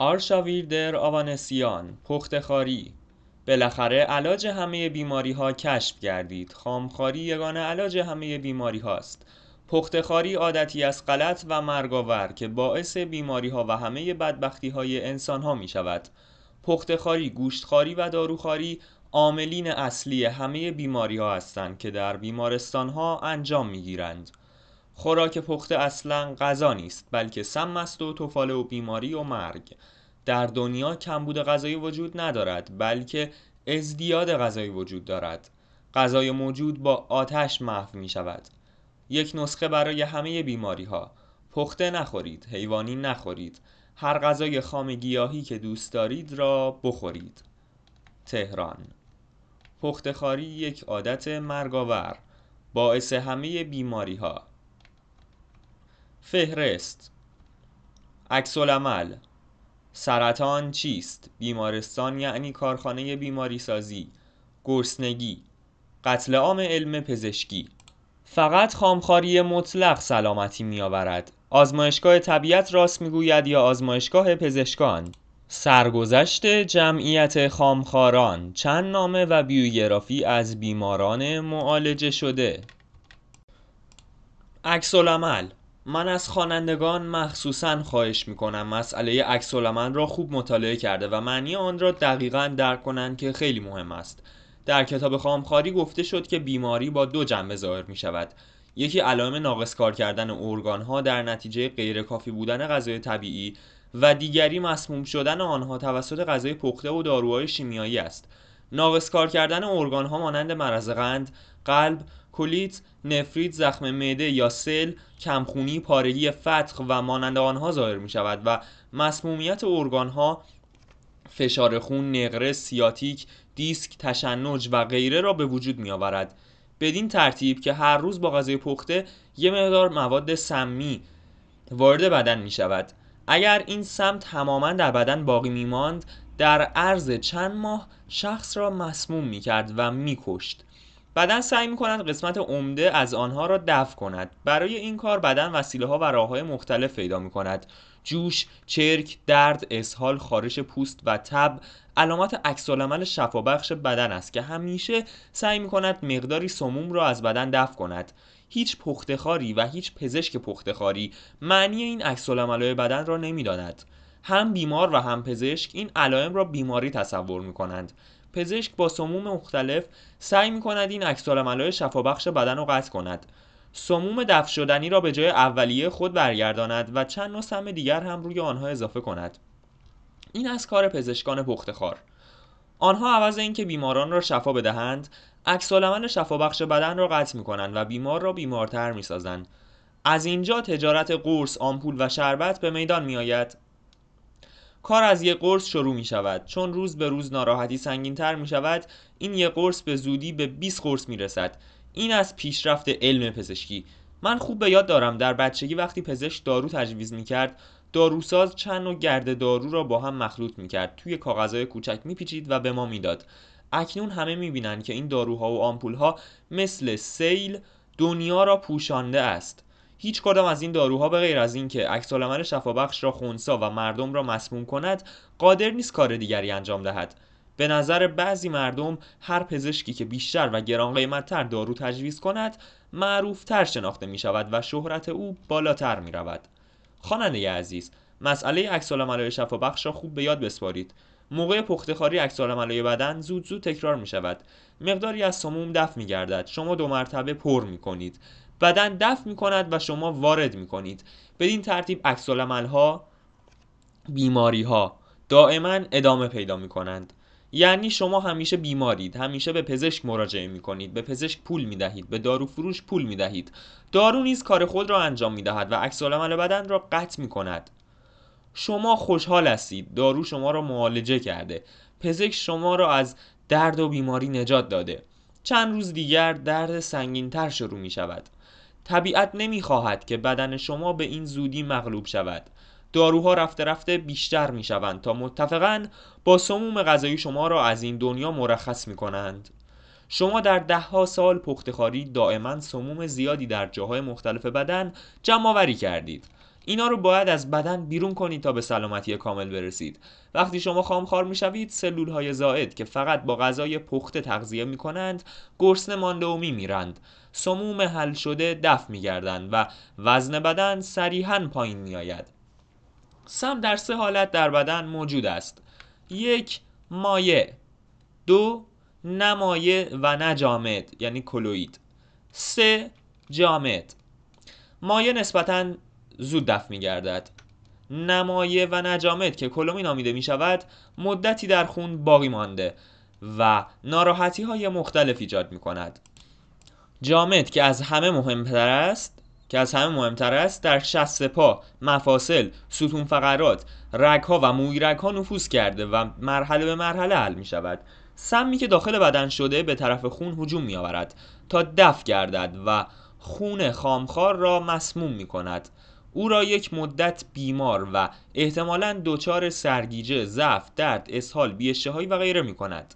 آرشاویردر آوانسیان پختخاری. بالاخره علاج همه بیماری ها کشف گردید. خامخاری یگانه علاج همه بیماری هاست پختخاری عادتی از غلط و مرگاور که باعث بیماری ها و همه بدبختی های انسان ها می شود پختخاری، گوشتخاری و داروخاری عاملین اصلی همه بیماری ها هستند که در بیمارستان ها انجام می گیرند خوراک پخته اصلا غذا نیست بلکه سم است و توفاله و بیماری و مرگ. در دنیا کمبود غذایی وجود ندارد بلکه ازدیاد غذایی وجود دارد. غذای موجود با آتش محو می شود. یک نسخه برای همه بیماری ها پخته نخورید حیوانی نخورید. هر غذای خام گیاهی که دوست دارید را بخورید. تهران. پختخاری یک عادت مرگاور. باعث همه بیماری ها فهرست. عکس العمل سرطان چیست؟ بیمارستان یعنی کارخانه بیماری سازی گرسنگی. قتل عام علم پزشکی. فقط خامخاری مطلق سلامتی می آورد آزمایشگاه طبیعت راست می‌گوید یا آزمایشگاه پزشکان؟ سرگذشت جمعیت خامخاران. چند نامه و بیوگرافی از بیماران معالجه شده. عکس العمل من از خوانندگان مخصوصا خواهش می‌کنم مسئله عکس را خوب مطالعه کرده و معنی آن را دقیقا درک کنند که خیلی مهم است. در کتاب خامخاری گفته شد که بیماری با دو جنبه ظاهر می شود یکی علائم ناقص کار کردن ارگان ها در نتیجه غیر کافی بودن غذای طبیعی و دیگری مسموم شدن آنها توسط غذای پخته و داروهای شیمیایی است. ناقص کار کردن ارگان ها مانند مرض قند، قلب، کلیت، نفریت، زخم معده یا سل، کمخونی، پارگی فتق و مانند آنها ظاهر می شود و مسمومیت ارگان ها فشار خون، نقره، سیاتیک، دیسک، تشنج و غیره را به وجود می آورد بدین ترتیب که هر روز با غذای پخته یه مقدار مواد سمی وارد بدن می شود اگر این سم تماما در بدن باقی می ماند در عرض چند ماه شخص را مسموم می کرد و می کشت بدن سعی می کند قسمت عمده از آنها را دفع کند. برای این کار بدن وسیله ها و راه های مختلف پیدا می کند جوش، چرک، درد، اسهال، خارش پوست و تب علامات عکسالعمل شفابخش بدن است که همیشه سعی می کند مقداری سموم را از بدن دفع کند. هیچ پختخاری و هیچ پزشک پختخاری معنی این عکسالعملهای بدن را نمی‌داند. هم بیمار و هم پزشک این علائم را بیماری تصور می کنند پزشک با سموم مختلف سعی می کند این عکسالعملهای شفابخش بدن را قطع کند. سموم دفع شدنی را به جای اولیه خود برگرداند و چند نوع سم دیگر هم روی آنها اضافه کند. این از کار پزشکان پختخوار. آنها عوض اینکه بیماران را شفا بدهند عکسالعمل شفابخش بدن را قطع می کنند و بیمار را بیمارتر می سازند از اینجا تجارت قرص، آمپول و شربت به میدان می آید کار از یک قرص شروع می شود. چون روز به روز ناراحتی سنگین تر می شود این یک قرص به زودی به 20 قرص می رسد. این از پیشرفت علم پزشکی. من خوب به یاد دارم در بچگی وقتی پزشک دارو تجویز می کرد داروساز چند و گرد دارو را با هم مخلوط می کرد. توی کاغذهای کوچک می پیچید و به ما می‌داد اکنون همه می بینند که این داروها و آمپولها مثل سیل دنیا را پوشانده است. هیچ کدام از این داروها به غیر از اینکه عکس العمل شفابخش را خونسا و مردم را مسموم کند قادر نیست کار دیگری انجام دهد. به نظر بعضی مردم هر پزشکی که بیشتر و گران قیمتتر دارو تجویز کند معروفتر شناخته می شود و شهرت او بالاتر می رود خواننده عزیز مسئله عکس العملهای شفابخش را خوب به یاد بسپارید. موقع پختخاری عکس بدن زود زود تکرار می شود مقداری از سموم دفع می گردد شما دو مرتبه پر می کنید بدن دفع می کند و شما وارد می کنید بدین ترتیب عکس ها بیماری ها دائما ادامه پیدا می کنند یعنی شما همیشه بیمارید همیشه به پزشک مراجعه می کنید به پزشک پول می دهید به دارو فروش پول می دهید دارو نیز کار خود را انجام می دهد و عکس بدن را قطع می کند شما خوشحال هستید. دارو شما را معالجه کرده. پزشک شما را از درد و بیماری نجات داده. چند روز دیگر درد تر شروع می شود طبیعت نمی خواهد که بدن شما به این زودی مغلوب شود. داروها رفته رفته بیشتر می شوند تا متفقا با سموم غذایی شما را از این دنیا مرخص می کنند شما در دهها سال پختخاری دائما سموم زیادی در جاهای مختلف بدن جمع آوری کردید. اینا رو باید از بدن بیرون کنید تا به سلامتی کامل برسید. وقتی شما خامخوار می‌شوید سلول های زائد که فقط با غذای پخته تغذیه می کنند گرسنه مانده و می میرند. سموم حل شده دفع می گردند و وزن بدن صریحا پایین می آید سم در سه حالت در بدن موجود است. یک مایع. دو نمایه و نجامد یعنی کلوید سه جامد. مایع نسبتا زود دفع می گردد نمایه و نجامد که کلومی نامیده می شود مدتی در خون باقی مانده و ناراحتی های مختلف ایجاد می کند جامد که از همه مهمتر است که از همه مهمتر است در شست پا، مفاصل، ستون فقرات، رگها و موی رگها نفوذ کرده و مرحله به مرحله حل می شود سمی که داخل بدن شده به طرف خون هجوم می آورد تا دفع گردد و خون خامخار را مسموم می کند او را یک مدت بیمار و احتمالا دچار سرگیجه، ضعف، درد، اسهال، بیشتهایی و غیره می کند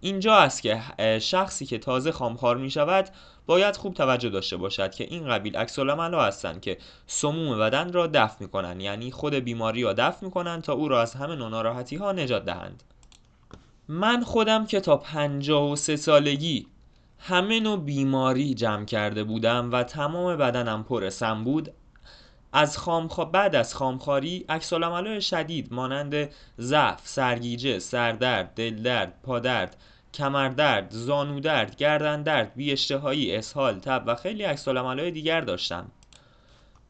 اینجا است که شخصی که تازه خامخوار می شود باید خوب توجه داشته باشد که این قبیل عکس هستند که سموم بدن را دفع می کنند یعنی خود بیماری را دفع می کنند تا او را از همه ناراحتی ها نجات دهند. من خودم که تا پنجاه و سه سالگی همه نوع بیماری جمع کرده بودم و تمام بدنم پر سم بود از خامخا... بعد از خامخاری عکس شدید مانند ضعف، سرگیجه، سردرد، دلدرد، پادرد، کمردرد، زانودرد، گردندرد، بیاشتهایی، اسهال، تب و خیلی عکس دیگر داشتم.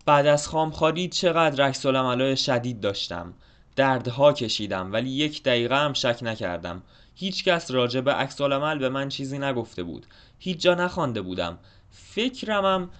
بعد از خامخاری چقدر عکس شدید داشتم. دردها کشیدم ولی یک دقیقه هم شک نکردم. هیچ کس راجع به عکس به من چیزی نگفته بود. هیچ جا نخوانده بودم. فکرمم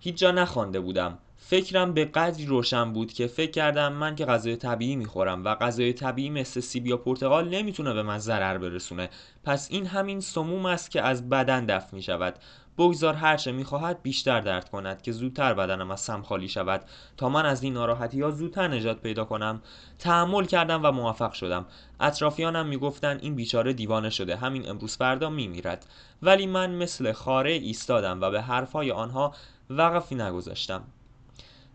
هیچ جا نخوانده بودم. فکرم به قدری روشن بود که فکر کردم من که غذای طبیعی می‌خورم و غذای طبیعی مثل سیب یا پرتقال نمی‌تونه به من ضرر برسونه. پس این همین سموم است که از بدن دفع می‌شود. بگذار هرچه می‌خواهد بیشتر درد کند که زودتر بدنم از سم خالی شود تا من از این ناراحتی ها زودتر نجات پیدا کنم. تحمل کردم و موفق شدم. اطرافیانم می‌گفتند این بیچاره دیوانه شده همین امروز فردا میمیرد. ولی من مثل خاره ایستادم و به حرفهای آنها وقفی نگذاشتم.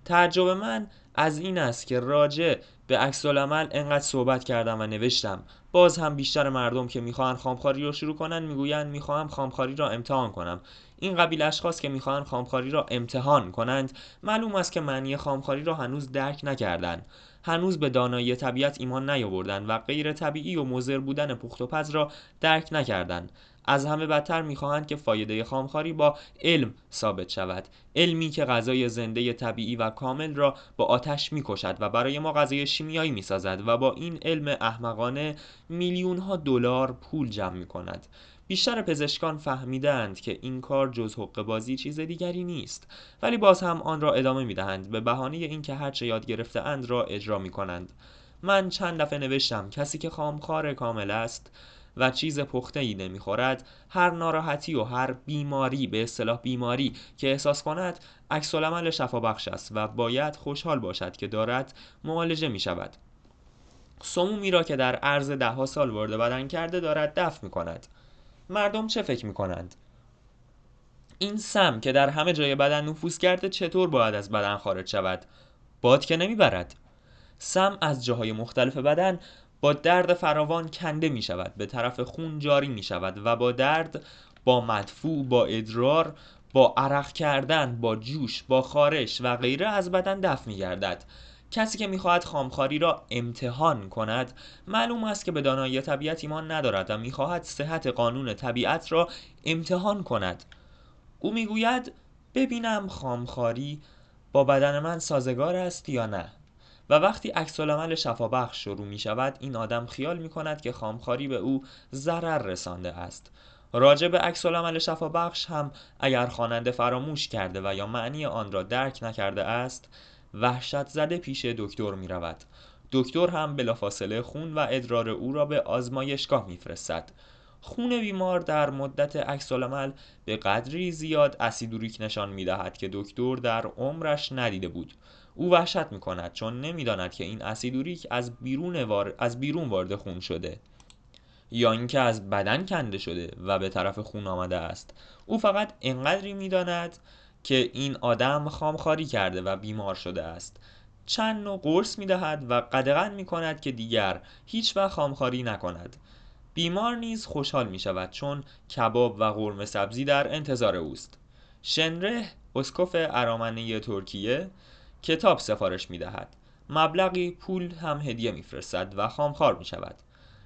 تعجب من از این است که راجع به عکس العمل انقدر صحبت کردم و نوشتم. باز هم بیشتر مردم که می‌خواهند خامخاری رو شروع کنند می‌گویند می‌خواهم خامخاری را امتحان کنم. این قبیل اشخاص که می‌خواهند خامخاری را امتحان کنند معلوم است که معنی خامخاری را هنوز درک نکردند هنوز به دانایی طبیعت ایمان نیاوردند و غیر طبیعی و مضر بودن پخت و پز را درک نکردند از همه بدتر می‌خواهند که فایده خامخاری با علم ثابت شود. علمی که غذای زنده طبیعی و کامل را با آتش می‌کشد و برای ما غذای شیمیایی می‌سازد و با این علم احمقانه میلیون ها دلار پول جمع می‌کند. بیشتر پزشکان فهمیدند که این کار جز حق بازی چیز دیگری نیست ولی باز هم آن را ادامه می‌دهند به بهانه اینکه هرچه یاد گرفته اند را اجرا می کنند من چند دفعه نوشتم کسی که خامخوار کامل است و چیز پخته ای نمی‌خورد هر ناراحتی و هر بیماری به اصطلاح بیماری که احساس کند عکس العمل شفابخش است و باید خوشحال باشد که دارد معالجه می شود سمومی را که در عرض دهها سال وارد بدن کرده دارد دفع می کند مردم چه فکر می کنند؟ این سم که در همه جای بدن نفوذ کرده چطور باید از بدن خارج شود؟ باد که نمی‌برد سم از جاهای مختلف بدن با درد فراوان کنده می شود به طرف خون جاری می شود و با درد با مدفوع با ادرار با عرق کردن با جوش با خارش و غیره از بدن دفع می گردد. کسی که می‌خواهد خامخاری را امتحان کند معلوم است که به دانایی طبیعت ایمان ندارد و می‌خواهد صحت قانون طبیعت را امتحان کند. او می‌گوید ببینم خامخاری با بدن من سازگار است یا نه. و وقتی عکس العمل شفابخش شروع می شود این آدم خیال می کند که خامخاری به او ضرر رسانده است. راجع به عکس العمل شفابخش هم اگر خواننده فراموش کرده و یا معنی آن را درک نکرده است وحشت زده پیش دکتر می رود. دکتر هم بلافاصله خون و ادرار او را به آزمایشگاه میفرستد خون بیمار در مدت عکس به قدری زیاد اسیدوریک نشان می دهد که دکتر در عمرش ندیده بود. او وحشت می کند چون نمی‌داند که این اسیدوریک از بیرون, از بیرون وارد خون شده. یا اینکه از بدن کنده شده و به طرف خون آمده است. او فقط انقدری می‌داند که این آدم خامخاری کرده و بیمار شده است. چند نوع قرص می دهد و قدغن می کند که دیگر هیچ وقت خامخاری نکند. بیمار نیز خوشحال می شود چون کباب و قرمه سبزی در انتظار اوست. شنره اسکوف ارامنه ترکیه کتاب سفارش می دهد مبلغی پول هم هدیه میفرستد و خامخوار می شود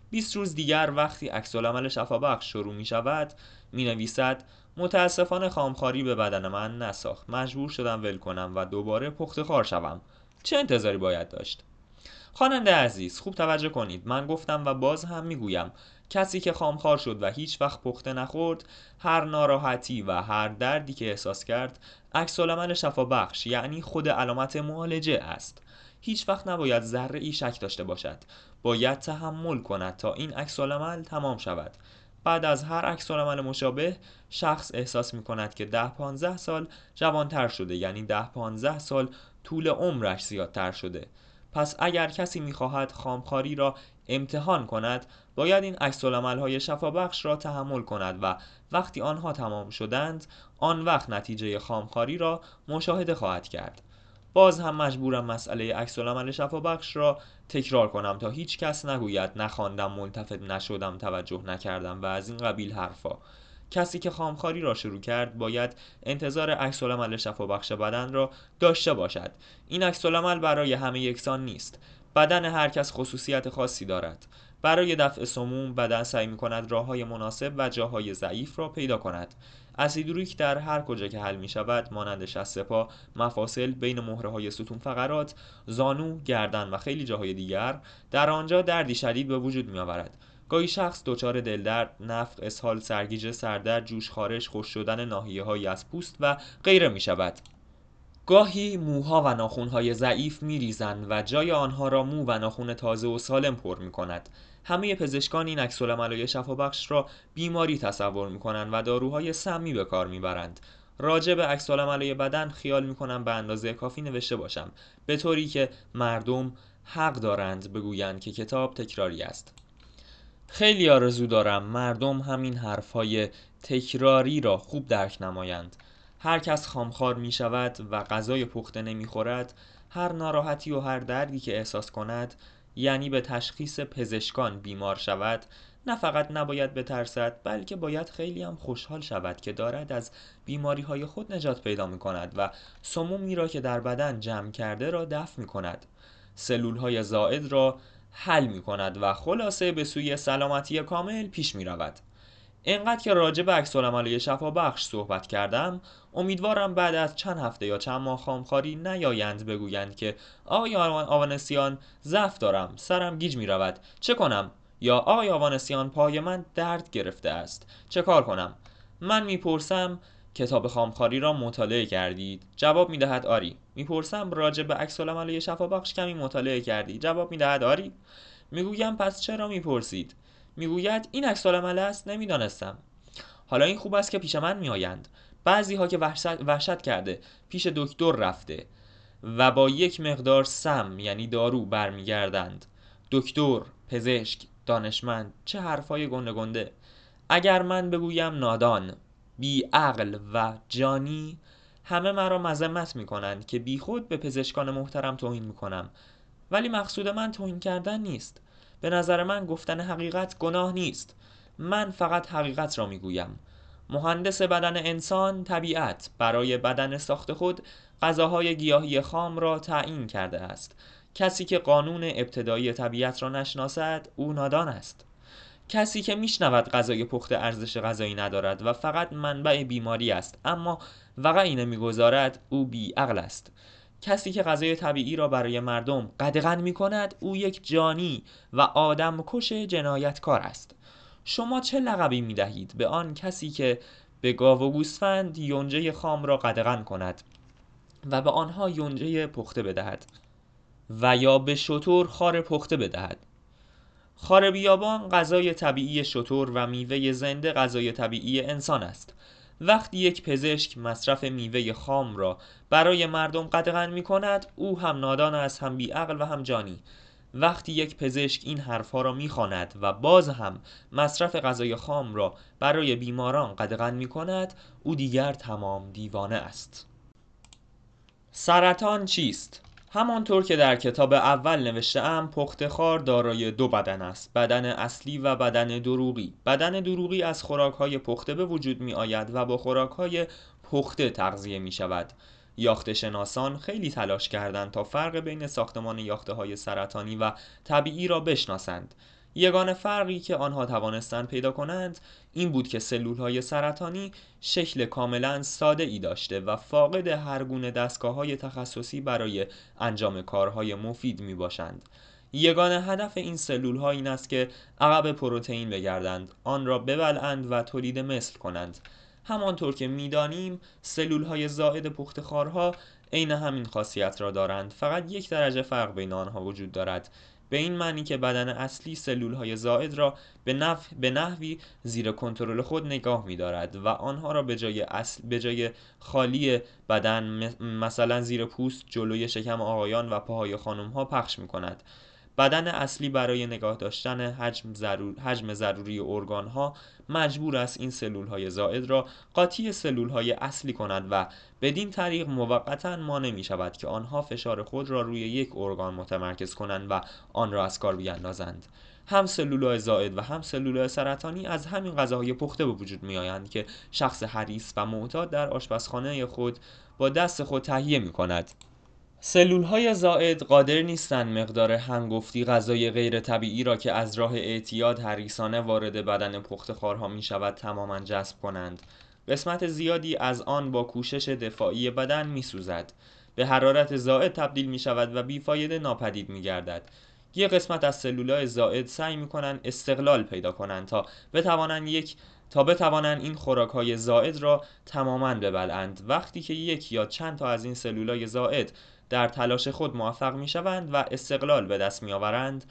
20 روز دیگر وقتی عکس العمل شفابخش شروع می شود می نویسد متاسفانه خامخاری به بدن من نساخت. مجبور شدم ول کنم و دوباره پخت خار شوم. چه انتظاری باید داشت؟ خواننده عزیز خوب توجه کنید. من گفتم و باز هم می‌گویم. کسی که خامخوار شد و هیچ وقت پخته نخورد هر ناراحتی و هر دردی که احساس کرد عکس العمل شفابخش یعنی خود علامت معالجه است. هیچ وقت نباید ذره ای شک داشته باشد. باید تحمل کند تا این عکس تمام شود. بعد از هر عکس مشابه شخص احساس می کند که ده 15 سال جوانتر شده یعنی ده 15 سال طول عمرش زیادتر شده. پس اگر کسی می‌خواهد خامخاری را امتحان کند باید این عکس های شفابخش را تحمل کند و وقتی آنها تمام شدند آن وقت نتیجه خامخاری را مشاهده خواهد کرد. باز هم مجبورم مسئله عکس العمل شفابخش را تکرار کنم تا هیچ کس نگوید نخواندم ملتفت نشدم توجه نکردم و از این قبیل حرفا. کسی که خامخاری را شروع کرد باید انتظار عکس العمل شفابخش بدن را داشته باشد. این عکس برای همه یکسان نیست. بدن هر کس خصوصیت خاصی دارد. برای دفع سموم بدن سعی می کند راه های مناسب و جاهای ضعیف را پیدا کند اسیدوریک در هر کجا که حل می شود مانند شست پا مفاصل بین مهره های ستون فقرات زانو گردن و خیلی جاهای دیگر در آنجا دردی شدید به وجود می آورد گاهی شخص دچار دلدرد، نفت، اسهال، سرگیجه، سردرد، جوش خارش، خوش شدن ناحیه های از پوست و غیره می شود. گاهی موها و ناخونهای ضعیف می ریزند و جای آنها را مو و ناخون تازه و سالم پر می کند. همه پزشکان این عکس العملای شفابخش را بیماری تصور می کنند و داروهای سمی به کار می برند. راجع به عکس بدن خیال می کنم به اندازه کافی نوشته باشم به طوری که مردم حق دارند بگویند که کتاب تکراری است. خیلی آرزو دارم مردم همین حرفهای تکراری را خوب درک نمایند هر کس خامخوار می شود و غذای پخته نمی خورد هر ناراحتی و هر دردی که احساس کند یعنی به تشخیص پزشکان بیمار شود نه فقط نباید بترسد بلکه باید خیلی هم خوشحال شود که دارد از بیماری های خود نجات پیدا می کند و سمومی را که در بدن جمع کرده را دفع می کند سلول های زائد را حل می کند و خلاصه به سوی سلامتی کامل پیش می رود. اینقدر که راجع به عکس شفا بخش صحبت کردم امیدوارم بعد از چند هفته یا چند ماه خامخاری نیایند بگویند که آقای آوانسیان ضعف دارم سرم گیج می رود چه کنم؟ یا آقای آوانسیان پای من درد گرفته است. چه کار کنم؟ من می‌پرسم کتاب خامخاری را مطالعه کردید؟ جواب می‌دهد آری. می‌پرسم راجع به عکس العمل شفابخش کمی مطالعه کردی جواب می‌دهد آری. می‌گویم پس چرا می‌پرسید؟ می‌گوید این عکس العمل است؟ نمی‌دانستم. حالا این خوب است که پیش من میآیند. بعضی ها که وحشت, وحشت کرده پیش دکتر رفته و با یک مقدار سم یعنی دارو برمیگردند. دکتر پزشک دانشمند چه حرفای گنده گنده. اگر من بگویم نادان بی عقل و جانی همه مرا مذمت می کنند که بی خود به پزشکان محترم توهین می کنم ولی مقصود من توهین کردن نیست. به نظر من گفتن حقیقت گناه نیست. من فقط حقیقت را می گویم مهندس بدن انسان طبیعت برای بدن ساخت خود غذاهای گیاهی خام را تعیین کرده است. کسی که قانون ابتدایی طبیعت را نشناسد او نادان است. کسی که میشنود غذای پخته ارزش غذایی ندارد و فقط منبع بیماری است اما وقعی نمی‌گذارد او بی عقل است. کسی که غذای طبیعی را برای مردم قدغن می کند او یک جانی و آدم کش جنایتکار است. شما چه لقبی می دهید به آن کسی که به گاو و گوسفند یونجه خام را قدغن کند و به آنها یونجه پخته بدهد و یا به شطور خار پخته بدهد. خار بیابان غذای طبیعی شطور و میوه زنده غذای طبیعی انسان است. وقتی یک پزشک مصرف میوه خام را برای مردم قدغن می کند او هم نادان است هم بیعقل و هم جانی. وقتی یک پزشک این حرفها را می‌خواند و باز هم مصرف غذای خام را برای بیماران قدغن می کند او دیگر تمام دیوانه است. سرطان چیست؟ همانطور که در کتاب اول نوشته ام پخت خار دارای دو بدن است. بدن اصلی و بدن دروغی. بدن دروغی از خوراکهای پخته به وجود می آید و با خوراکهای پخته تغذیه می شود یاخت شناسان خیلی تلاش کردند تا فرق بین ساختمان یاخته های سرطانی و طبیعی را بشناسند یگان فرقی که آنها توانستند پیدا کنند این بود که سلول های سرطانی شکل کاملا ساده ای داشته و فاقد هر گونه دستگاه های تخصصی برای انجام کارهای مفید می باشند. یگان هدف این سلول ها این است که عقب پروتئین بگردند آن را ببلند و تولید مثل کنند همانطور که می‌دانیم سلول های زائد پخت خارها عین همین خاصیت را دارند. فقط یک درجه فرق بین آنها وجود دارد. به این معنی که بدن اصلی سلول های زائد را به, نف... به نحوی زیر کنترل خود نگاه می دارد و آنها را به جای, اصل... به جای خالی بدن مثلا زیر پوست جلوی شکم آقایان و پاهای خانم ها پخش می کند بدن اصلی برای نگاه داشتن حجم, ضرور، حجم ضروری ارگان ها مجبور است این سلول های زائد را قاطی سلول های اصلی کند و بدین طریق موقتا مانع می شود که آنها فشار خود را روی یک ارگان متمرکز کنند و آن را از کار بیاندازند. هم سلول زائد و هم سلول سرطانی از همین غذاهای پخته به وجود می آیند که شخص حریص و معتاد در آشپزخانه خود با دست خود تهیه می کند سلول های زائد قادر نیستند مقدار هنگفتی غذای غیر طبیعی را که از راه اعتیاد حریسانه وارد بدن پخت خارها می شود تماما جذب کنند. قسمت زیادی از آن با کوشش دفاعی بدن می سوزد به حرارت زائد تبدیل می شود و بیفایده ناپدید می گردد یک قسمت از سلولای زائد سعی می کنند استقلال پیدا کنند تا بتوانند یک تا بتوانند این خوراک های زائد را تماما ببلند وقتی که یک یا چند تا از این سلولای زائد در تلاش خود موفق می شوند و استقلال به دست می آورند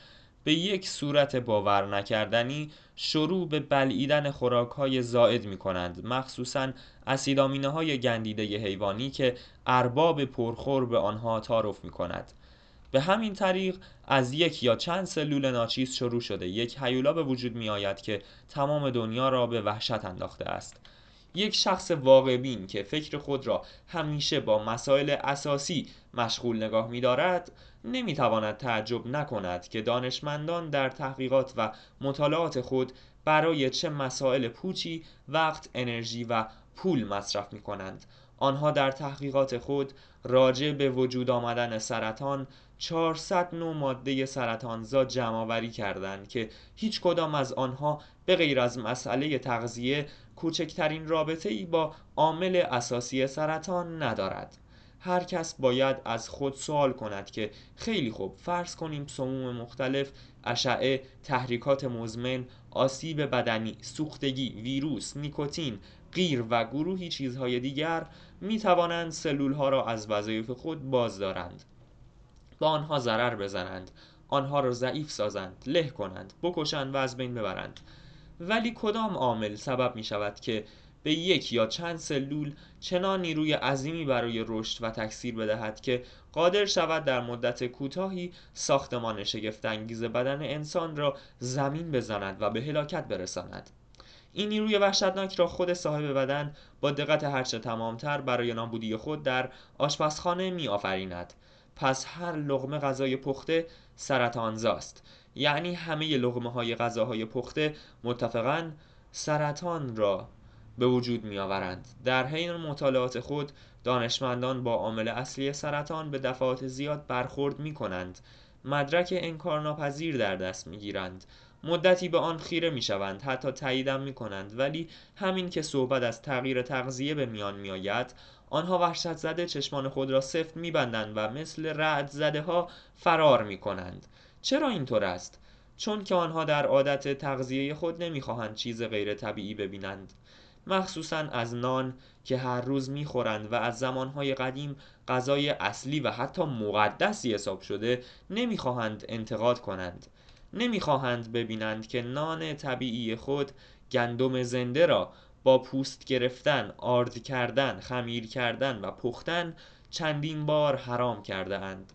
به یک صورت باور نکردنی شروع به بلعیدن خوراک های زائد می کنند مخصوصا اسیدامینه های گندیده حیوانی که ارباب پرخور به آنها تعارف می کند به همین طریق از یک یا چند سلول ناچیز شروع شده. یک هیولا به وجود می آید که تمام دنیا را به وحشت انداخته است. یک شخص واقع بین که فکر خود را همیشه با مسائل اساسی مشغول نگاه می دارد نمی تواند تعجب نکند که دانشمندان در تحقیقات و مطالعات خود برای چه مسائل پوچی وقت انرژی و پول مصرف می کنند آنها در تحقیقات خود راجع به وجود آمدن سرطان 400 نوع ماده سرطانزا جمع آوری کردند که هیچ کدام از آنها به غیر از مسئله تغذیه کوچکترین رابطه ای با عامل اساسی سرطان ندارد. هر کس باید از خود سوال کند که خیلی خوب فرض کنیم سموم مختلف اشعه تحریکات مزمن آسیب بدنی سوختگی ویروس نیکوتین غیر و گروهی چیزهای دیگر می توانند سلول ها را از وظایف خود باز دارند. با آنها ضرر بزنند آنها را ضعیف سازند له کنند بکشند و از بین ببرند. ولی کدام عامل سبب می شود که به یک یا چند سلول چنان نیروی عظیمی برای رشد و تکثیر بدهد که قادر شود در مدت کوتاهی ساختمان شگفتانگیز بدن انسان را زمین بزند و به هلاکت برساند. این نیروی وحشتناک را خود صاحب بدن با دقت هرچه تمامتر برای نابودی خود در آشپزخانه می آفریند پس هر لغمه غذای پخته سرطانزاست یعنی همه لغمه های غذاهای پخته متفقا سرطان را به وجود می آورند در حین مطالعات خود دانشمندان با عامل اصلی سرطان به دفعات زیاد برخورد می کنند مدرک انکارناپذیر در دست می گیرند مدتی به آن خیره می شوند حتی تاییدم می کنند ولی همین که صحبت از تغییر تغذیه به میان می آید آنها وحشت زده چشمان خود را سفت می بندند و مثل رعد زده ها فرار می کنند چرا اینطور است؟ چون که آنها در عادت تغذیه خود نمی‌خواهند چیز غیر طبیعی ببینند. مخصوصا از نان که هر روز می‌خورند و از زمانهای قدیم غذای اصلی و حتی مقدسی حساب شده نمی‌خواهند انتقاد کنند نمی‌خواهند ببینند که نان طبیعی خود گندم زنده را با پوست گرفتن، آرد کردن، خمیر کردن و پختن چندین بار حرام کرده اند.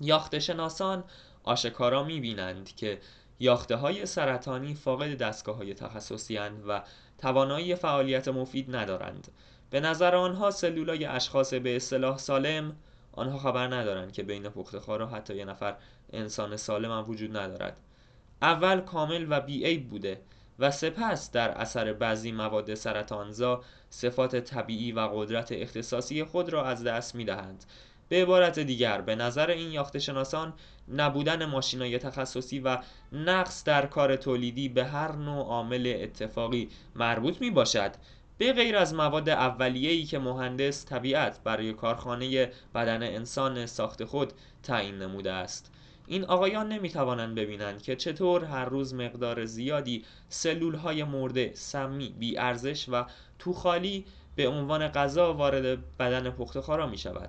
یاخت شناسان آشکارا می‌بینند که یاخته های سرطانی فاقد دستگاه های تخصصی و توانایی فعالیت مفید ندارند به نظر آنها سلولای اشخاص به اصطلاح سالم آنها خبر ندارند که بین پختخوار و حتی یه نفر انسان سالم هم وجود ندارد اول کامل و بیعیب بوده و سپس در اثر بعضی مواد سرطانزا صفات طبیعی و قدرت اختصاصی خود را از دست می دهند. به عبارت دیگر به نظر این یاخته شناسان نبودن ماشینای تخصصی و نقص در کار تولیدی به هر نوع عامل اتفاقی مربوط می باشد به غیر از مواد اولیه‌ای که مهندس طبیعت برای کارخانه بدن انسان ساخت خود تعیین نموده است این آقایان نمی‌توانند ببینند که چطور هر روز مقدار زیادی سلول های مرده، سمی، بی ارزش و توخالی به عنوان غذا وارد بدن پختخارا می شود.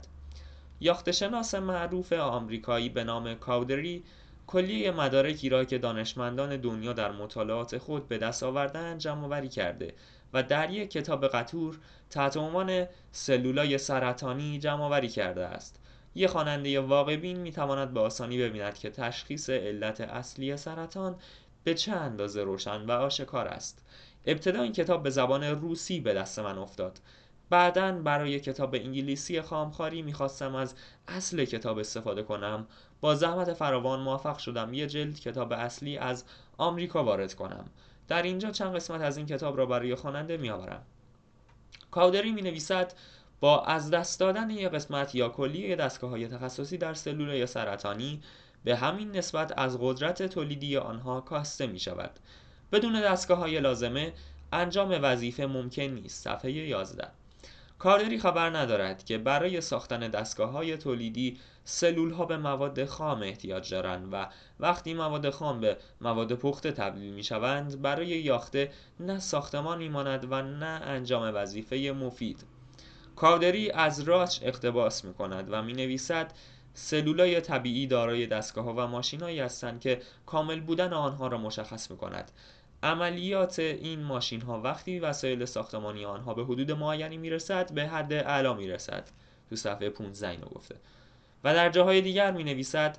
یاختشناس معروف آمریکایی به نام کاودری کلیه مدارکی را که دانشمندان دنیا در مطالعات خود به دست آوردن جمع وری کرده و در یک کتاب قطور تحت عنوان سلولای سرطانی جمع وری کرده است. یک خواننده واقع بین می تواند به آسانی ببیند که تشخیص علت اصلی سرطان به چه اندازه روشن و آشکار است. ابتدا این کتاب به زبان روسی به دست من افتاد. بعدا برای کتاب انگلیسی خامخاری می‌خواستم از اصل کتاب استفاده کنم. با زحمت فراوان موفق شدم یه جلد کتاب اصلی از آمریکا وارد کنم. در اینجا چند قسمت از این کتاب را برای خواننده میآورم. کاودری می نویسد با از دست دادن یک قسمت یا کلیه دستگاه های تخصصی در سلول سرطانی به همین نسبت از قدرت تولیدی آنها کاسته می شود بدون دستگاه های لازمه انجام وظیفه ممکن نیست. صفحه 11 کاردری خبر ندارد که برای ساختن دستگاه های تولیدی سلول ها به مواد خام احتیاج دارند و وقتی مواد خام به مواد پخته تبدیل می شوند برای یاخته نه ساختمان می ماند و نه انجام وظیفه مفید. کاودری از راچ اقتباس می کند و می نویسد سلولای طبیعی دارای دستگاه ها و ماشینهایی هستند که کامل بودن آنها را مشخص می کند عملیات این ماشین ها وقتی وسایل ساختمانی آنها به حدود معینی می‌رسد به حد اعلا می‌رسد. تو صفحه 15 اینو گفته. و در جاهای دیگر می نویسد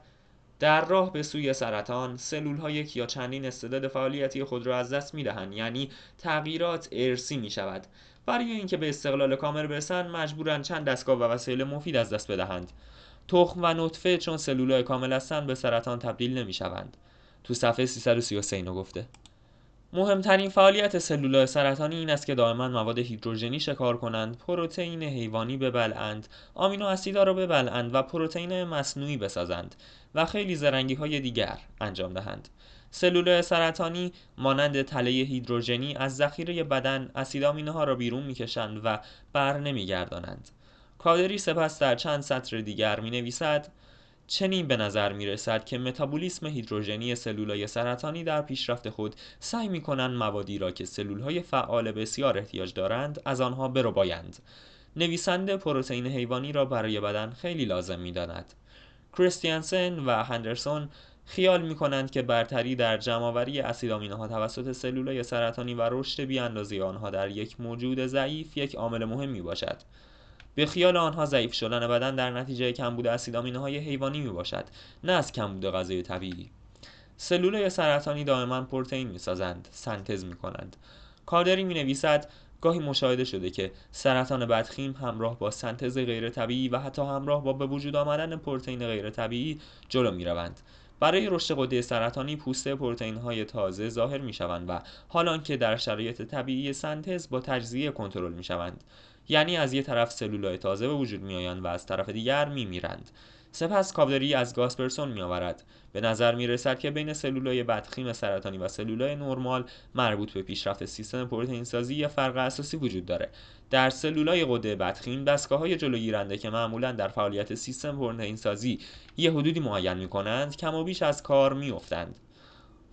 در راه به سوی سرطان سلول ها یک یا چندین استعداد فعالیتی خود را از دست می دهند یعنی تغییرات ارسی می شود برای اینکه به استقلال کامل برسند مجبورند چند دستگاه و وسایل مفید از دست بدهند. تخم و نطفه چون سلولای کامل هستند به سرطان تبدیل نمی شوند تو صفحه 333 اینو گفته. مهمترین فعالیت سلولای سرطانی این است که دائما مواد هیدروژنی شکار کنند پروتئین حیوانی ببلند آمینو اسیدها را ببلند و پروتئین مصنوعی بسازند و خیلی زرنگی های دیگر انجام دهند. سلول سرطانی مانند تله هیدروژنی از ذخیره بدن اسیدامینها را بیرون می‌کشند و بر نمیگردانند. کادری سپس در چند سطر دیگر می نویسد چنین به نظر می رسد که متابولیسم هیدروژنی سلولای سرطانی در پیشرفت خود سعی می کنند موادی را که سلولهای فعال بسیار احتیاج دارند از آنها بربایند نویسنده پروتئین حیوانی را برای بدن خیلی لازم می داند. کریستیانسن و هندرسون خیال می کنند که برتری در جمعآوری ها توسط سلولای سرطانی و رشد بیاندازی آنها در یک موجود ضعیف یک عامل مهم می باشد. به خیال آنها ضعیف شدن بدن در نتیجه کمبود های حیوانی می باشد نه از کمبود غذای طبیعی. سلولای سرطانی دائما پروتئین می سازند سنتز می کنند کادری می نویسد گاهی مشاهده شده که سرطان بدخیم همراه با سنتز غیر طبیعی و حتی همراه با به وجود آمدن پروتئین غیر طبیعی جلو می روند برای رشد قده سرطانی پوسته پروتئین های تازه ظاهر می شوند و حالان که در شرایط طبیعی سنتز با تجزیه کنترل می شوند یعنی از یه طرف سلولای تازه به وجود میآیند و از طرف دیگر میمیرند. سپس کاودری از گاسپرسون میآورد. به نظر می رسد که بین سلولای بدخیم سرطانی و سلولای نرمال مربوط به پیشرفت سیستم پروتئین سازی یا فرق اساسی وجود داره. در سلولای قده بدخیم دستگاه های جلوگیرنده که معمولا در فعالیت سیستم پروتئین سازی یه حدودی معین می کنند کم و بیش از کار میافتند.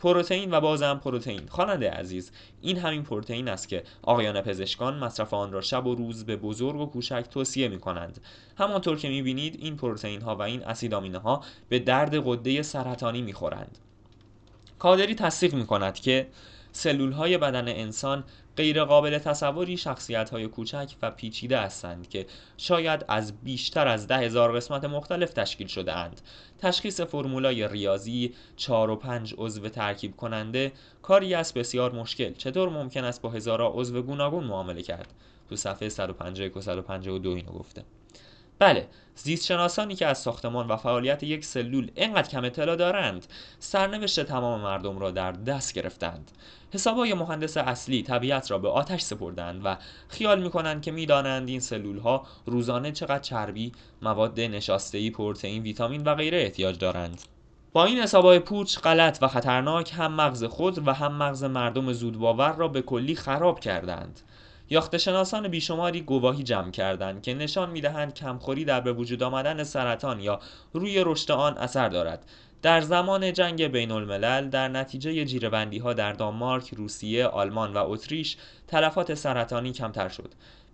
پروتئین و بازم پروتئین. خواننده عزیز این همین پروتئین است که آقایان پزشکان مصرف آن را شب و روز به بزرگ و کوچک توصیه می کنند همانطور که می بینید این پروتئین ها و این اسیدامینه ها به درد قده سرطانی می خورند کادری تصدیق می کند که سلول های بدن انسان غیر قابل تصوری شخصیت های کوچک و پیچیده هستند که شاید از بیشتر از ده هزار قسمت مختلف تشکیل شده اند. تشخیص فرمولای ریاضی 4 و 5 عضو ترکیب کننده کاری است بسیار مشکل. چطور ممکن است با هزارا عضو گوناگون معامله کرد؟ تو صفحه 151 و 152 اینو گفته. بله زیست شناسانی که از ساختمان و فعالیت یک سلول اینقدر کم اطلاع دارند سرنوشت تمام مردم را در دست گرفتند حسابای مهندس اصلی طبیعت را به آتش سپردند و خیال می‌کنند که می‌دانند این سلول ها روزانه چقدر چربی، مواد نشاسته‌ای، پروتئین، ویتامین و غیره احتیاج دارند. با این حسابای پوچ غلط و خطرناک هم مغز خود و هم مغز مردم زودباور را به کلی خراب کردند. یاخته شناسان بیشماری گواهی جمع کردند که نشان می‌دهند کمخوری در به وجود آمدن سرطان یا روی رشد آن اثر دارد در زمان جنگ بین الملل در نتیجه جیربندی ها در دانمارک، روسیه، آلمان و اتریش تلفات سرطانی کمتر شد.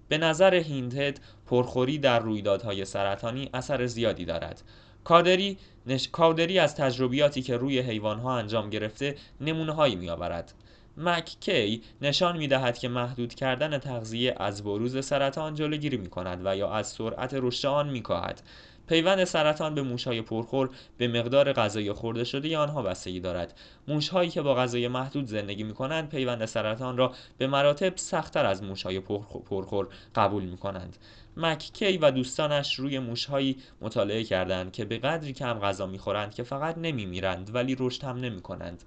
به نظر هیندهد پرخوری در رویدادهای سرطانی اثر زیادی دارد. کادری, نش... کادری از تجربیاتی که روی حیوانها انجام گرفته نمونه هایی می آورد. مککی نشان می دهد که محدود کردن تغذیه از بروز سرطان جلوگیری می کند و یا از سرعت رشد آن می کاهد. پیوند سرطان به موشهای پرخور به مقدار غذای خورده شده آنها بستگی دارد. موشهایی که با غذای محدود زندگی می کنند پیوند سرطان را به مراتب سختتر از موشهای پرخور قبول می کنند مککی و دوستانش روی موشهایی مطالعه کردند که به قدری کم غذا می‌خورند که فقط نمیمیرند ولی رشد هم نمی کنند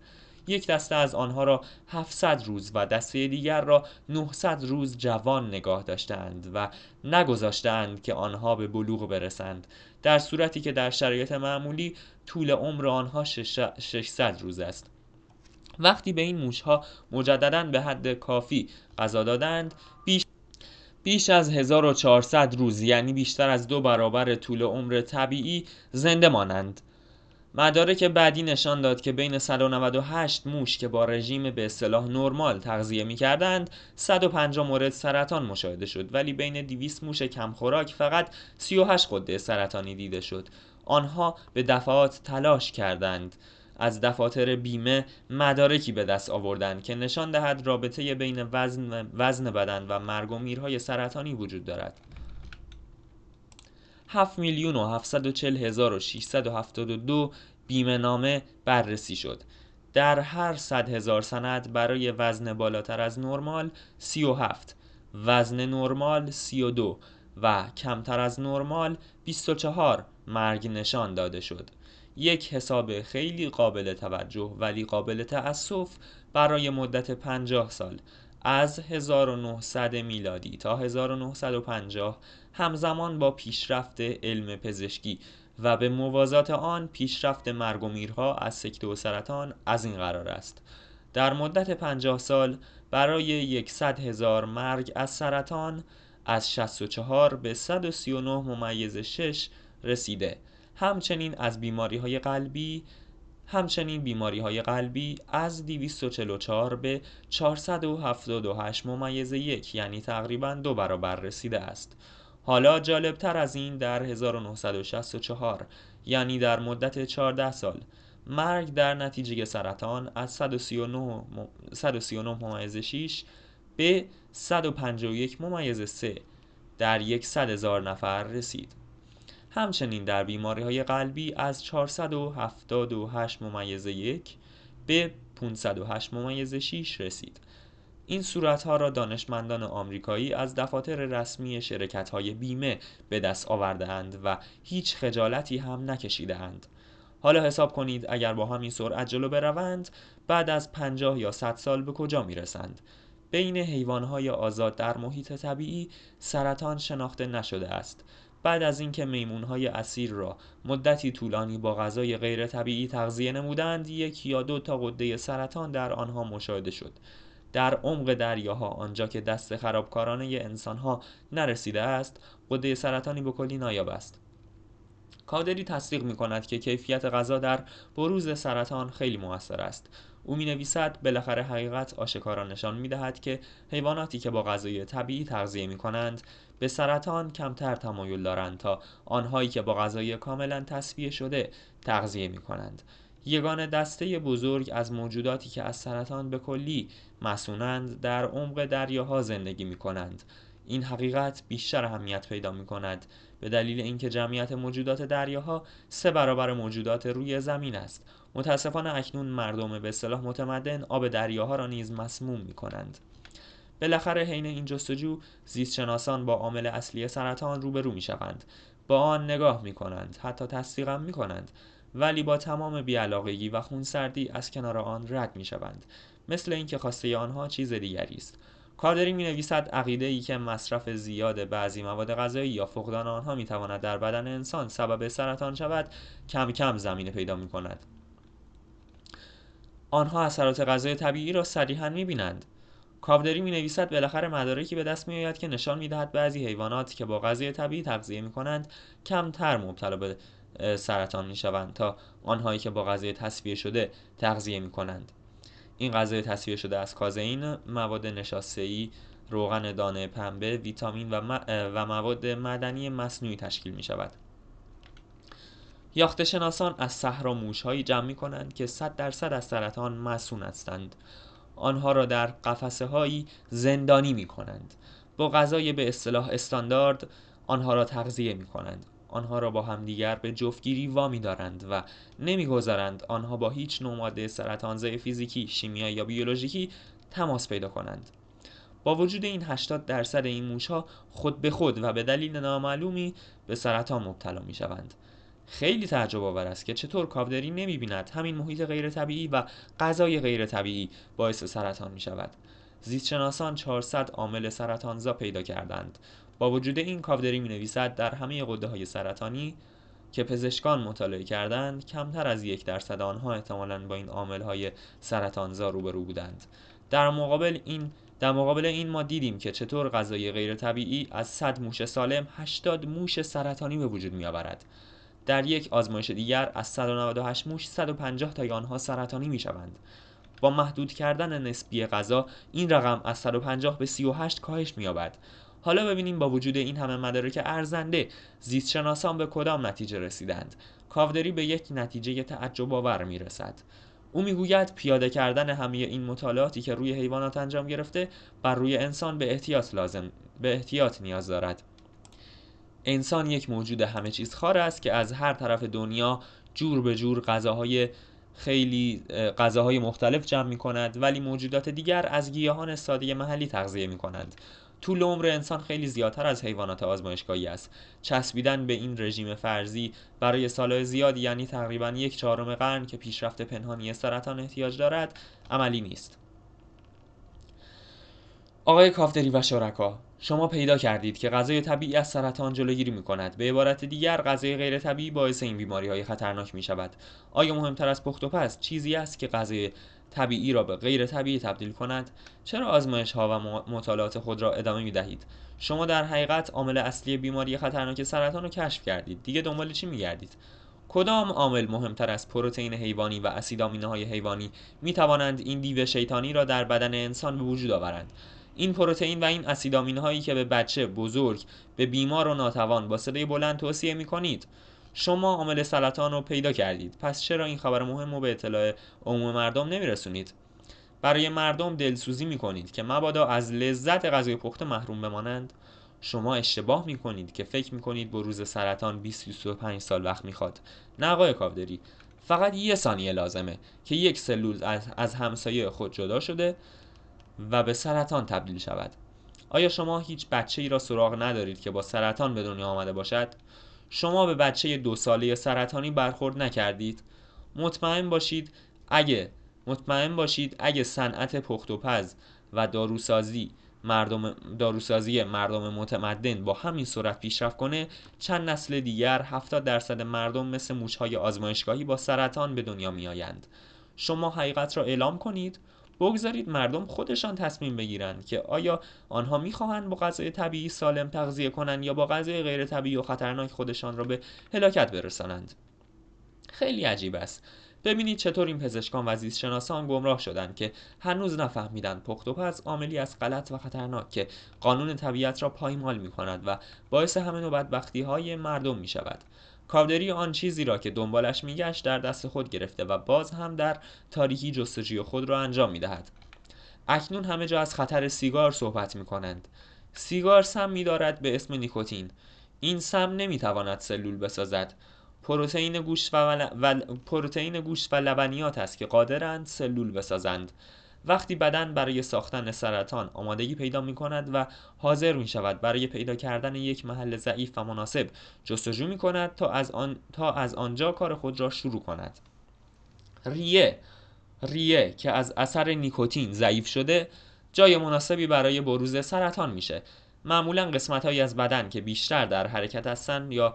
یک دسته از آنها را 700 روز و دسته دیگر را 900 روز جوان نگاه داشتند و نگذاشتند که آنها به بلوغ برسند. در صورتی که در شرایط معمولی طول عمر آنها 600 روز است. وقتی به این موشها مجددا به حد کافی غذا دادند بیش بیش از 1400 روز یعنی بیشتر از دو برابر طول عمر طبیعی زنده مانند. مدارک بعدی نشان داد که بین 198 موش که با رژیم به اصطلاح نرمال تغذیه می کردند 150 مورد سرطان مشاهده شد ولی بین 200 موش کمخوراک فقط 38 قده سرطانی دیده شد. آنها به دفعات تلاش کردند. از دفاتر بیمه مدارکی به دست آوردند که نشان دهد رابطه بین وزن, وزن بدن و مرگ و میرهای سرطانی وجود دارد. 7 میلیون و 740 هزار و 672 بیمه نامه بررسی شد. در هر 100 هزار سند برای وزن بالاتر از نرمال 37 وزن نرمال 32 و کمتر از نرمال 24 مرگ نشان داده شد. یک حساب خیلی قابل توجه ولی قابل تأسف برای مدت 50 سال از 1900 میلادی تا 1950 همزمان با پیشرفت علم پزشکی و به موازات آن پیشرفت مرگ و میرها از سکته و سرطان از این قرار است. در مدت 50 سال برای 100 هزار مرگ از سرطان از 64 به 139 ممیز 6 رسیده. همچنین از بیماری های قلبی همچنین بیماری های قلبی از 244 به 478 ممیز یک یعنی تقریبا دو برابر رسیده است. حالا جالبتر از این در 1964 یعنی در مدت 14 سال. مرگ در نتیجه سرطان از 139 139 ممیز 6 به 151 ممیز 3 در یک صد هزار نفر رسید. همچنین در بیماری های قلبی از 478 ممیز یک به 508 ممیز 6 رسید. این صورتها را دانشمندان آمریکایی از دفاتر رسمی شرکت های بیمه به دست آورده اند و هیچ خجالتی هم نکشیده اند. حالا حساب کنید اگر با همین سرعت جلو بروند بعد از 50 یا 100 سال به کجا می رسند؟ بین حیوانهای آزاد در محیط طبیعی سرطان شناخته نشده است بعد از اینکه میمونهای اسیر را مدتی طولانی با غذای غیر طبیعی تغذیه نمودند یک یا دو تا قده سرطان در آنها مشاهده شد در عمق دریاها آنجا که دست خرابکارانه انسانها نرسیده است قده سرطانی به کلی نایاب است. کادری تصدیق می کند که کیفیت غذا در بروز سرطان خیلی موثر است. او می نویسد بالاخره حقیقت آشکارا نشان می دهد که حیواناتی که با غذای طبیعی تغذیه می کنند به سرطان کمتر تمایل دارند تا آنهایی که با غذای کاملا تصفیه شده تغذیه می کنند یگان دسته بزرگ از موجوداتی که از سرطان به کلی مسونند در عمق دریاها زندگی می کنند این حقیقت بیشتر اهمیت پیدا می کند به دلیل اینکه جمعیت موجودات دریاها سه برابر موجودات روی زمین است. متاسفانه اکنون مردم به اصطلاح متمدن آب دریاها را نیز مسموم می کنند بالاخره حین این جستجو زیستشناسان با عامل اصلی سرطان روبرو می شوند با آن نگاه می کنند حتی تصدیقم می کنند ولی با تمام بیعلاقگی و خونسردی از کنار آن رد می شوند مثل اینکه خواسته آنها چیز دیگری است. کادری می نویسد عقیده ای که مصرف زیاد بعضی مواد غذایی یا فقدان آنها می تواند در بدن انسان سبب سرطان شود کم کم زمینه پیدا می کند آنها اثرات غذای طبیعی را صریحا می بینند کاودری می نویسد بالاخره مدارکی به دست می آید که نشان می دهد بعضی حیوانات که با غذای طبیعی تغذیه می کنند کمتر مبتلا به سرطان می شوند تا آنهایی که با غذای تصفیه شده تغذیه می کنند این غذای تصفیه شده از کازئین مواد ای روغن دانه پنبه ویتامین و, و مواد مدنی مصنوعی تشکیل می شود یاخته شناسان از صحرا موشهایی جمع می کنند که 100 درصد از سرطان مسون هستند. آنها را در قفسه هایی زندانی می کنند با غذای به اصطلاح استاندارد آنها را تغذیه می کنند آنها را با همدیگر به جفتگیری وامی دارند و نمی‌گذارند آنها با هیچ نوع ماده سرطانزای فیزیکی، شیمیایی یا بیولوژیکی تماس پیدا کنند. با وجود این 80 درصد این موشها خود به خود و به دلیل نامعلومی به سرطان مبتلا می شوند. خیلی تعجب آور است که چطور کاودری نمی بیند همین محیط غیر طبیعی و غذای غیر طبیعی باعث سرطان می شود. زیستشناسان 400 عامل سرطانزا پیدا کردند با وجود این کاودری می نویسد در همه قده های سرطانی که پزشکان مطالعه کردند کمتر از یک درصد آنها احتمالا با این عامل های سرطانزا روبرو بودند. در مقابل این در مقابل این ما دیدیم که چطور غذای غیر طبیعی از 100 موش سالم 80 موش سرطانی به وجود می آورد در یک آزمایش دیگر از 198 موش 150 تای آنها سرطانی می شوند با محدود کردن نسبی غذا این رقم از 150 به 38 کاهش می یابد حالا ببینیم با وجود این همه مدارک ارزنده زیستشناسان به کدام نتیجه رسیدند. کاودری به یک نتیجه تعجب آور می رسد او می‌گوید پیاده کردن همه این مطالعاتی که روی حیوانات انجام گرفته بر روی انسان به احتیاط لازم به احتیاط نیاز دارد. انسان یک موجود همه چیز خار است که از هر طرف دنیا جور به جور غذاهای خیلی غذاهای مختلف جمع می کند ولی موجودات دیگر از گیاهان ساده محلی تغذیه می کنند طول عمر انسان خیلی زیادتر از حیوانات آزمایشگاهی است. چسبیدن به این رژیم فرضی برای سالهای زیادی یعنی تقریبا یک چهارم قرن که پیشرفت پنهانی سرطان احتیاج دارد عملی نیست. آقای کافتری و شرکا شما پیدا کردید که غذای طبیعی از سرطان جلوگیری می کند به عبارت دیگر غذای غیر طبیعی باعث این بیماری های خطرناک می شود آیا مهمتر از پخت و پز چیزی است که غذای طبیعی را به غیر طبیعی تبدیل کند. چرا آزمایش ها و مطالعات خود را ادامه می دهید شما در حقیقت عامل اصلی بیماری خطرناک سرطان را کشف کردید. دیگه دنبال چی می گردید کدام عامل مهمتر از پروتئین حیوانی و اسید های حیوانی می توانند این دیو شیطانی را در بدن انسان به وجود آورند؟ این پروتئین و این اسیدامین هایی که به بچه بزرگ به بیمار و ناتوان با صدای بلند توصیه می کنید شما عامل سرطان رو پیدا کردید. پس چرا این خبر مهم رو به اطلاع عموم مردم نمیرسونید؟ برای مردم دلسوزی می کنید که مبادا از لذت غذای پخته محروم بمانند. شما اشتباه می کنید که فکر می کنید بروز سرطان 20 25 سال وقت می‌خواد. نه آقای کاودری فقط یه ثانیه لازمه که یک سلول از, از همسایه خود جدا شده و به سرطان تبدیل شود. آیا شما هیچ بچه ای را سراغ ندارید که با سرطان به دنیا آمده باشد؟ شما به بچه دو ساله سرطانی برخورد نکردید؟ مطمئن باشید اگه مطمئن باشید اگه صنعت پخت و پز و داروسازی مردم داروسازی مردم متمدن با همین سرعت پیشرفت کنه چند نسل دیگر 70 درصد مردم مثل موشهای آزمایشگاهی با سرطان به دنیا می آیند. شما حقیقت را اعلام کنید بگذارید مردم خودشان تصمیم بگیرند که آیا آنها می‌خواهند با غذای طبیعی سالم تغذیه کنند یا با غذای غیر طبیعی و خطرناک خودشان را به هلاکت برسانند. خیلی عجیب است. ببینید چطور این پزشکان و شناسان گمراه شدند که هنوز نفهمیدند پخت و پز عاملی از غلط و خطرناک که قانون طبیعت را پایمال می کند و باعث همه نوع بدبختی های مردم می شود کاودری آن چیزی را که دنبالش میگشت در دست خود گرفته و باز هم در تاریکی جستجوی خود را انجام می‌دهد. اکنون همه جا از خطر سیگار صحبت می کنند سیگار سم می دارد به اسم نیکوتین. این سم نمی تواند سلول بسازد. پروتئین گوشت و, و... پروتئین گوشت و لبنیات است که قادرند سلول بسازند. وقتی بدن برای ساختن سرطان آمادگی پیدا می کند و حاضر می شود برای پیدا کردن یک محل ضعیف و مناسب جستجو می کند تا از, آن... تا از آنجا کار خود را شروع کند. ریه. ریه که از اثر نیکوتین ضعیف شده جای مناسبی برای بروز سرطان میشه. معمولا قسمت هایی از بدن که بیشتر در حرکت هستند یا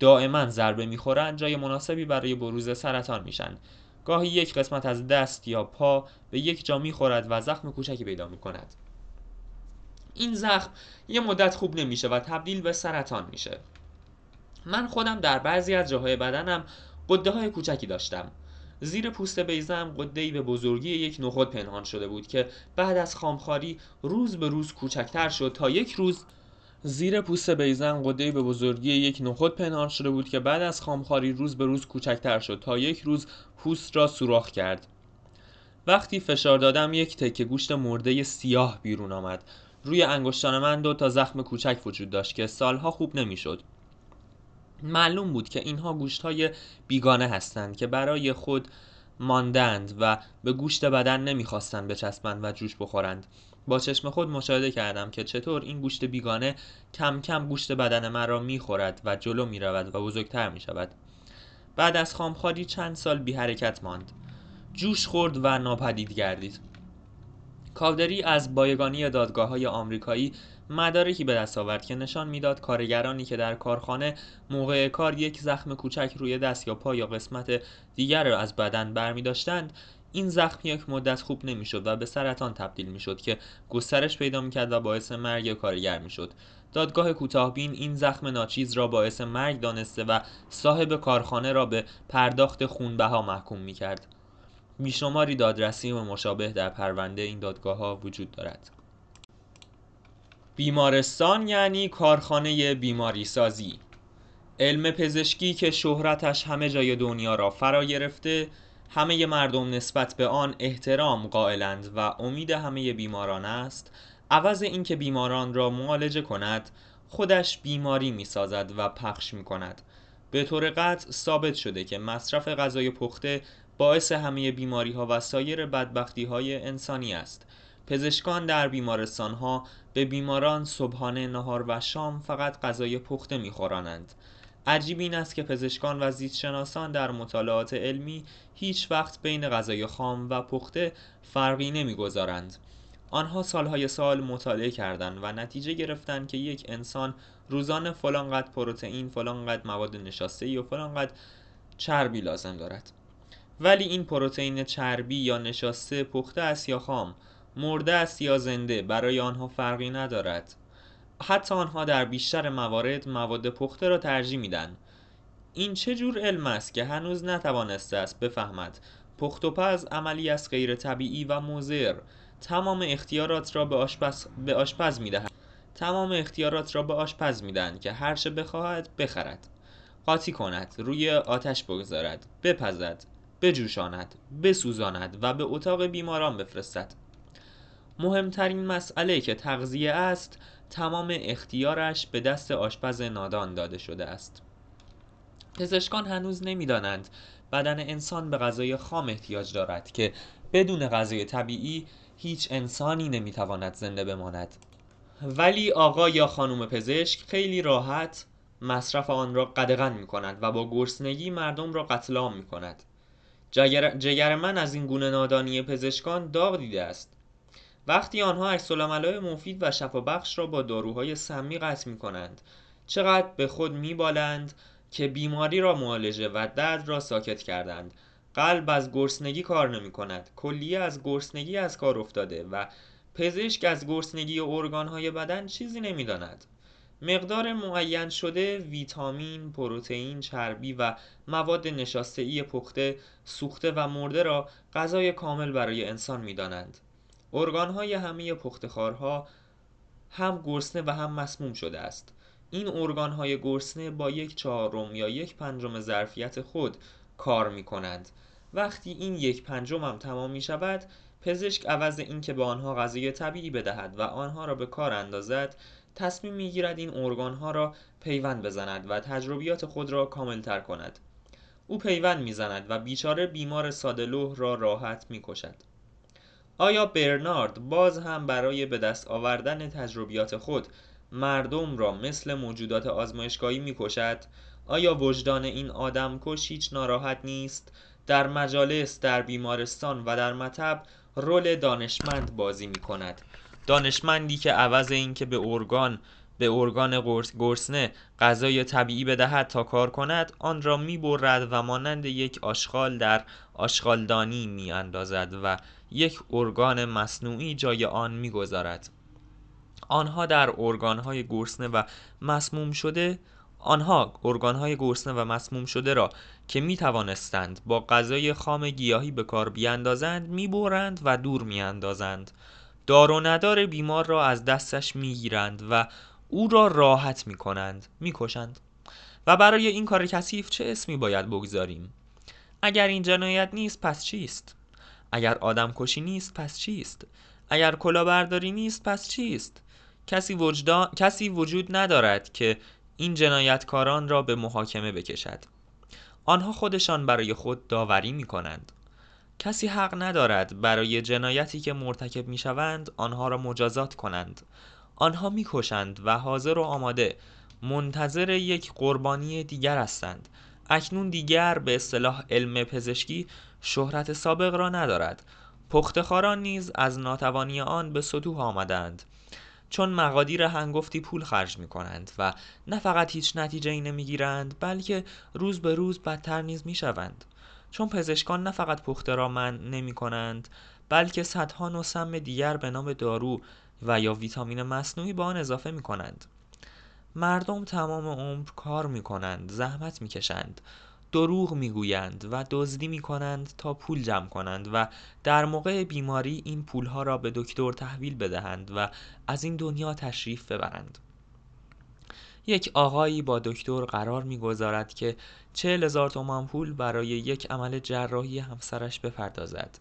دائما ضربه می‌خورند جای مناسبی برای بروز سرطان میشن. گاهی یک قسمت از دست یا پا به یک جا می‌خورد و زخم کوچکی پیدا می‌کند. این زخم یه مدت خوب نمیشه و تبدیل به سرطان میشه. من خودم در بعضی از جاهای بدنم قده های کوچکی داشتم. زیر پوست بیزم قده‌ای به بزرگی یک نخود پنهان شده بود که بعد از خامخاری روز به روز کوچکتر شد تا یک روز زیر پوست بیزن قده‌ای به بزرگی یک نخود پنهان شده بود که بعد از خامخاری روز به روز کوچکتر شد تا یک روز پوست را سوراخ کرد. وقتی فشار دادم یک تکه گوشت مرده سیاه بیرون آمد. روی انگشتان من دو تا زخم کوچک وجود داشت که سالها خوب نمی‌شد. معلوم بود که اینها گوشت های بیگانه هستند که برای خود ماندند و به گوشت بدن نمی‌خواستند بچسبند و جوش بخورند. با چشم خود مشاهده کردم که چطور این گوشت بیگانه کم کم گوشت بدن من را می‌خورد و جلو می‌رود و بزرگتر می‌شود. بعد از خامخاری چند سال بی حرکت ماند. جوش خورد و ناپدید گردید. کاودری از بایگانی دادگاه های آمریکایی مدارکی به دست آورد که نشان می‌داد کارگرانی که در کارخانه موقع کار یک زخم کوچک روی دست یا پا یا قسمت دیگر را از بدن برمی داشتند این زخم یک مدت خوب نمی‌شد و به سرطان تبدیل می‌شد که گسترش پیدا می‌کرد و باعث مرگ کارگر می‌شد. دادگاه کوتاهبین این زخم ناچیز را باعث مرگ دانسته و صاحب کارخانه را به پرداخت خونبها محکوم می‌کرد. بیشماری دادرسی و مشابه در پرونده این دادگاه ها وجود دارد. بیمارستان یعنی کارخانه بیماری سازی علم پزشکی که شهرتش همه جای دنیا را فرا گرفته همه مردم نسبت به آن احترام قائلند و امید همه بیماران است. عوض اینکه بیماران را معالجه کند خودش بیماری می سازد و پخش می کند به طور قطع ثابت شده که مصرف غذای پخته باعث همه بیماری ها و سایر بدبختی های انسانی است. پزشکان در بیمارستان ها به بیماران صبحانه نهار و شام فقط غذای پخته میخورانند. عجیب این است که پزشکان و زیستشناسان در مطالعات علمی هیچ وقت بین غذای خام و پخته فرقی نمی‌گذارند آنها سالهای سال مطالعه کردند و نتیجه گرفتند که یک انسان روزانه فلان قدر پروتئین، فلان قدر مواد نشاسته و فلان قدر چربی لازم دارد. ولی این پروتئین چربی یا نشاسته پخته است یا خام، مرده است یا زنده برای آنها فرقی ندارد. حتی آنها در بیشتر موارد مواد پخته را ترجیح میدن این چه جور علم است که هنوز نتوانسته است بفهمد؟ پخت و پز عملی است غیر طبیعی و مضر. تمام اختیارات را به آشپز, به آشپز می‌دهد. تمام اختیارات را به آشپز می‌دهند که هر چه بخواهد بخرد. قاطی کند روی آتش بگذارد بپزد بجوشاند بسوزاند و به اتاق بیماران بفرستد. مهمترین مسئله که تغذیه است تمام اختیارش به دست آشپز نادان داده شده است. پزشکان هنوز نمی‌دانند بدن انسان به غذای خام احتیاج دارد که بدون غذای طبیعی هیچ انسانی نمی‌تواند زنده بماند. ولی آقا یا خانم پزشک خیلی راحت مصرف آن را قدغن می کند و با گرسنگی مردم را قتل عام می کند جگر, جگر من از این گونه نادانی پزشکان داغ دیده است. وقتی آنها عکس مفید و شفابخش را با داروهای سمی قطع می کنند چقدر به خود میبالند که بیماری را معالجه و درد را ساکت کردند. قلب از گرسنگی کار نمی کند کلیه از گرسنگی از کار افتاده و پزشک از گرسنگی ارگانهای بدن چیزی نمی‌داند. مقدار معین شده ویتامین، پروتئین، چربی و مواد نشاسته ای پخته، سوخته و مرده را غذای کامل برای انسان می‌دانند. ارگانهای همه پختخارها هم گرسنه و هم مسموم شده است. این ارگان های گرسنه با یک چهارم یا یک پنجم ظرفیت خود کار می کنند وقتی این یک پنجم هم تمام می شود پزشک عوض اینکه به آنها غذای طبیعی بدهد و آنها را به کار اندازد تصمیم می‌گیرد این ارگان ها را پیوند بزند و تجربیات خود را کاملتر کند. او پیوند می‌زند و بیچاره بیمار سادلوه را راحت می‌کشد. آیا برنارد باز هم برای به دست آوردن تجربیات خود مردم را مثل موجودات آزمایشگاهی می‌کشد؟ آیا وجدان این آدم کش هیچ ناراحت نیست؟ در مجالس در بیمارستان و در مطب رول دانشمند بازی می کند دانشمندی که عوض اینکه به ارگان به ارگان گرسنه غذای طبیعی بدهد تا کار کند آن را می‌برد و مانند یک آشغال در آشغالدانی میاندازد و یک ارگان مصنوعی جای آن می‌گذارد. آنها در ارگانهای گرسنه و مسموم شده آنها ارگانهای گرسنه و مسموم شده را که می توانستند با غذای خام گیاهی به کار بیاندازند می‌برند و دور میاندازند. دار و ندار بیمار را از دستش می‌گیرند و او را راحت می کنند می کشند و برای این کار کثیف چه اسمی باید بگذاریم؟ اگر این جنایت نیست پس چیست؟ اگر آدم کشی نیست پس چیست؟ اگر کلاهبرداری نیست پس چیست؟ کسی, وجود ندارد که این جنایتکاران را به محاکمه بکشد. آنها خودشان برای خود داوری می کنند کسی حق ندارد برای جنایتی که مرتکب می شوند آنها را مجازات کنند. آنها می‌کشند و حاضر و آماده منتظر یک قربانی دیگر هستند. اکنون دیگر به اصطلاح علم پزشکی شهرت سابق را ندارد. پختخاران نیز از ناتوانی آن به سطوح آمدند. چون مقادیر هنگفتی پول خرج می کنند و نه فقط هیچ نتیجه ای نمی گیرند بلکه روز به روز بدتر نیز می شوند چون پزشکان نه فقط پخته را من نمی کنند بلکه صدها نوع سم دیگر به نام دارو و یا ویتامین مصنوعی به آن اضافه می کنند مردم تمام عمر کار می کنند زحمت می کشند دروغ می‌گویند و دزدی می کنند تا پول جمع کنند و در موقع بیماری این پولها را به دکتر تحویل بدهند و از این دنیا تشریف ببرند. یک آقایی با دکتر قرار می‌گذارد که چهل هزار تومان پول برای یک عمل جراحی همسرش بپردازد.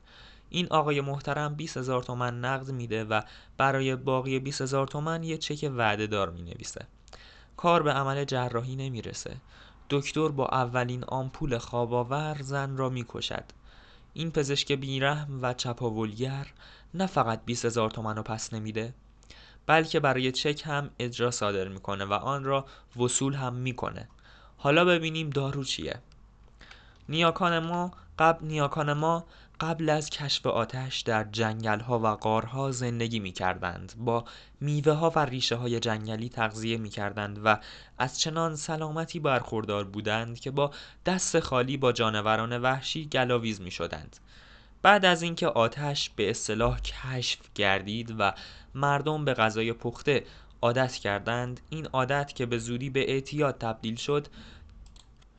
این آقای محترم 20 هزار تومن نقد میده و برای باقی 20 هزار تومن یه چک وعده دار می نویسه کار به عمل جراحی نمی‌رسه. دکتر با اولین آمپول خواباور زن را می‌کشد. این پزشک بیرحم و چپاولگر نه فقط 20 هزار تومن رو پس نمیده بلکه برای چک هم اجرا صادر می‌کنه و آن را وصول هم می‌کنه. حالا ببینیم دارو چیه. نیاکان ما قبل نیاکان ما قبل از کشف آتش در جنگل ها و غارها زندگی می کردند با میوه ها و ریشه های جنگلی تغذیه می کردند و از چنان سلامتی برخوردار بودند که با دست خالی با جانوران وحشی گلاویز می شدند بعد از اینکه آتش به اصطلاح کشف گردید و مردم به غذای پخته عادت کردند این عادت که به زودی به اعتیاد تبدیل شد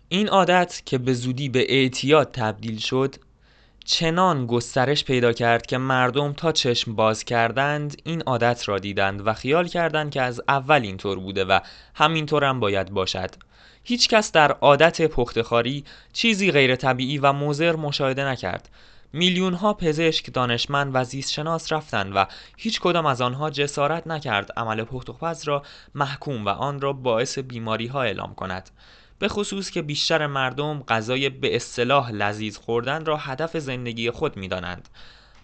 این عادت که به زودی به اعتیاد تبدیل شد چنان گسترش پیدا کرد که مردم تا چشم باز کردند این عادت را دیدند و خیال کردند که از اول اینطور بوده و همینطور هم باید باشد. هیچ کس در عادت پختخاری چیزی غیر طبیعی و مضر مشاهده نکرد. میلیون ها پزشک دانشمند و زیست شناس رفتند و هیچ کدام از آنها جسارت نکرد عمل پخت را محکوم و آن را باعث بیماری ها اعلام کند. به خصوص که بیشتر مردم غذای به اصطلاح لذیذ خوردن را هدف زندگی خود می دانند.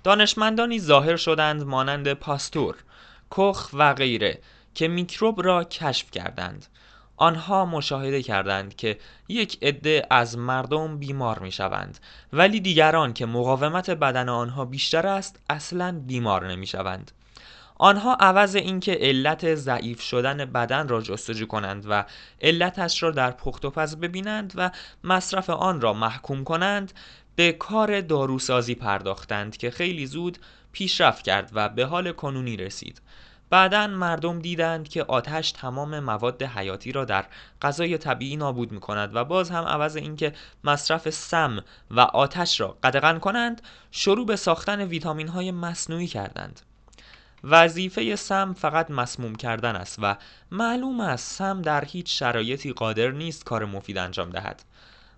دانشمندانی ظاهر شدند مانند پاستور، کخ و غیره که میکروب را کشف کردند. آنها مشاهده کردند که یک عده از مردم بیمار می شوند ولی دیگران که مقاومت بدن آنها بیشتر است اصلا بیمار نمی شوند. آنها عوض اینکه علت ضعیف شدن بدن را جستجو کنند و علتش را در پخت و پز ببینند و مصرف آن را محکوم کنند به کار داروسازی پرداختند که خیلی زود پیشرفت کرد و به حال کنونی رسید. بعدا مردم دیدند که آتش تمام مواد حیاتی را در غذای طبیعی نابود می کند و باز هم عوض اینکه مصرف سم و آتش را قدغن کنند شروع به ساختن ویتامین های مصنوعی کردند. وظیفه سم فقط مسموم کردن است و معلوم است سم در هیچ شرایطی قادر نیست کار مفید انجام دهد.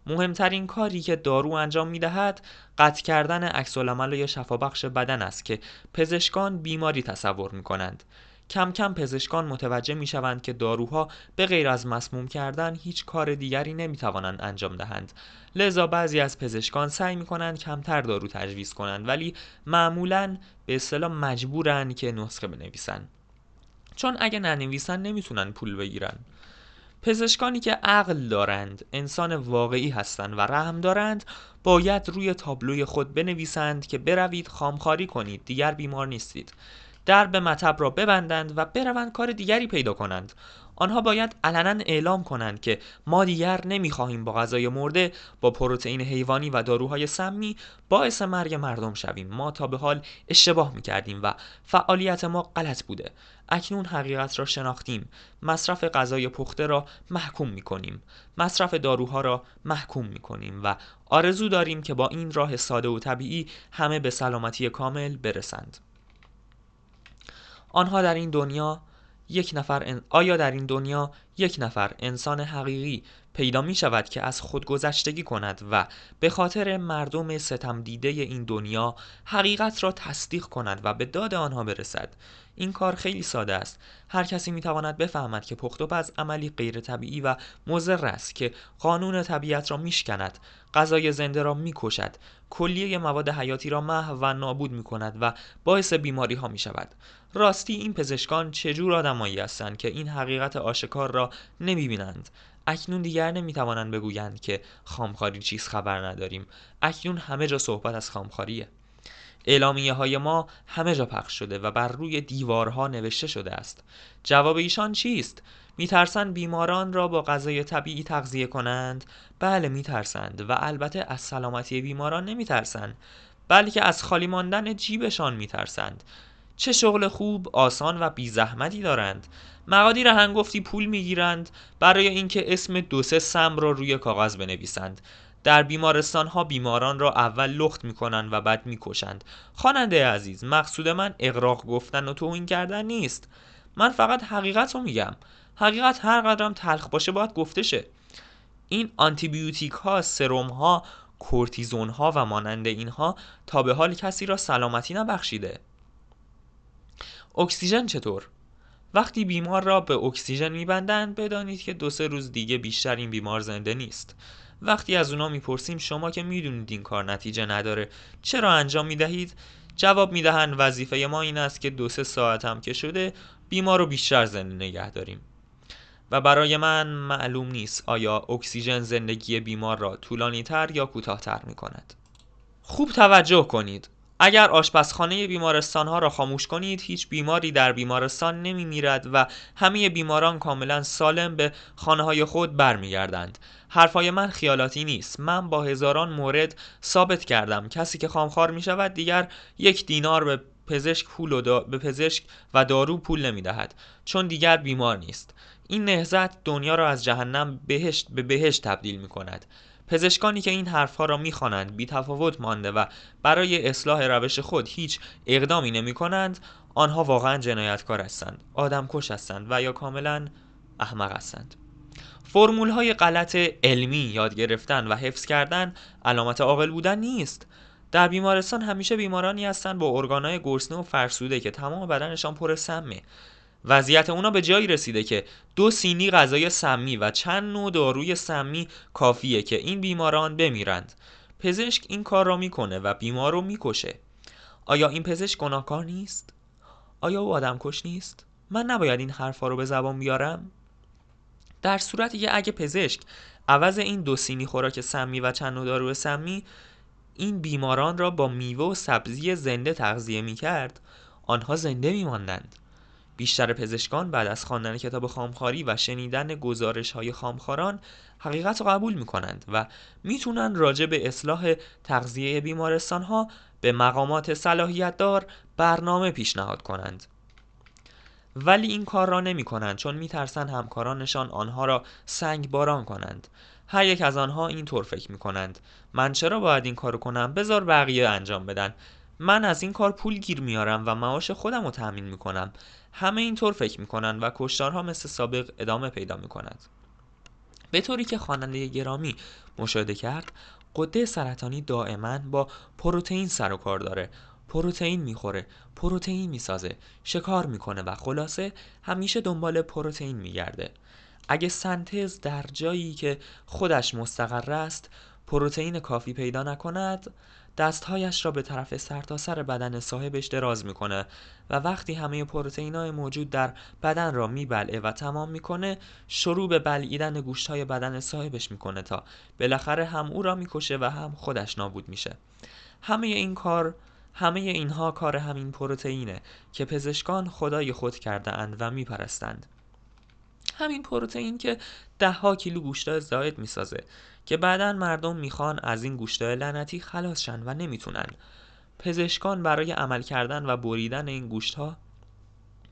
مهمترین کاری که دارو انجام می دهد قطع کردن عکس یا شفابخش بدن است که پزشکان بیماری تصور می کنند کم کم پزشکان متوجه می شوند که داروها به غیر از مسموم کردن هیچ کار دیگری نمی توانند انجام دهند. لذا بعضی از پزشکان سعی می کنند کمتر دارو تجویز کنند ولی معمولا به اصطلاح مجبورند که نسخه بنویسند چون اگه ننویسن نمی‌تونن پول بگیرن. پزشکانی که عقل دارند انسان واقعی هستند و رحم دارند باید روی تابلوی خود بنویسند که بروید خامخاری کنید دیگر بیمار نیستید. درب مطب را ببندند و بروند کار دیگری پیدا کنند. آنها باید علنا اعلام کنند که ما دیگر نمی‌خواهیم با غذای مرده با پروتئین حیوانی و داروهای سمی باعث مرگ مردم شویم. ما تا به حال اشتباه می‌کردیم و فعالیت ما غلط بوده. اکنون حقیقت را شناختیم. مصرف غذای پخته را محکوم می‌کنیم. مصرف داروها را محکوم می‌کنیم و آرزو داریم که با این راه ساده و طبیعی همه به سلامتی کامل برسند. آنها در این دنیا یک نفر آیا در این دنیا یک نفر انسان حقیقی پیدا می شود که از خودگذشتگی کند و به خاطر مردم ستم دیده این دنیا حقیقت را تصدیق کند و به داد آنها برسد. این کار خیلی ساده است. هر کسی می تواند بفهمد که پخت و پز عملی غیر طبیعی و مضر است که قانون طبیعت را میشکند غذای زنده را می‌کشد کلیه مواد حیاتی را محو و نابود می کند و باعث بیماری ها می شود. راستی این پزشکان چجور آدمایی هستند که این حقیقت آشکار را نمی بینند؟ اکنون دیگر نمی توانند بگویند که خامخاری چیز خبر نداریم. اکنون همه جا صحبت از خامخاریه. اعلامیه های ما همه جا پخش شده و بر روی دیوارها نوشته شده است. جواب ایشان چیست؟ میترسند بیماران را با غذای طبیعی تغذیه کنند؟ بله میترسند و البته از سلامتی بیماران نمیترسند بلکه از خالی ماندن جیبشان میترسند. چه شغل خوب آسان و بی زحمتی دارند. مقادیر هنگفتی پول می‌گیرند برای اینکه اسم دو سه سم را روی کاغذ بنویسند. در بیمارستان ها بیماران را اول لخت می‌کنند و بعد می‌کشند. خواننده عزیز مقصود من اقراق گفتن و توهین کردن نیست. من فقط حقیقت رو میگم. حقیقت هر قدرم تلخ باشه باید گفته شه این آنتیبیوتیک ها سروم ها کورتیزون ها و مانند اینها تا به حال کسی را سلامتی نبخشیده. اکسیژن چطور؟ وقتی بیمار را به اکسیژن میبندند بدانید که دو سه روز دیگه بیشتر این بیمار زنده نیست. وقتی از اونا می‌پرسیم شما که می‌دونید این کار نتیجه نداره. چرا انجام می‌دهید؟ جواب می‌دهند وظیفه ما این است که دو سه ساعت هم که شده بیمار رو بیشتر زنده نگه داریم. و برای من معلوم نیست آیا اکسیژن زندگی بیمار را طولانی تر یا کوتاهتر می کند. خوب توجه کنید. اگر آشپزخانه بیمارستان ها را خاموش کنید هیچ بیماری در بیمارستان نمی میرد و همه بیماران کاملا سالم به خانه های خود برمیگردند. حرفای من خیالاتی نیست. من با هزاران مورد ثابت کردم. کسی که خامخوار می شود دیگر یک دینار به پزشک پول و به پزشک و دارو پول نمی دهد چون دیگر بیمار نیست. این نهزت دنیا را از جهنم بهشت به بهشت تبدیل می کند پزشکانی که این حرفها را می‌خوانند بی تفاوت مانده و برای اصلاح روش خود هیچ اقدامی نمی کنند آنها واقعا جنایتکار هستند آدم کش هستند و یا کاملا احمق هستند. فرمول های غلط علمی یاد گرفتن و حفظ کردن علامت عاقل بودن نیست. در بیمارستان همیشه بیمارانی هستند با ارگانهای گرسنه و فرسوده که تمام بدنشان پر سمه. وضعیت اونا به جایی رسیده که دو سینی غذای سمی و چند نوع داروی سمی کافیه که این بیماران بمیرند پزشک این کار را می‌کنه و بیمار رو می‌کشه آیا این پزشک گناهکار نیست؟ آیا او آدم کش نیست؟ من نباید این حرفا رو به زبان بیارم؟ در صورتی که اگه پزشک عوض این دو سینی خوراک سمی و چند نوع دارو سمی این بیماران را با میوه و سبزی زنده تغذیه می‌کرد آنها زنده میماندند بیشتر پزشکان بعد از خواندن کتاب خامخاری و شنیدن گزارش های خامخاران حقیقت را قبول می کنند و می‌تونن راجع به اصلاح تغذیه بیمارستان ها به مقامات صلاحیت دار برنامه پیشنهاد کنند. ولی این کار را نمی کنند چون میترسند همکارانشان آنها را سنگ باران کنند. هر یک از آنها این طور فکر می کنند من چرا باید این کارو کنم؟ بذار بقیه انجام بدن. من از این کار پول گیر میارم و معاش خودم رو تأمین می‌کنم. همه اینطور فکر می‌کنن و کشتارها مثل سابق ادامه پیدا می‌کند. به طوری که خواننده گرامی مشاهده کرد قده سرطانی دائما با پروتئین سر و کار داره. پروتئین می‌خوره پروتئین می‌سازه شکار می‌کنه و خلاصه همیشه دنبال پروتئین میگرده. اگه سنتز در جایی که خودش مستقر است پروتئین کافی پیدا نکند دستهایش را به طرف سرتاسر سر بدن صاحبش دراز می‌کنه و وقتی همه پروتئین های موجود در بدن را میبلعه و تمام می‌کنه شروع به بلعیدن گوشت های بدن صاحبش می‌کنه تا بالاخره هم او را می‌کشه و هم خودش نابود میشه. همه این کار همه اینها کار همین پروتئینه که پزشکان خدای خود کرده اند و میپرستند. همین پروتئین که ده ها کیلو گوشت زاید می‌سازه. که بعدا مردم می‌خوان از این گوشتای لعنتی خلاص شن و نمی‌تونن. پزشکان برای عمل کردن و بریدن این گوشت ها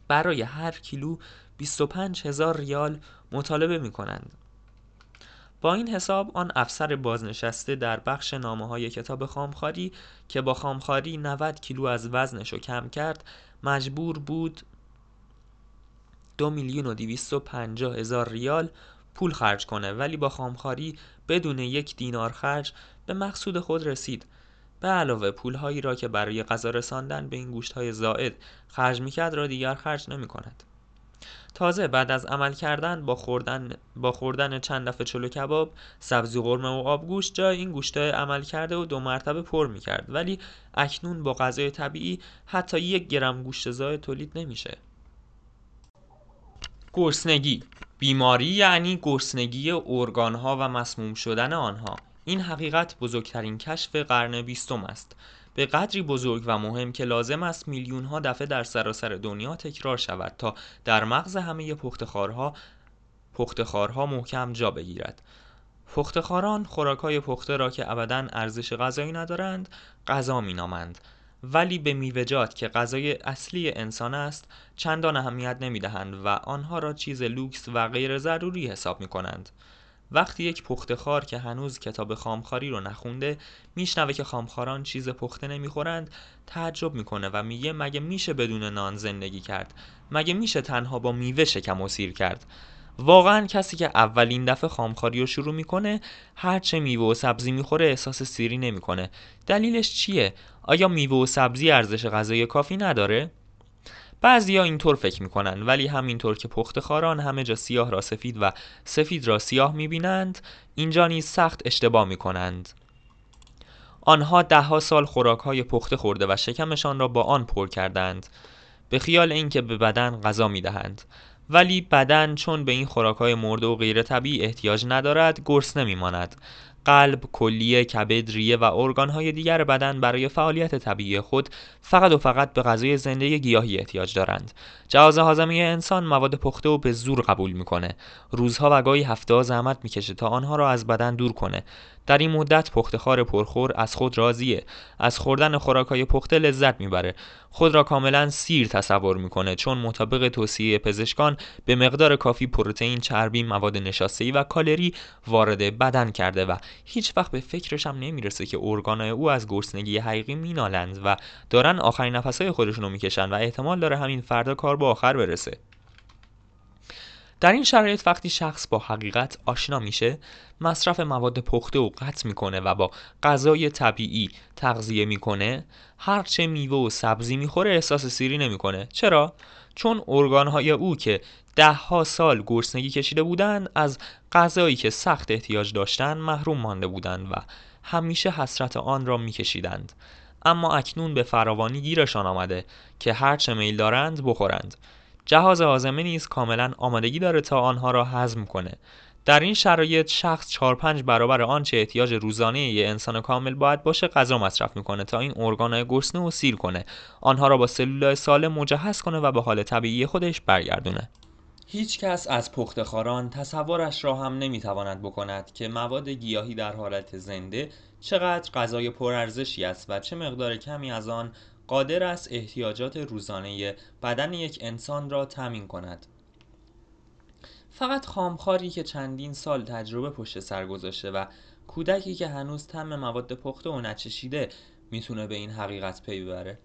برای هر کیلو 25 هزار ریال مطالبه می‌کنند. با این حساب آن افسر بازنشسته در بخش نامه های کتاب خامخاری که با خامخاری 90 کیلو از وزنش رو کم کرد مجبور بود دو میلیون و هزار ریال پول خرج کنه ولی با خامخاری بدون یک دینار خرج به مقصود خود رسید به علاوه پولهایی را که برای غذا رساندن به این گوشت های زائد خرج می‌کرد را دیگر خرج نمی کند. تازه بعد از عمل کردن با خوردن, با خوردن چند دفعه چلو کباب سبزی قرمه و آبگوشت جای این گوشت عمل کرده و دو مرتبه پر می‌کرد ولی اکنون با غذای طبیعی حتی یک گرم گوشت زائد تولید نمیشه گرسنگی. بیماری یعنی گرسنگی ارگانها و مسموم شدن آنها. این حقیقت بزرگترین کشف قرن بیستم است. به قدری بزرگ و مهم که لازم است میلیون ها دفعه در سراسر دنیا تکرار شود تا در مغز همه پختخارها پختخارها محکم جا بگیرد. پختخاران خوراکهای پخته را که ابدا ارزش غذایی ندارند غذا مینامند. ولی به میوه‌جات که غذای اصلی انسان است چندان اهمیت نمی‌دهند و آنها را چیز لوکس و غیر ضروری حساب می کنند. وقتی یک پختخار که هنوز کتاب خامخاری رو نخونده میشنوه که خامخاران چیز پخته نمی‌خورند تعجب می‌کنه و میگه مگه میشه بدون نان زندگی کرد مگه میشه تنها با میوه شکم و سیر کرد واقعا کسی که اولین دفعه خامخاری رو شروع می‌کنه هرچه میوه و سبزی می‌خوره احساس سیری نمی‌کنه. دلیلش چیه؟ آیا میوه و سبزی ارزش غذایی کافی نداره؟ بعضیا اینطور فکر می‌کنن ولی همینطور که پخت خاران همه جا سیاه را سفید و سفید را سیاه می‌بینند اینجا نیز سخت اشتباه می‌کنند. آنها دهها سال خوراک های پخته خورده و شکمشان را با آن پر کردند. به خیال اینکه به بدن غذا می‌دهند. ولی بدن چون به این خوراک های مرده و غیر طبیعی احتیاج ندارد گرسنه میماند قلب، کلیه، کبد، ریه و ارگانهای دیگر بدن برای فعالیت طبیعی خود فقط و فقط به غذای زنده گیاهی احتیاج دارند. جهاز هاضمه انسان مواد پخته و به زور قبول می‌کنه. روزها و گاهی هفته زحمت می‌کشه تا آنها را از بدن دور کنه. در این مدت پختخار پرخور از خود راضیه. از خوردن خوراکهای پخته لذت می‌بره. خود را کاملا سیر تصور می‌کنه چون مطابق توصیه پزشکان به مقدار کافی پروتئین چربی مواد نشاسته‌ای و کالری وارد بدن کرده و هیچ وقت به فکرش هم نمی‌رسه که ارگانهای او از گرسنگی حقیقی مینالند و دارن آخرین نفسهای خودشون رو می‌کشن و احتمال داره همین فردا کار به آخر برسه. در این شرایط وقتی شخص با حقیقت آشنا میشه مصرف مواد پخته و قطع می‌کنه و با غذای طبیعی تغذیه می‌کنه هرچه میوه و سبزی می‌خوره احساس سیری نمی‌کنه. چرا؟ چون ارگانهای او که ده ها سال گرسنگی کشیده بودند از غذایی که سخت احتیاج داشتند محروم مانده بودند و همیشه حسرت آن را میکشیدند. اما اکنون به فراوانی گیرشان آمده که هرچه میل دارند بخورند. جهاز هاضمه نیز کاملا آمادگی داره تا آنها را هضم کنه. در این شرایط شخص 4 5 برابر آنچه احتیاج روزانه یه انسان کامل باید باشه غذا مصرف می‌کنه تا این ارگانهای گرسنه و سیر کنه. آنها را با سلولای سالم مجهز کنه و به حال طبیعی خودش برگردونه. هیچ کس از پختخاران تصورش را هم نمی‌تواند بکند که مواد گیاهی در حالت زنده چقدر غذای پرارزشی است و چه مقدار کمی از آن قادر است احتیاجات روزانه بدن یک انسان را تمین کند. فقط خامخاری که چندین سال تجربه پشت سر گذاشته و کودکی که هنوز تم مواد پخته و نچشیده می‌تونه به این حقیقت پی ببره.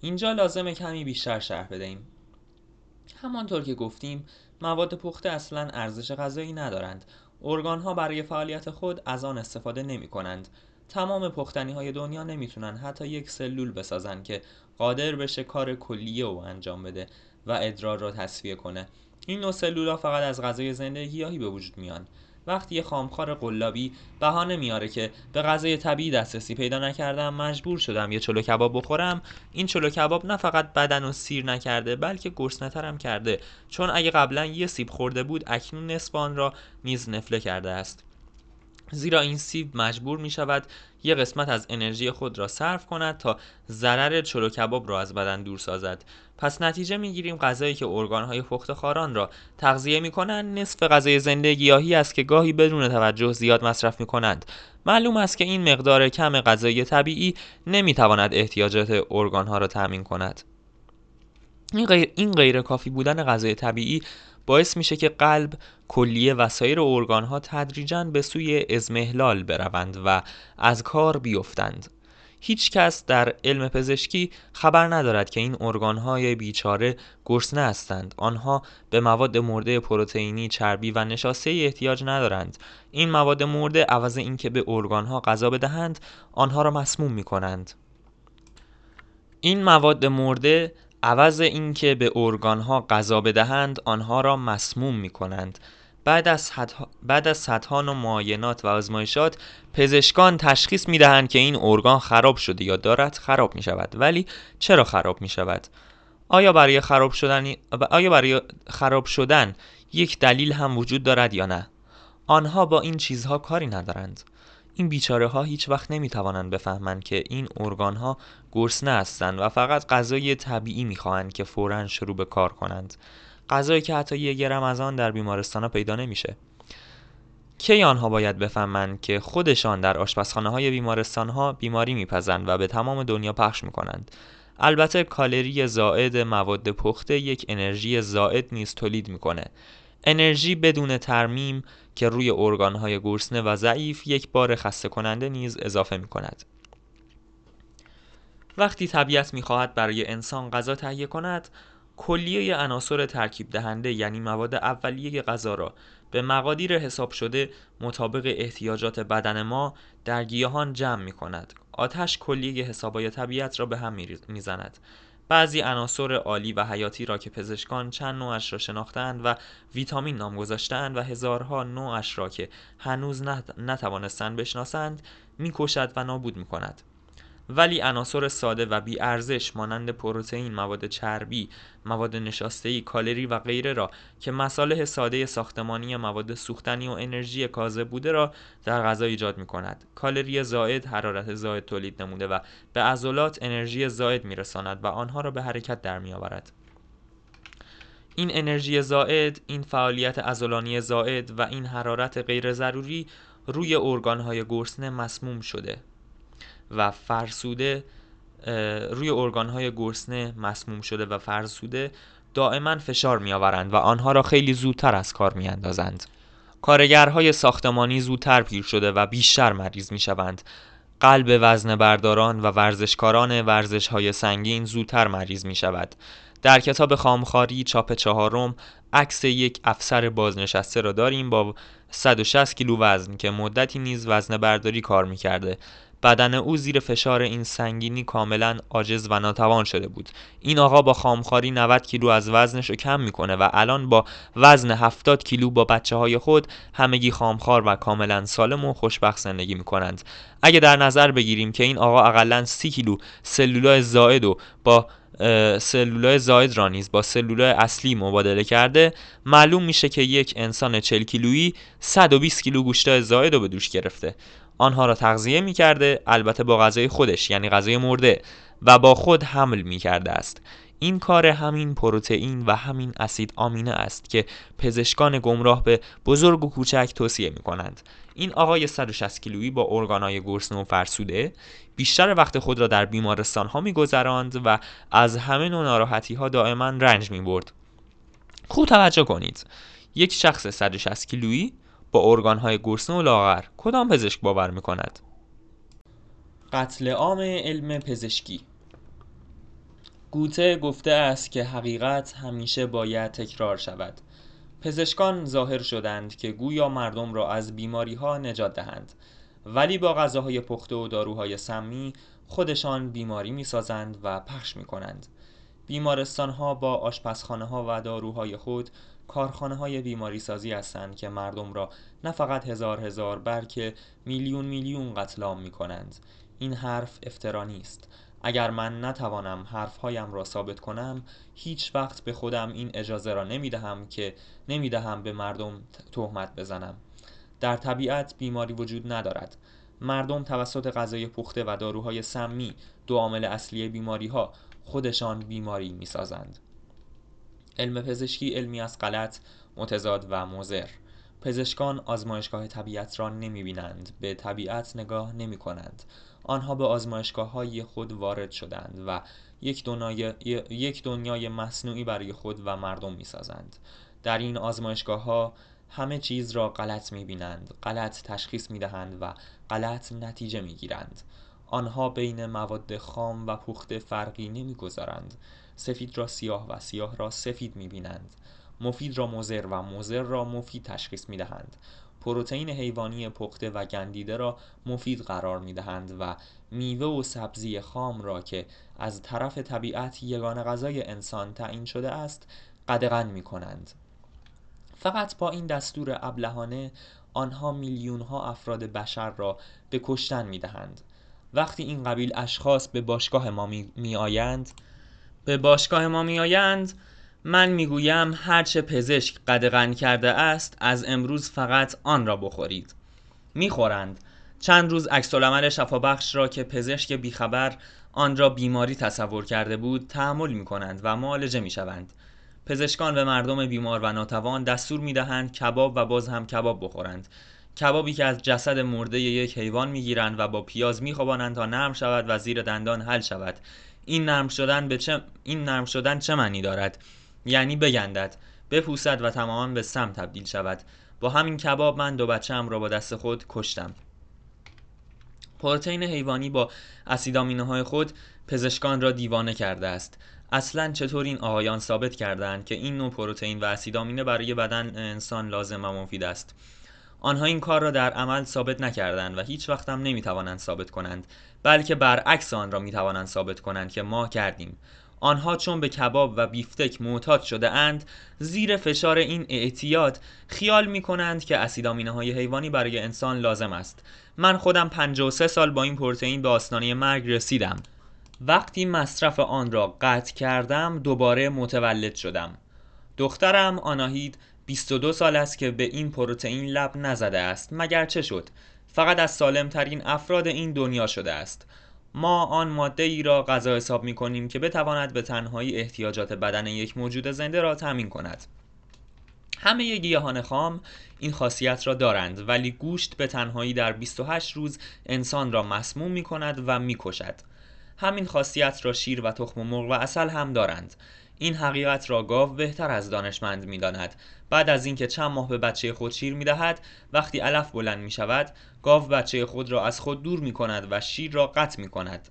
اینجا لازمه کمی بیشتر شرح بدهیم. همانطور که گفتیم مواد پخته اصلا ارزش غذایی ندارند. ارگان ها برای فعالیت خود از آن استفاده نمی کنند تمام پختنی های دنیا نمی‌تونن حتی یک سلول بسازن که قادر بشه کار کلیه او انجام بده و ادرار را تصفیه کنه. این نوع سلولا فقط از غذای زنده گیاهی به وجود میان. وقتی یه خامخوار قلابی بهانه میاره که به غذای طبیعی دسترسی پیدا نکردم مجبور شدم یه چلو کباب بخورم این چلو کباب نه فقط بدن و سیر نکرده بلکه گرسنه‌ترم کرده. چون اگه قبلا یه سیب خورده بود اکنون نصف آن را نیز نفله کرده است. زیرا این سیب مجبور می شود یه قسمت از انرژی خود را صرف کند تا ضرر چلو کباب را از بدن دور سازد. پس نتیجه می گیریم غذایی که ارگانهای پخت خاران را تغذیه می کنند نصف غذای زنده گیاهی است که گاهی بدون توجه زیاد مصرف می کنند معلوم است که این مقدار کم غذای طبیعی نمی تواند احتیاجات ارگانها را تأمین کند. این غیر, این غیر کافی بودن غذای طبیعی باعث میشه که قلب، کلیه و سایر ارگانها تدریجا به سوی ازمهلال بروند و از کار بیفتند. هیچ کس در علم پزشکی خبر ندارد که ارگان ارگانهای بیچاره گرسنه هستند. آنها به مواد مرده پروتئینی، چربی و نشاسته احتیاج ندارند. این مواد مرده عوض اینکه به ارگانها غذا بدهند، آنها را مسموم می کنند. این مواد مرده عوض اینکه به ارگانها غذا بدهند آنها را مسموم می کنند بعد از, صدها، بعد از صدها و معاینات و آزمایشات پزشکان تشخیص می دهند که این ارگان خراب شده یا دارد خراب می شود ولی چرا خراب می شود؟ آیا برای خراب شدن آیا برای خراب شدن یک دلیل هم وجود دارد یا نه؟ آنها با این چیزها کاری ندارند این بیچاره ها هیچ وقت نمی توانند بفهمند که این ارگان ها گرسنه هستند و فقط غذای طبیعی می‌خواهند که فورا شروع به کار کنند. غذایی که حتی یک گرم از آن در بیمارستان ها پیدا نمیشه. کی آنها باید بفهمند که خودشان در آشپزخانه های بیمارستان ها بیماری میپزند و به تمام دنیا پخش می‌کنند؟ البته کالری زائد مواد پخته یک انرژی زائد نیز تولید می‌کنه. انرژی بدون ترمیم که روی ارگانهای گرسنه و ضعیف یک بار خسته کننده نیز اضافه می کند. وقتی طبیعت می‌خواهد برای انسان غذا تهیه کند کلیه عناصر ترکیب دهنده یعنی مواد اولیه غذا را به مقادیر حساب شده مطابق احتیاجات بدن ما در گیاهان جمع می کند آتش کلیه حسابای طبیعت را به هم می زند بعضی عناصر عالی و حیاتی را که پزشکان چند نوعش را شناختند و ویتامین نام گذاشتند و هزارها نوعش را که هنوز نتوانستند بشناسند می‌کشد و نابود می‌کند. ولی عناصر ساده و بی ارزش مانند پروتئین، مواد چربی، مواد نشاسته‌ای، کالری و غیره را که مصالح ساده ساختمانی مواد سوختنی و انرژی کاذب بوده را در غذا ایجاد می کند. کالری زائد حرارت زائد تولید نموده و به عضلات انرژی زائد میرساند و آنها را به حرکت در می آورد. این انرژی زائد، این فعالیت عضلانی زائد و این حرارت غیر ضروری روی ارگانهای گرسنه مسموم شده و فرسوده روی ارگانهای گرسنه مسموم شده و فرسوده دائما فشار می آورند و آنها را خیلی زودتر از کار می اندازند. کارگرهای ساختمانی زودتر پیر شده و بیشتر مریض می شوند. قلب وزن برداران و ورزشکاران ورزش های سنگین زودتر مریض می شود. در کتاب خامخاری چاپ چهارم عکس یک افسر بازنشسته را داریم با 160 کیلو وزن که مدتی نیز وزن برداری کار می کرده بدن او زیر فشار این سنگینی کاملا عاجز و ناتوان شده بود. این آقا با خامخاری 90 کیلو از وزنش رو کم می‌کنه و الان با وزن 70 کیلو با بچه های خود همگی خامخار و کاملا سالم و خوشبخت زندگی می‌کنند. اگه در نظر بگیریم که این آقا اقلا 30 کیلو سلولای زائد و با سلولای زاید را نیز با سلولای اصلی مبادله کرده معلوم میشه که یک انسان 40 کیلویی 120 کیلو گوشت زاید رو به دوش گرفته. آنها را تغذیه می کرده البته با غذای خودش یعنی غذای مرده و با خود حمل می کرده است. این کار همین پروتئین و همین اسید آمینه است که پزشکان گمراه به بزرگ و کوچک توصیه می کنند این آقای 160 کیلویی با ارگانهای گرسنه و فرسوده بیشتر وقت خود را در بیمارستان ها می گذراند و از همه نوع ناراحتی ها دائما رنج می برد خوب توجه کنید. یک شخص 160 کیلویی ارگانهای گرسنه و لاغر کدام پزشک باور می کند؟ قتل عام علم پزشکی. گوته گفته است که حقیقت همیشه باید تکرار شود. پزشکان ظاهر شدند که گویا مردم را از بیماری ها نجات دهند. ولی با غذاهای پخته و داروهای سمی خودشان بیماری می سازند و پخش می کنند بیمارستان ها با آشپزخانه ها و داروهای خود کارخانه های بیماری سازی هستند که مردم را نه فقط هزار هزار بلکه میلیون میلیون قتل عام می کنند این حرف افترا نیست. اگر من نتوانم حرفهایم را ثابت کنم هیچ وقت به خودم این اجازه را نمی دهم که نمی دهم به مردم تهمت بزنم. در طبیعت بیماری وجود ندارد. مردم توسط غذای پخته و داروهای سمی دو عامل اصلی بیماری ها خودشان بیماری می سازند. علم پزشکی علمی از غلط، متضاد و مزر پزشکان آزمایشگاه طبیعت را نمی بینند به طبیعت نگاه نمی کنند آنها به آزمایشگاه های خود وارد شدند و یک دنیای, یک دنیای مصنوعی برای خود و مردم می سازند. در این آزمایشگاه ها همه چیز را غلط می بینند، غلط تشخیص می دهند و غلط نتیجه می گیرند. آنها بین مواد خام و پخته فرقی نمی گذارند. سفید را سیاه و سیاه را سفید می بینند. مفید را مزر و مزر را مفید تشخیص می دهند. پروتئین حیوانی پخته و گندیده را مفید قرار می دهند و میوه و سبزی خام را که از طرف طبیعت یگان غذای انسان تعیین شده است قدغن می کنند. فقط با این دستور ابلهانه آنها میلیون ها افراد بشر را به کشتن می دهند. وقتی این قبیل اشخاص به باشگاه ما می آیند به باشگاه ما آیند من می‌گویم هرچه پزشک قدغن کرده است از امروز فقط آن را بخورید. می‌خورند. چند روز عکس شفابخش را که پزشک بیخبر آن را بیماری تصور کرده بود تحمل می کنند و معالجه می شوند پزشکان به مردم بیمار و ناتوان دستور می دهند کباب و باز هم کباب بخورند. کبابی که از جسد مرده یک حیوان می گیرند و با پیاز می خوابانند تا نرم شود و زیر دندان حل شود. این نرم شدن به چه این نرم شدن چه معنی دارد؟ یعنی بگندد بپوسد و تماما به سم تبدیل شود. با همین کباب من دو بچه را با دست خود کشتم. پروتئین حیوانی با اسیدامینه های خود پزشکان را دیوانه کرده است. اصلا چطور این آقایان ثابت کردند که این نوع پروتئین و اسیدامینه برای بدن انسان لازم و مفید است؟ آنها این کار را در عمل ثابت نکردند و هیچ وقت هم نمی‌توانند ثابت کنند بلکه برعکس آن را می‌توانند ثابت کنند که ما کردیم. آنها چون به کباب و بیفتک معتاد شده اند زیر فشار این اعتیاد خیال می کنند که اسیدامینه های حیوانی برای انسان لازم است. من خودم 53 سال با این پروتئین به آستانه مرگ رسیدم. وقتی مصرف آن را قطع کردم دوباره متولد شدم. دخترم آناهید 22 سال است که به این پروتئین لب نزده است. مگر چه شد؟ فقط از سالم ترین افراد این دنیا شده است. ما آن ماده ای را غذا حساب می کنیم که بتواند به تنهایی احتیاجات بدن یک موجود زنده را تامین کند. همه گیاهان خام این خاصیت را دارند ولی گوشت به تنهایی در 28 روز انسان را مسموم می کند و می کشد همین خاصیت را شیر و تخم مرغ و اصل هم دارند. این حقیقت را گاو بهتر از دانشمند می‌داند. بعد از اینکه چند ماه به بچه خود شیر می‌دهد وقتی علف بلند می شود گاو بچه خود را از خود دور می کند و شیر را قطع می کند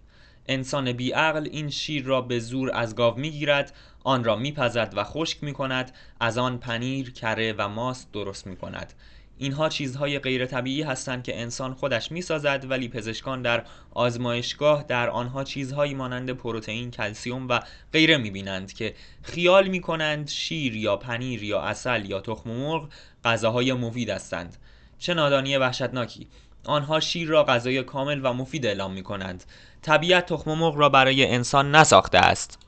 انسان بیعقل این شیر را به زور از گاو می گیرد آن را میپزد و خشک می کند از آن پنیر، کره و ماست درست می کند اینها چیزهای غیر طبیعی هستند که انسان خودش می‌سازد ولی پزشکان در آزمایشگاه در آنها چیزهایی مانند پروتئین، کلسیوم و غیره می‌بینند که خیال می‌کنند شیر یا پنیر یا اصل یا تخم مرغ غذاهای مفید هستند. چه نادانی وحشتناکی. آنها شیر را غذای کامل و مفید اعلام می کنند طبیعت تخم مرغ را برای انسان نساخته است.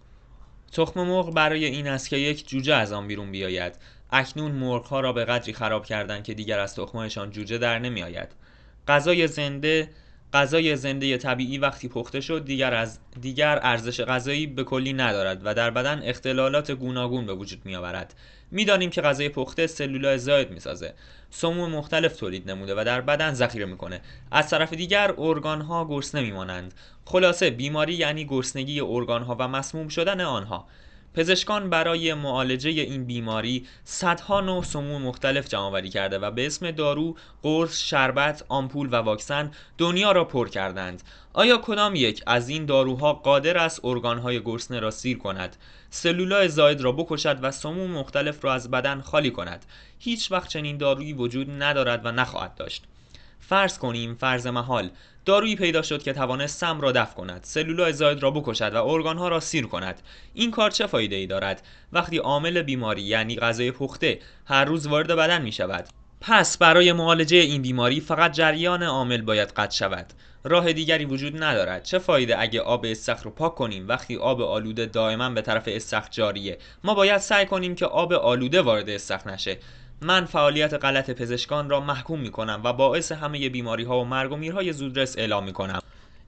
تخم مرغ برای این است که یک جوجه از آن بیرون بیاید. اکنون مرغها را به قدری خراب کردند که دیگر از تخمهایشان جوجه در نمی آید غذای زنده غذای زنده طبیعی وقتی پخته شد دیگر از دیگر ارزش غذایی به کلی ندارد و در بدن اختلالات گوناگون به وجود می آورد می‌دانیم که غذای پخته سلولای زاید می‌سازه. سموم مختلف تولید نموده و در بدن ذخیره می‌کنه. از طرف دیگر ارگان ها گرسنه میمانند. خلاصه بیماری یعنی گرسنگی ارگان ها و مسموم شدن آنها. پزشکان برای معالجه این بیماری صدها نوع سموم مختلف جمعآوری کرده و به اسم دارو، قرص، شربت، آمپول و واکسن دنیا را پر کردند. آیا کدام یک از این داروها قادر است ارگانهای گرسنه را سیر کند، سلولای زاید را بکشد و سموم مختلف را از بدن خالی کند؟ هیچ وقت چنین دارویی وجود ندارد و نخواهد داشت. فرض کنیم فرض محال دارویی پیدا شد که توانست سم را دفع کند سلولای زاید را بکشد و ارگانها را سیر کند. این کار چه فایده ای دارد؟ وقتی عامل بیماری یعنی غذای پخته هر روز وارد بدن می شود پس برای معالجه این بیماری فقط جریان عامل باید قطع شود. راه دیگری وجود ندارد. چه فایده اگه آب استخر رو پاک کنیم؟ وقتی آب آلوده دائما به طرف استخر جاریه. ما باید سعی کنیم که آب آلوده وارد استخر نشه. من فعالیت غلط پزشکان را محکوم می کنم و باعث همه بیماری ها و مرگ و میرهای زودرس اعلام می کنم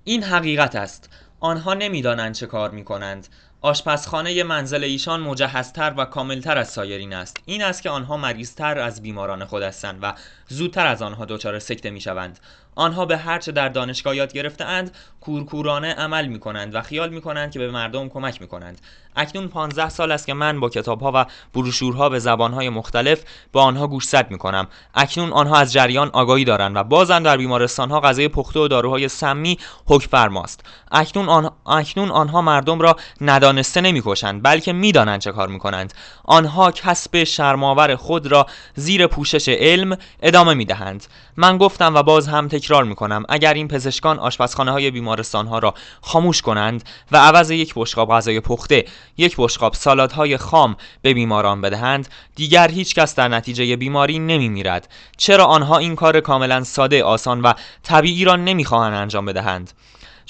این حقیقت است. آنها نمی‌دانند چه کار می کنند آشپزخانه منزل ایشان مجهزتر و کاملتر از سایرین است. این است که آنها مریضتر از بیماران خود هستند و زودتر از آنها دچار سکته می شوند آنها به هرچه در دانشگاه یاد گرفتهاند کورکورانه عمل می کنند و خیال می کنند که به مردم کمک می کنند اکنون 15 سال است که من با کتابها و بروشورها به زبانهای مختلف با آنها گوشزد می کنم اکنون آنها از جریان آگاهی دارند و بازم در بیمارستانها غذای پخته و داروهای سمی حکم فرماست اکنون, آن... اکنون آنها مردم را ندانسته نمی‌کشند بلکه می‌دانند چه کار می‌کنند. آنها کسب شرماور خود را زیر پوشش علم ادامه می‌دهند. من گفتم و باز هم تکرار می‌کنم. اگر این پزشکان آشپزخانه های بیمارستان ها را خاموش کنند و عوض یک بشقاب غذای پخته یک بشقاب سالادهای خام به بیماران بدهند دیگر هیچ کس در نتیجه بیماری نمی میرد چرا آنها این کار کاملا ساده آسان و طبیعی را نمی‌خواهند انجام بدهند؟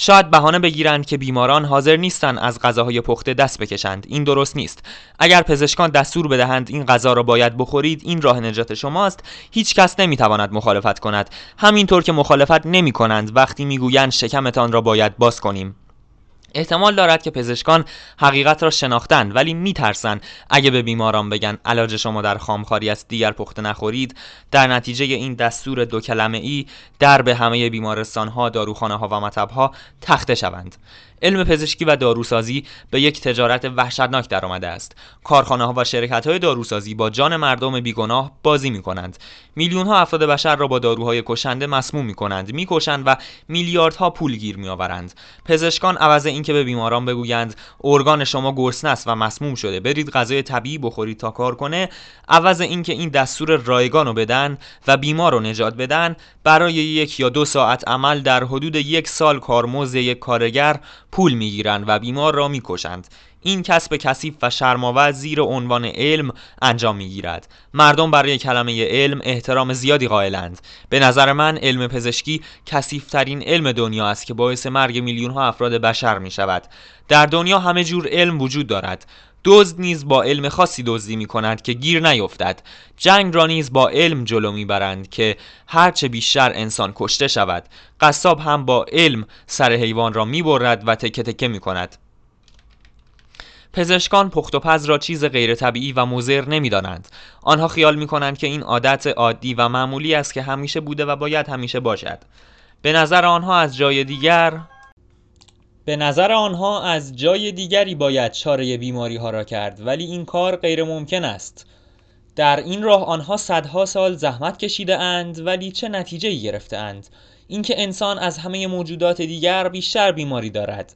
شاید بهانه بگیرند که بیماران حاضر نیستند از غذاهای پخته دست بکشند. این درست نیست. اگر پزشکان دستور بدهند این غذا را باید بخورید این راه نجات شماست. هیچ کس نمی‌تواند مخالفت کند. همینطور که مخالفت نمی کنند وقتی می‌گویند شکمتان را باید باز کنیم. احتمال دارد که پزشکان حقیقت را شناختند ولی میترسند. اگه به بیماران بگن علاج شما در خامخاری است دیگر پخته نخورید در نتیجه این دستور دو کلمه ای در به همه بیمارستان ها داروخانه ها و مطب ها تخته شوند. علم پزشکی و داروسازی به یک تجارت وحشتناک درآمده است. کارخانه ها و شرکت های داروسازی با جان مردم بیگناه بازی می کنند میلیون ها افراد بشر را با داروهای کشنده مسموم می کنند می کشند و میلیاردها پول گیر می آورند پزشکان عوض اینکه به بیماران بگویند ارگان شما گرسنه است و مسموم شده برید غذای طبیعی بخورید تا کار کنه عوض اینکه این دستور رایگان رو بدن و بیمار رو نجات بدن برای یک یا دو ساعت عمل در حدود یک سال کارمزد یک کارگر پول می‌گیرند و بیمار را می‌کشند. این کسب کثیف و شرماور زیر عنوان علم انجام می‌گیرد. مردم برای کلمه علم احترام زیادی قائلند. به نظر من علم پزشکی کثیفترین علم دنیا است که باعث مرگ میلیون ها افراد بشر می شود در دنیا همه جور علم وجود دارد. دزد نیز با علم خاصی دزدی می کند که گیر نیفتد. جنگ را نیز با علم جلو می‌برند که هرچه بیشتر انسان کشته شود قصاب هم با علم سر حیوان را می‌برد و تکه تکه می کند پزشکان پخت و پز را چیز غیر طبیعی و مضر نمی‌دانند. آنها خیال می کنند که این عادت عادی و معمولی است که همیشه بوده و باید همیشه باشد. به نظر آنها از جای دیگر به نظر آنها از جای دیگری باید چاره بیماری ها را کرد ولی این کار غیر ممکن است. در این راه آنها صدها سال زحمت کشیده اند ولی چه نتیجه گرفته اند اینکه انسان از همه موجودات دیگر بیشتر بیماری دارد.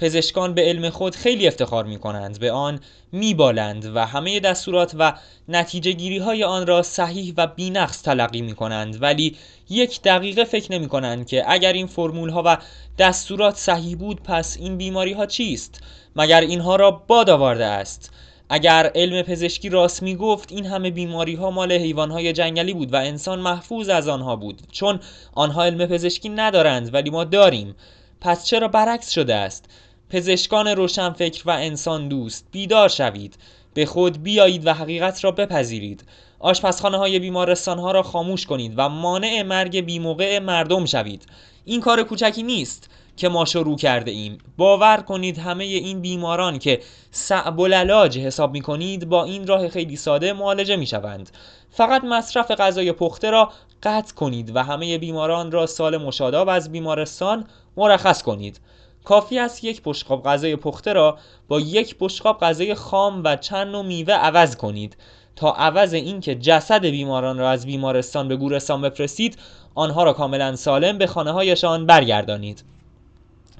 پزشکان به علم خود خیلی افتخار می کنند به آن می بالند و همه دستورات و نتیجه گیری های آن را صحیح و بینقص تلقی می کنند ولی یک دقیقه فکر نمی کنند که اگر این فرمول ها و دستورات صحیح بود پس این بیماری ها چیست؟ مگر اینها را باد آورده است؟ اگر علم پزشکی راست می گفت این همه بیماری ها مال حیوان های جنگلی بود و انسان محفوظ از آنها بود. چون آنها علم پزشکی ندارند ولی ما داریم. پس چرا برعکس شده است؟ پزشکان روشنفکر و انسان دوست بیدار شوید. به خود بیایید و حقیقت را بپذیرید. آشپزخانه های بیمارستان ها را خاموش کنید و مانع مرگ بیموقع مردم شوید. این کار کوچکی نیست که ما شروع کرده ایم. باور کنید همه این بیماران که صعب العلاج حساب می کنید با این راه خیلی ساده معالجه می شوند فقط مصرف غذای پخته را قطع کنید و همه بیماران را سال مشاداب از بیمارستان مرخص کنید. کافی است یک بشقاب غذای پخته را با یک بشقاب غذای خام و چند نوع میوه عوض کنید. تا عوض اینکه جسد بیماران را از بیمارستان به گورستان بفرستید آنها را کاملا سالم به خانه هایشان برگردانید.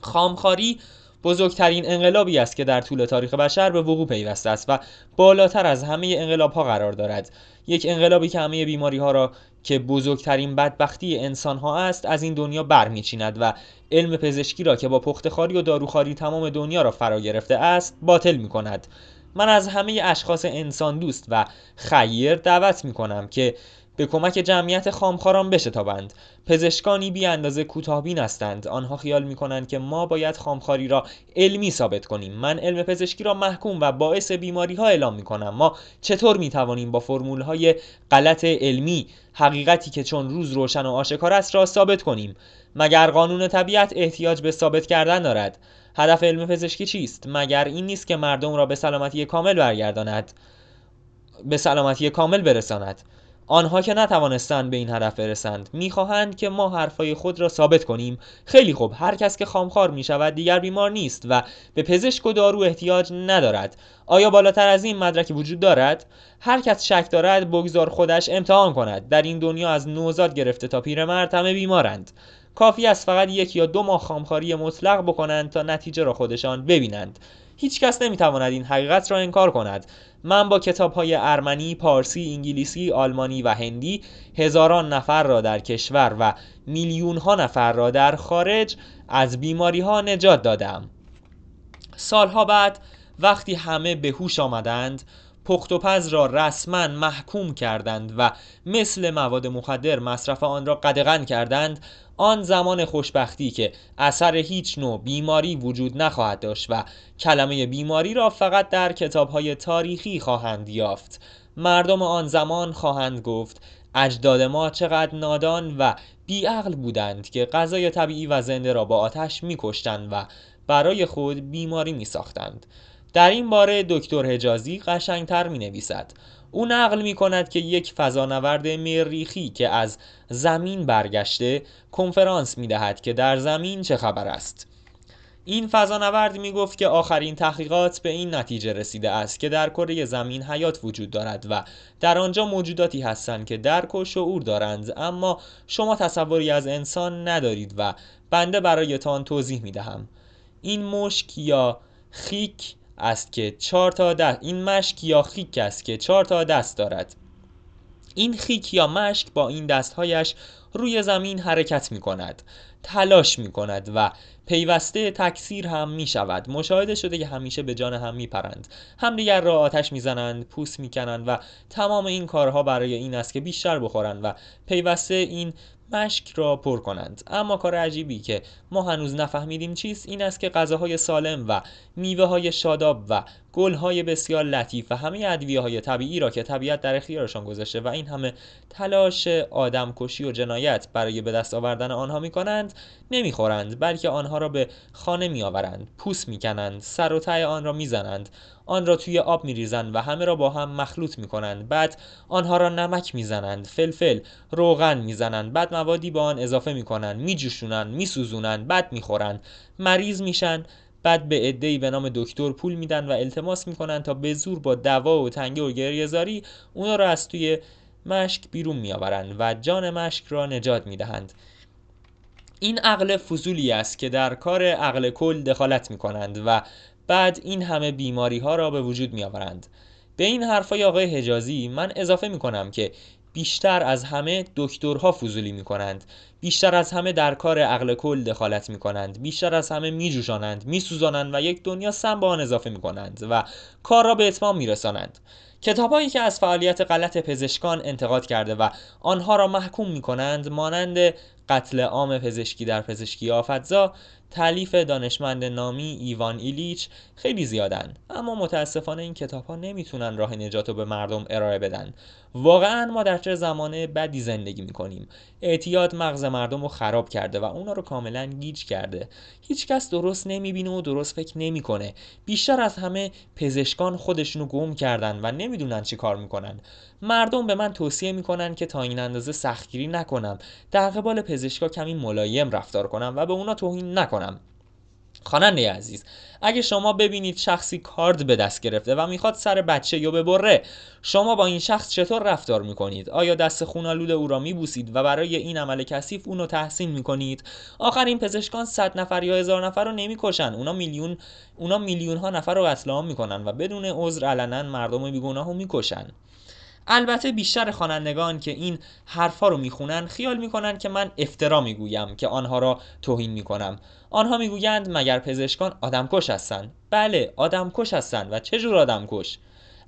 خامخاری بزرگترین انقلابی است که در طول تاریخ بشر به وقوع پیوسته است و بالاتر از همه انقلاب ها قرار دارد. یک انقلابی که همه بیماری ها را که بزرگترین بدبختی انسان ها است از این دنیا برمیچیند و علم پزشکی را که با پختخاری و داروخاری تمام دنیا را فرا گرفته است باطل می کند من از همه اشخاص انسان دوست و خیر دعوت می کنم که به کمک جمعیت خامخاران بشتابند. پزشکانی بی اندازه کوتاهبین هستند. آنها خیال می کنند که ما باید خامخاری را علمی ثابت کنیم. من علم پزشکی را محکوم و باعث بیماری ها اعلام می کنم ما چطور می توانیم با فرمول های غلط علمی حقیقتی که چون روز روشن و آشکار است را ثابت کنیم؟ مگر قانون طبیعت احتیاج به ثابت کردن دارد؟ هدف علم پزشکی چیست؟ مگر این نیست که مردم را به سلامتی کامل برگرداند؟ به سلامتی کامل برساند. آنها که نتوانستند به این هدف برسند می‌خواهند که ما حرفای خود را ثابت کنیم. خیلی خوب هر کس که خامخوار می شود دیگر بیمار نیست و به پزشک و دارو احتیاج ندارد. آیا بالاتر از این مدرکی وجود دارد؟ هر کس شک دارد بگذار خودش امتحان کند. در این دنیا از نوزاد گرفته تا پیرمرد همه بیمارند. کافی است فقط یک یا دو ماه خامخواری مطلق بکنند تا نتیجه را خودشان ببینند. هیچ کس نمی‌تواند این حقیقت را انکار کند. من با کتاب های ارمنی، پارسی، انگلیسی، آلمانی و هندی هزاران نفر را در کشور و میلیون ها نفر را در خارج از بیماری ها نجات دادم. سالها بعد وقتی همه به هوش آمدند پخت و پز را رسما محکوم کردند و مثل مواد مخدر مصرف آن را قدغن کردند آن زمان خوشبختی که اثر هیچ نوع بیماری وجود نخواهد داشت و کلمه بیماری را فقط در کتابهای تاریخی خواهند یافت مردم آن زمان خواهند گفت اجداد ما چقدر نادان و بیعقل بودند که غذای طبیعی و زنده را با آتش میکشتند و برای خود بیماری می ساختند. در این باره دکتر حجازی قشنگتر می نویسد او نقل می کند که یک فضانورد مریخی که از زمین برگشته کنفرانس می دهد که در زمین چه خبر است. این فضانورد می گفت که آخرین تحقیقات به این نتیجه رسیده است که در کره زمین حیات وجود دارد و در آنجا موجوداتی هستند که درک و شعور دارند اما شما تصوری از انسان ندارید و بنده برایتان توضیح می دهم این مشک یا خیک است که چهار تا دست این مشک یا خیک است که چهار تا دست دارد. این خیک یا مشک با این دستهایش روی زمین حرکت می کند تلاش می کند و پیوسته تکثیر هم می شود مشاهده شده که همیشه به جان هم می پرند همدیگر را آتش می زنند پوست می کنند و تمام این کارها برای این است که بیشتر بخورند و پیوسته این مشک را پر کنند. اما کار عجیبی که ما هنوز نفهمیدیم چیست این است که غذاهای سالم و میوه های شاداب و گل های بسیار لطیف و همه ادویه های طبیعی را که طبیعت در اختیارشان گذاشته و این همه تلاش آدم کشی و جنایت برای به دست آوردن آنها می کنند نمی‌خورند بلکه آنها را به خانه می آورند پوست می کنند سر و ته آن را می‌زنند. آن را توی آب میریزند و همه را با هم مخلوط می کنند بعد آنها را نمک می‌زنند فلفل روغن می‌زنند. بعد موادی به آن اضافه می کنند میجوشونند میسوزونند بعد می‌خورند. مریض میشن بعد به عده‌ای به نام دکتر پول میدن و التماس می‌کنن تا به زور با دوا و تنگه و گریهزاری اونا را از توی مشک بیرون میآورند و جان مشک را نجات می‌دهند. این عقل فضولی است که در کار عقل کل دخالت می‌کنند و بعد این همه بیماری ها را به وجود می آورند. به این حرفای آقای حجازی من اضافه می کنم که بیشتر از همه دکترها فضولی می کنند بیشتر از همه در کار عقل کل دخالت می کنند بیشتر از همه می جوشانند می سوزانند و یک دنیا سم به آن اضافه می کنند و کار را به اتمام می رسانند کتابهایی که از فعالیت غلط پزشکان انتقاد کرده و آنها را محکوم می کنند مانند قتل عام پزشکی در پزشکی آفدزا تعلیف دانشمند نامی ایوان ایلیچ خیلی زیادن اما متاسفانه این کتاب ها نمی‌تونن راه نجات رو به مردم ارائه بدن. واقعا ما در چه زمانه بدی زندگی می‌کنیم. اعتیاد مغز مردم رو خراب کرده و اونا رو کاملا گیج کرده. هیچکس درست نمی‌بینه و درست فکر نمی‌کنه. بیشتر از همه پزشکان خودشونو گم کردن و نمی‌دونن چی کار می‌کنن. مردم به من توصیه می‌کنن که تا این اندازه سختگیری نکنم. در قبال پزشکا کمی ملایم رفتار کنم و به اونا توهین نکنم. خواننده عزیز اگه شما ببینید شخصی کارد به دست گرفته و می‌خواد سر بچه یا ببره شما با این شخص چطور رفتار می‌کنید؟ آیا دست خونالود او را میبوسید و برای این عمل کثیف اونو تحسین می‌کنید؟ آخر این پزشکان صد نفر یا هزار نفر رو نمی‌کشن. اونا میلیون اونا میلیون ها نفر رو قتل عام می‌کنن و بدون عذر علنا مردم بیگناه رو می‌کشن. البته بیشتر خوانندگان که این حرفا رو می‌خونن خیال می‌کنن که من افترا می‌گویم که آنها را توهین می‌کنم. آنها می‌گویند مگر پزشکان آدمکش هستند؟ بله آدمکش هستند و چه جور آدمکش؟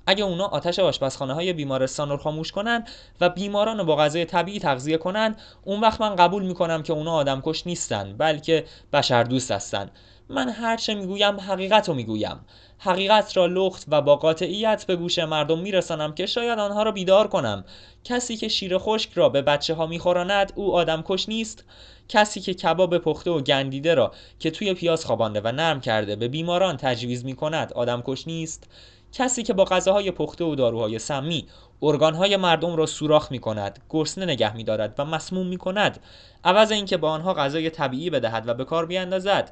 اگه اونا آتش آشپزخانه های بیمارستان رو خاموش کنن و بیماران رو با غذای طبیعی تغذیه کنن اون وقت من قبول می‌کنم که اونا آدمکش نیستن بلکه بشر دوست هستن. من هرچه می‌گویم حقیقت رو می‌گویم. حقیقت را لخت و با قاطعیت به گوش مردم میرسانم که شاید آنها را بیدار کنم. کسی که شیر خشک را به بچه ها میخوراند او آدم کش نیست. کسی که کباب پخته و گندیده را که توی پیاز خوابانده و نرم کرده به بیماران تجویز می کند آدم کش نیست. کسی که با غذاهای پخته و داروهای سمی ارگانهای مردم را سوراخ می کند گرسنه نگه می دارد و مسموم می کند عوض اینکه با آنها غذای طبیعی بدهد و به کار بیاندازد.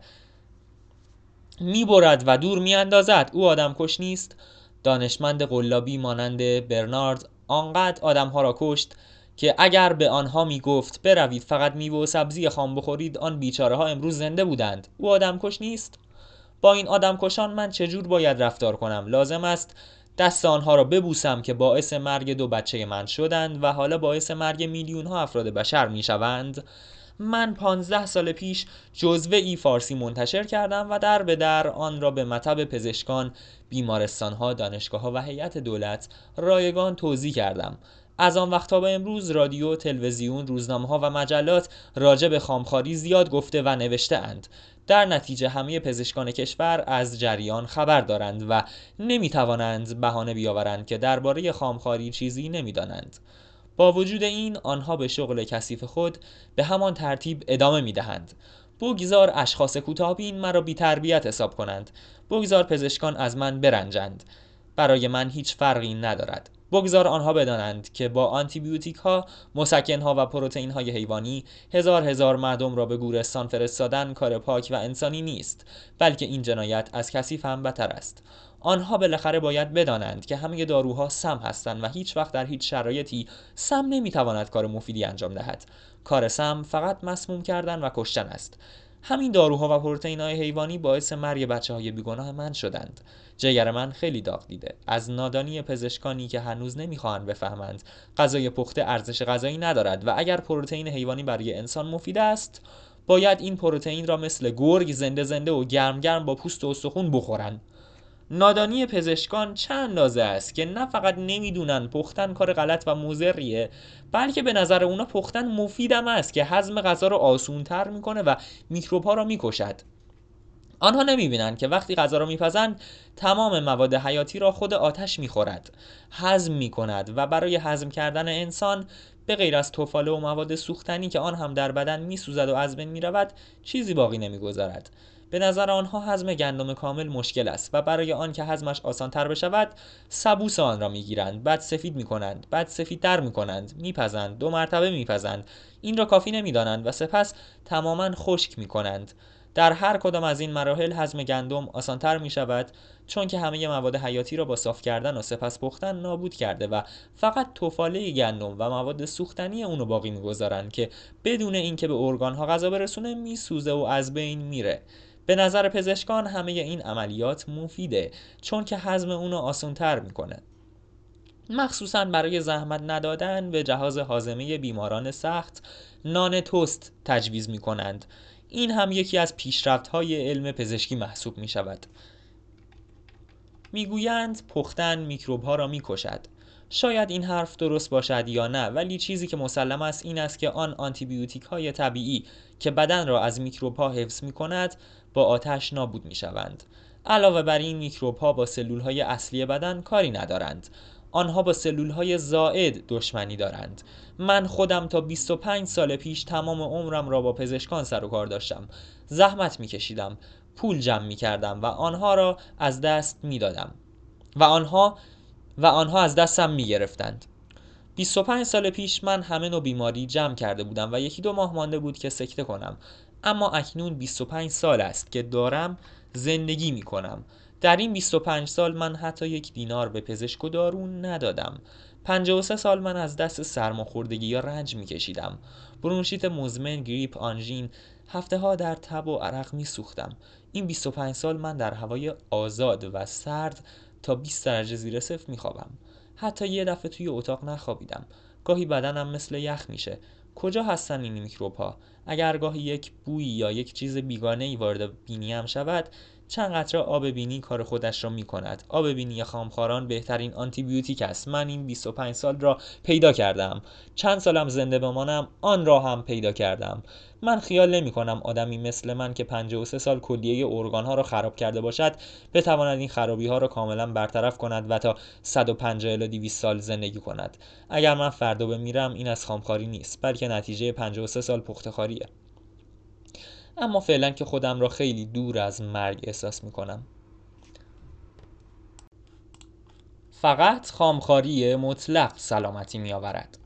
می‌برد و دور میاندازد. او آدم کش نیست. دانشمند قلابی مانند برنارد آنقدر آدمها را کشت که اگر به آنها می‌گفت بروید فقط میوه و سبزی خام بخورید آن بیچاره ها امروز زنده بودند. او آدم کش نیست. با این آدم کشان من چجور باید رفتار کنم؟ لازم است دست آنها را ببوسم که باعث مرگ دو بچه من شدند و حالا باعث مرگ میلیون ها افراد بشر می‌شوند. من پانزده سال پیش جزوه ای فارسی منتشر کردم و در به در آن را به مطب پزشکان، بیمارستانها، دانشگاه و هیئت دولت رایگان توضیح کردم از آن وقت تا به امروز رادیو، تلویزیون، روزنامه ها و مجلات راجع به خامخاری زیاد گفته و نوشته اند. در نتیجه همه پزشکان کشور از جریان خبر دارند و نمی توانند بهانه بیاورند که درباره خامخاری چیزی نمی‌دانند. با وجود این آنها به شغل کثیف خود به همان ترتیب ادامه می دهند بگذار اشخاص کوتاهبین مرا بی تربیت حساب کنند. بگذار پزشکان از من برنجند. برای من هیچ فرقی ندارد. بگذار آنها بدانند که با آنتیبیوتیک ها، مسکن ها و پروتئین های حیوانی هزار هزار مردم را به گورستان فرستادن کار پاک و انسانی نیست بلکه این جنایت از کثیف هم بتر است. آنها بالاخره باید بدانند که همه داروها سم هستند و هیچ وقت در هیچ شرایطی سم نمی‌تواند کار مفیدی انجام دهد. کار سم فقط مسموم کردن و کشتن است. همین داروها و پروتئین های حیوانی باعث مرگ بچه های بیگناه من شدند. جگر من خیلی داغ دیده. از نادانی پزشکانی که هنوز نمی‌خواهند بفهمند غذای پخته ارزش غذایی ندارد و اگر پروتئین حیوانی برای انسان مفید است باید این پروتئین را مثل گرگ زنده زنده و گرم گرم با پوست و استخون بخورند. نادانی پزشکان چند اندازه است که نه فقط نمی‌دونن پختن کار غلط و مضریه بلکه به نظر اونا پختن مفیدم است که هضم غذا رو آسونتر می‌کنه و میکروب ها را می‌کشد. آنها نمی‌بینند که وقتی غذا را میپزند تمام مواد حیاتی را خود آتش می‌خورد هضم می‌کند و برای هضم کردن انسان به غیر از توفاله و مواد سوختنی که آن هم در بدن میسوزد و از بین می‌رود چیزی باقی نمی‌گذارد. به نظر آنها هضم گندم کامل مشکل است و برای آن که هضمش آسانتر بشود سبوس آن را می‌گیرند بعد سفید می‌کنند بعد سفیدتر می‌کنند میپزند دو مرتبه میپزند این را کافی نمی‌دانند و سپس تماما خشک می‌کنند. در هر کدام از این مراحل هضم گندم آسانتر می شود چون که همه مواد حیاتی را با صاف کردن و سپس پختن نابود کرده و فقط توفاله گندم و مواد سوختنی اونو باقی می‌گذارند که بدون اینکه به ارگانها غذا برسونه میسوزه و از بین میره. به نظر پزشکان همه این عملیات مفیده چون که هضم اونو آسانتر می‌کنه. مخصوصا برای زحمت ندادن به جهاز حازمه بیماران سخت نان توست تجویز می کنند این هم یکی از پیشرفت های علم پزشکی محسوب می شود می‌گویند پختن میکروب ها را می کشد شاید این حرف درست باشد یا نه ولی چیزی که مسلم است این است که آن آنتیبیوتیک های طبیعی که بدن را از میکروب ها حفظ می کند با آتش نابود می شوند علاوه بر این میکروب ها با سلول های اصلی بدن کاری ندارند. آنها با سلول های زائد دشمنی دارند. من خودم تا 25 سال پیش تمام عمرم را با پزشکان سر و کار داشتم. زحمت می کشیدم پول جمع می کردم و آنها را از دست می دادم و آنها و آنها از دستم می گرفتند 25 سال پیش من همه نوع بیماری جمع کرده بودم و یکی دو ماه مانده بود که سکته کنم. اما اکنون 25 سال است که دارم زندگی می کنم در این 25 سال من حتی یک دینار به پزشک و دارون ندادم. 53 سال من از دست سرماخوردگی یا رنج می کشیدم برونشیت مزمن گریپ آنژین هفته ها در تب و عرق می سوختم این 25 سال من در هوای آزاد و سرد تا 20 درجه زیر صفر می خوابم حتی یه دفعه توی اتاق نخوابیدم. گاهی بدنم مثل یخ میشه. کجا هستن این میکروب ها اگر گاهی یک بویی یا یک چیز بیگانه ای وارد بینیم شود چند قطره آب بینی کار خودش را می کند آب بینی خامخواران بهترین آنتی بیوتیک است. من این 25 سال را پیدا کردم. چند سالم زنده بمانم آن را هم پیدا کردم. من خیال نمی کنم آدمی مثل من که 53 سال کلیه ارگان ها را خراب کرده باشد بتواند این خرابی ها را کاملا برطرف کند و تا 150 الی 200 سال زندگی کند. اگر من فردا بمیرم این از خامخاری نیست بلکه نتیجه 53 سال پختخاریه اما فعلا که خودم را خیلی دور از مرگ احساس می کنم فقط خامخاری مطلق سلامتی می آورد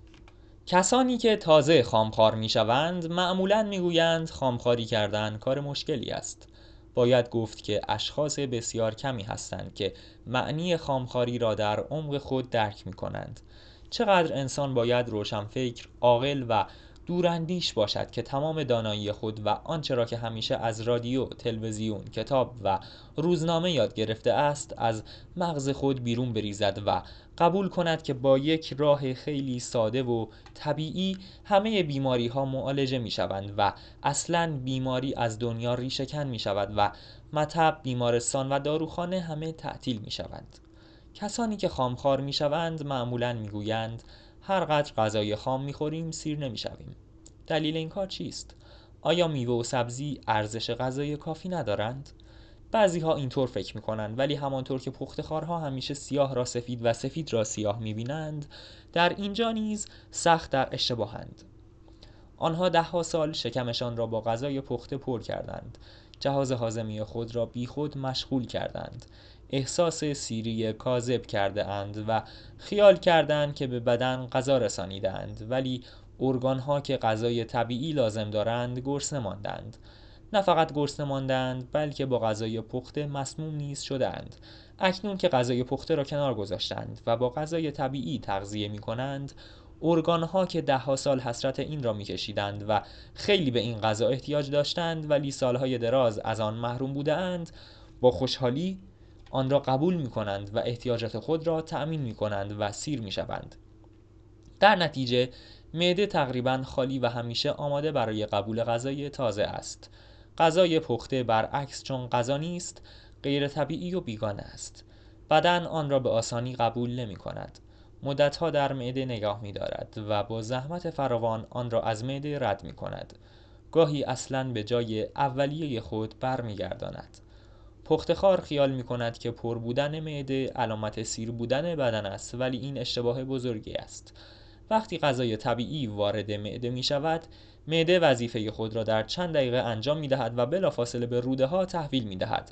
کسانی که تازه خامخوار می شوند معمولا می گویند خامخاری کردن کار مشکلی است. باید گفت که اشخاص بسیار کمی هستند که معنی خامخاری را در عمق خود درک می کنند چقدر انسان باید روشنفکر، عاقل و دوراندیش باشد که تمام دانایی خود و آنچه را که همیشه از رادیو، تلویزیون، کتاب و روزنامه یاد گرفته است از مغز خود بیرون بریزد و قبول کند که با یک راه خیلی ساده و طبیعی همه بیماری ها معالجه می شوند و اصلا بیماری از دنیا ریشهکن می شود و مطب، بیمارستان و داروخانه همه تعطیل می شوند. کسانی که خامخوار می شوند معمولا می گویند هر قدر غذای خام می‌خوریم سیر نمی‌شویم. دلیل این کار چیست؟ آیا میوه و سبزی ارزش غذای کافی ندارند؟ بعضی ها اینطور فکر می‌کنند ولی همانطور که پختخارها همیشه سیاه را سفید و سفید را سیاه می‌بینند در اینجا نیز سخت در اشتباهند. آنها دهها سال شکمشان را با غذای پخته پر کردند. جهاز هاضمه خود را بیخود مشغول کردند. احساس سیری کاذب کرده اند و خیال کردند که به بدن غذا رسانیدند ولی ارگان ها که غذای طبیعی لازم دارند گرسنه ماندند. نه فقط گرسنه ماندند بلکه با غذای پخته مسموم نیز شدند. اکنون که غذای پخته را کنار گذاشتند و با غذای طبیعی تغذیه می کنند ارگان ها که ده سال حسرت این را میکشیدند و خیلی به این غذا احتیاج داشتند ولی سالهای دراز از آن محروم بودند با خوشحالی آن را قبول می کنند و احتیاجات خود را تأمین می کنند و سیر می شوند. در نتیجه معده تقریبا خالی و همیشه آماده برای قبول غذای تازه است. غذای پخته برعکس چون غذا نیست غیر طبیعی و بیگانه است. بدن آن را به آسانی قبول نمی کند. مدتها در معده نگاه می دارد و با زحمت فراوان آن را از معده رد می کند. گاهی اصلا به جای اولیه خود برمیگرداند. پختخار خیال می کند که پر بودن معده علامت سیر بودن بدن است ولی این اشتباه بزرگی است. وقتی غذای طبیعی وارد معده می شود معده وظیفه خود را در چند دقیقه انجام می دهد و بلافاصله به روده ها تحویل می دهد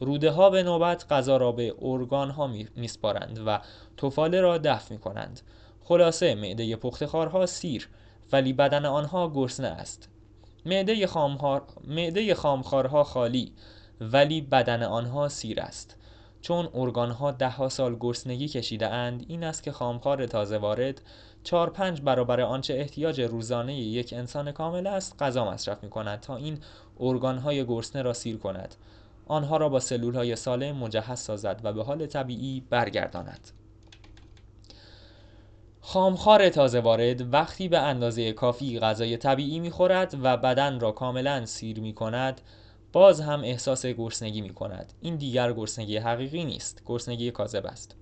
روده ها به نوبت غذا را به ارگان ها می سپارند و توفاله را دفع می کنند خلاصه معده پختخارها سیر ولی بدن آنها گرسنه است. معده, خامخار... معده خامخارها خالی. ولی بدن آنها سیر است. چون ارگانها ده ها سال گرسنگی کشیده اند این است که خامخار تازه وارد چهار پنج برابر آنچه احتیاج روزانه یک انسان کامل است غذا مصرف می کند تا این ارگانهای گرسنه را سیر کند. آنها را با سلول های سالم مجهز سازد و به حال طبیعی برگرداند. خامخار تازه وارد وقتی به اندازه کافی غذای طبیعی می خورد و بدن را کاملا سیر می کند باز هم احساس گرسنگی می کند این دیگر گرسنگی حقیقی نیست. گرسنگی کاذب است.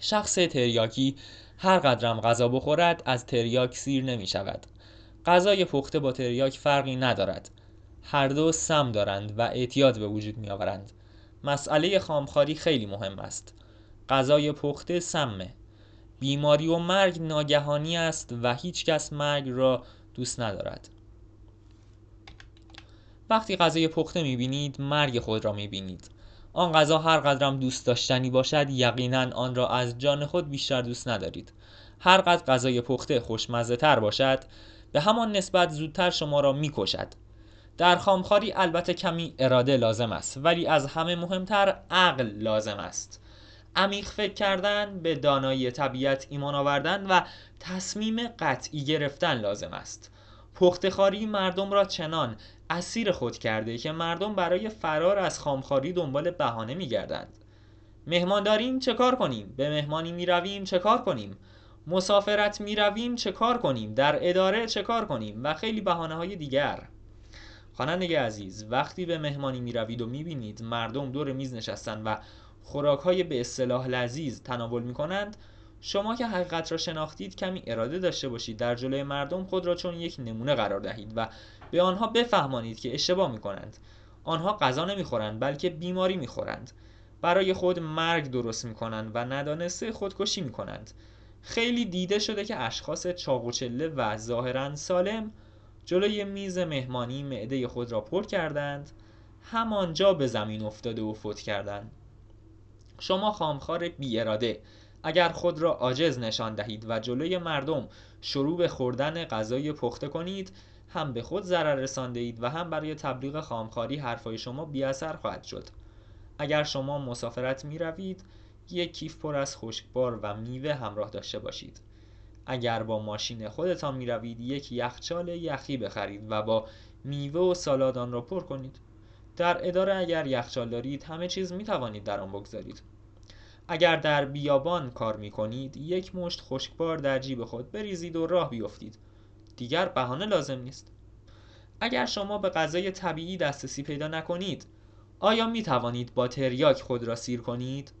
شخص تریاکی هر قدرم غذا بخورد از تریاک سیر نمی شود غذای پخته با تریاک فرقی ندارد. هر دو سم دارند و اعتیاد به وجود می آورند مسئله خامخاری خیلی مهم است. غذای پخته سمه. بیماری و مرگ ناگهانی است و هیچ کس مرگ را دوست ندارد. وقتی غذای پخته می‌بینید مرگ خود را می‌بینید. آن غذا هر قدرم دوست داشتنی باشد یقینا آن را از جان خود بیشتر دوست ندارید. هر قدر غذای پخته خوشمزه تر باشد به همان نسبت زودتر شما را می‌کشد. در خامخاری البته کمی اراده لازم است ولی از همه مهمتر عقل لازم است. عمیق فکر کردن به دانایی طبیعت ایمان آوردن و تصمیم قطعی گرفتن لازم است. پختخاری مردم را چنان اسیر خود کرده که مردم برای فرار از خامخاری دنبال بهانه میگردند. مهمان داریم چه کار کنیم؟ به مهمانی می رویم چه کار کنیم؟ مسافرت می رویم چه کار کنیم؟ در اداره چه کار کنیم؟ و خیلی بهانه های دیگر. خواننده عزیز وقتی به مهمانی می روید و می بینید مردم دور میز نشستند و خوراک های به اصطلاح لذیذ تناول می کنند شما که حقیقت را شناختید کمی اراده داشته باشید در جلوی مردم خود را چون یک نمونه قرار دهید و به آنها بفهمانید که اشتباه می کنند آنها غذا نمی‌خورند بلکه بیماری می‌خورند. برای خود مرگ درست می‌کنند و ندانسته خودکشی می‌کنند. خیلی دیده شده که اشخاص چاق و چله و ظاهرا سالم جلوی میز مهمانی معده خود را پر کردند همانجا به زمین افتاده و فوت کردند. شما خامخار بی اراده اگر خود را عاجز نشان دهید و جلوی مردم شروع به خوردن غذای پخته کنید هم به خود ضرر رسانده اید و هم برای تبلیغ خامخاری حرفای شما بی اثر خواهد شد. اگر شما مسافرت می روید یک کیف پر از خشکبار و میوه همراه داشته باشید. اگر با ماشین خودتان می روید یک یخچال یخی بخرید و با میوه و سالادان را پر کنید. در اداره اگر یخچال دارید همه چیز می توانید در آن بگذارید. اگر در بیابان کار می کنید یک مشت خشکبار در جیب خود بریزید و راه بیفتید. دیگر بهانه لازم نیست. اگر شما به غذای طبیعی دسترسی پیدا نکنید آیا می توانید با تریاک خود را سیر کنید؟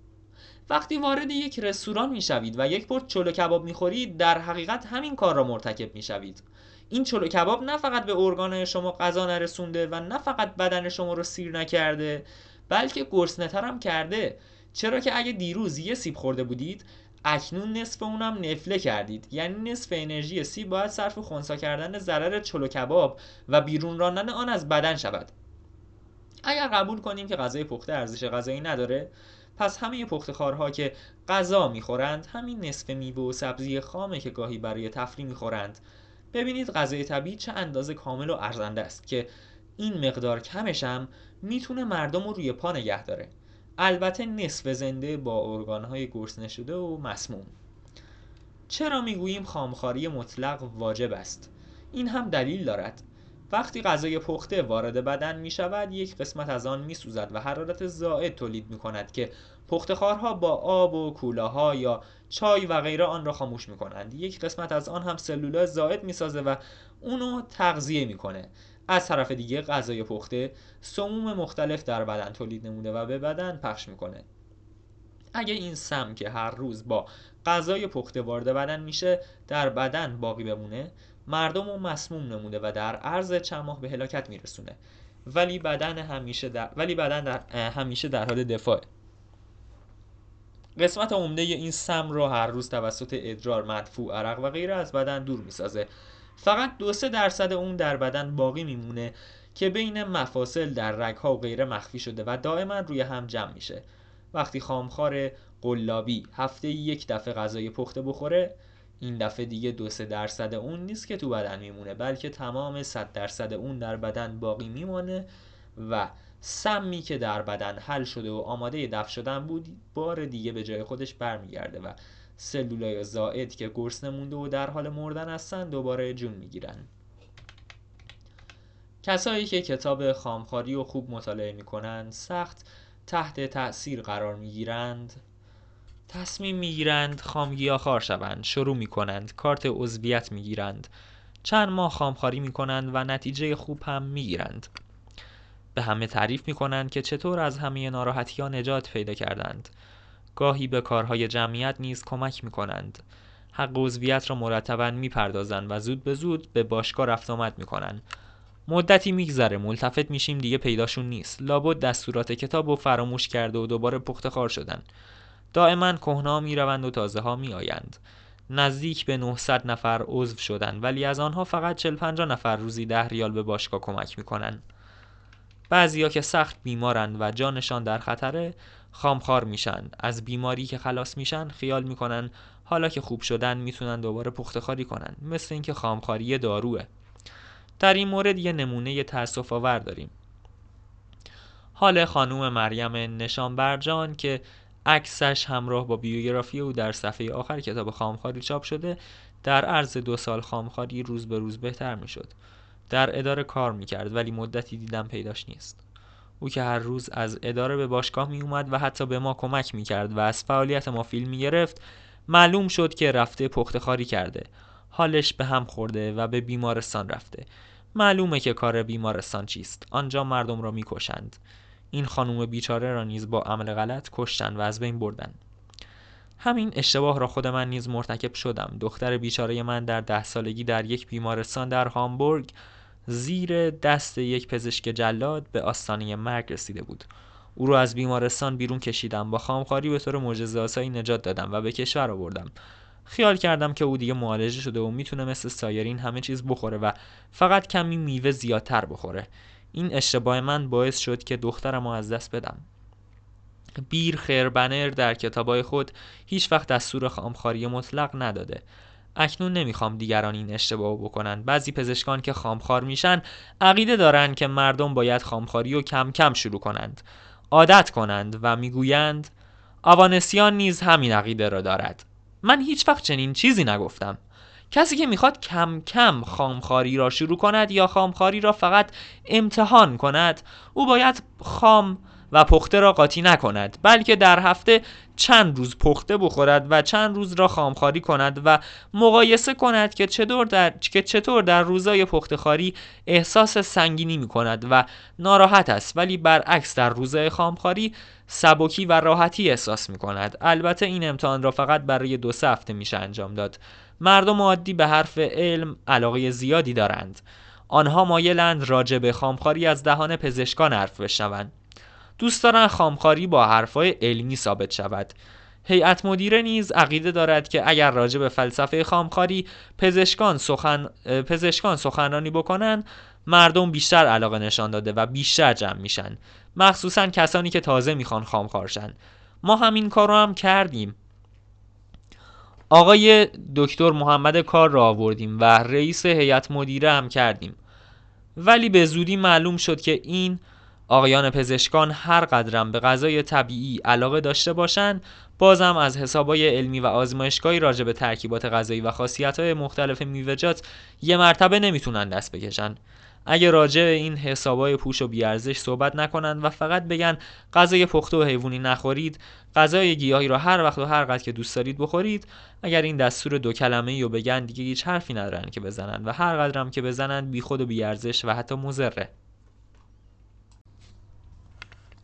وقتی وارد یک رستوران می شوید و یک پرت چلو کباب می خورید در حقیقت همین کار را مرتکب می شوید این چلو کباب نه فقط به ارگانهای شما غذا نرسونده و نه فقط بدن شما رو سیر نکرده بلکه گرسنه هم کرده. چرا که اگه دیروز یه سیب خورده بودید اکنون نصف اونم نفله کردید. یعنی نصف انرژی سیب باید صرف خونسا کردن ضرر چلو کباب و بیرون راندن آن از بدن شود. اگر قبول کنیم که غذای پخته ارزش غذایی نداره پس همه پخته خارها که غذا می‌خورند همین نصف میوه و سبزی خامه که گاهی برای تفریح می‌خورند. ببینید غذای طبیعی چه اندازه کامل و ارزنده است که این مقدار کمش هم می‌تونه مردم رو روی پا نگه داره. البته نصف زنده با ارگانهای گرسنه شده و مسموم. چرا می‌گوییم خامخاری مطلق واجب است؟ این هم دلیل دارد. وقتی غذای پخته وارد بدن می شود یک قسمت از آن می سوزد و حرارت زائد تولید می کند که پختخارها با آب و کولاها یا چای و غیره آن را خاموش می کنند یک قسمت از آن هم سلولای زائد می سازه و اونو تغذیه می‌کنه. از طرف دیگه غذای پخته سموم مختلف در بدن تولید نموده و به بدن پخش می‌کنه. اگه این سم که هر روز با غذای پخته وارد بدن میشه در بدن باقی بمونه مردم رو مسموم نموده و در عرض چند ماه به هلاکت میرسونه. ولی بدن همیشه در ولی بدن در همیشه در حال دفاع قسمت عمده این سم رو هر روز توسط ادرار مدفوع عرق و غیره از بدن دور می‌سازه. فقط دو سه درصد اون در بدن باقی میمونه که بین مفاصل در رگها و غیره مخفی شده و دائما روی هم جمع میشه. وقتی خامخوار قلابی هفته یک دفعه غذای پخته بخوره این دفعه دیگه دو سه درصد اون نیست که تو بدن میمونه بلکه تمام صد درصد اون در بدن باقی میمونه و سمی که در بدن حل شده و آماده دفع شدن بود بار دیگه به جای خودش برمیگرده و سلولای زائد که گرسنه مونده و در حال مردن هستن دوباره جون می‌گیرن. کسایی که کتاب خامخاری و خوب مطالعه می‌کنند سخت تحت تأثیر قرار می‌گیرند. تصمیم می‌گیرند خار شوند شروع می‌کنند کارت عضویت می‌گیرند. چند ماه خامخاری می‌کنند و نتیجه خوب هم می‌گیرند. به همه تعریف می‌کنند که چطور از همه ناراحتی ها نجات پیدا کردند. گاهی به کارهای جمعیت نیز کمک می‌کنند حق عضویت را مرتبا می‌پردازند و زود به زود به باشگاه رفت آمد می‌کنند مدتی میگذره ملتفت میشیم دیگه پیداشون نیست لابد دستورات کتاب و فراموش کرده و دوباره پخته خار شدن دائما کهنا می روند و تازه ها می آیند. نزدیک به 900 نفر عضو شدند ولی از آنها فقط 40 50 نفر روزی ده ریال به باشگاه کمک می کنند. بعضیا که سخت بیمارند و جانشان در خطره خامخار میشن از بیماری که خلاص میشن خیال می‌کنن حالا که خوب شدن می‌تونن دوباره پختخاری کنن مثل اینکه خامخاری داروه در این مورد یه نمونه تأسف آور داریم حال خانوم مریم نشان برجان که عکسش همراه با بیوگرافی او در صفحه آخر کتاب خامخاری چاپ شده در عرض دو سال خامخاری روز به روز بهتر می شد. در اداره کار می کرد ولی مدتی دیدم پیداش نیست. او که هر روز از اداره به باشگاه می اومد و حتی به ما کمک می کرد و از فعالیت ما فیلم می گرفت معلوم شد که رفته پخت خاری کرده. حالش به هم خورده و به بیمارستان رفته. معلومه که کار بیمارستان چیست. آنجا مردم را می‌کشند. این خانوم بیچاره را نیز با عمل غلط کشتن و از بین بردن. همین اشتباه را خود من نیز مرتکب شدم. دختر بیچاره من در ده سالگی در یک بیمارستان در هامبورگ زیر دست یک پزشک جلاد به آستانه مرگ رسیده بود. او را از بیمارستان بیرون کشیدم. با خامخاری به طور معجزه‌آسایی نجات دادم و به کشور آوردم. خیال کردم که او دیگه معالجه شده و می‌تونه مثل سایرین همه چیز بخوره و فقط کمی میوه زیادتر بخوره. این اشتباه من باعث شد که دخترم از دست بدم. بیر خیربنر در کتابای خود هیچ وقت دستور خامخاری مطلق نداده. اکنون نمی‌خوام دیگران این اشتباه بکنن. بعضی پزشکان که خامخار میشن عقیده دارن که مردم باید خامخاری رو کم کم شروع کنند. عادت کنند و می‌گویند آوانسیان نیز همین عقیده را دارد. من هیچ وقت چنین چیزی نگفتم. کسی که می‌خواد کم کم خامخاری را شروع کند یا خامخاری را فقط امتحان کند او باید خام و پخته را قاطی نکند بلکه در هفته چند روز پخته بخورد و چند روز را خامخاری کند و مقایسه کند که چطور در, که چطور در روزای پخته خاری احساس سنگینی می کند و ناراحت است ولی برعکس در روزای خامخاری سبکی و راحتی احساس می کند البته این امتحان را فقط برای دو سه هفته میشه انجام داد. مردم عادی به حرف علم علاقه زیادی دارند. آنها مایلند راجع به خامخاری از دهان پزشکان حرف بشنوند دوست دارن خامخاری با حرفای علمی ثابت شود. هیئت مدیره نیز عقیده دارد که اگر راجع به فلسفه خامخاری پزشکان سخن پزشکان سخنرانی بکنند مردم بیشتر علاقه نشان داده و بیشتر جمع میشن. مخصوصا کسانی که تازه می‌خوان خامخارشن ما همین کار رو هم کردیم. آقای دکتر محمد کار را آوردیم و رئیس هیئت مدیره هم کردیم. ولی به زودی معلوم شد که این آقایان پزشکان هر قدرم به غذای طبیعی علاقه داشته باشند بازم از حسابای علمی و آزمایشگاهی راجع به ترکیبات غذایی و خاصیت‌های مختلف میوه‌جات یه مرتبه نمی‌تونن دست بکشن. اگه راجع به این حسابای پوش و بیارزش صحبت نکنند و فقط بگن غذای پخته و حیوانی نخورید غذای گیاهی را هر وقت و هر قدر که دوست دارید بخورید اگر این دستور دو کلمه رو بگن دیگه هیچ حرفی ندارن که بزنن و هر قدرم که بزنن بیخود و بیارزش و حتی مضره.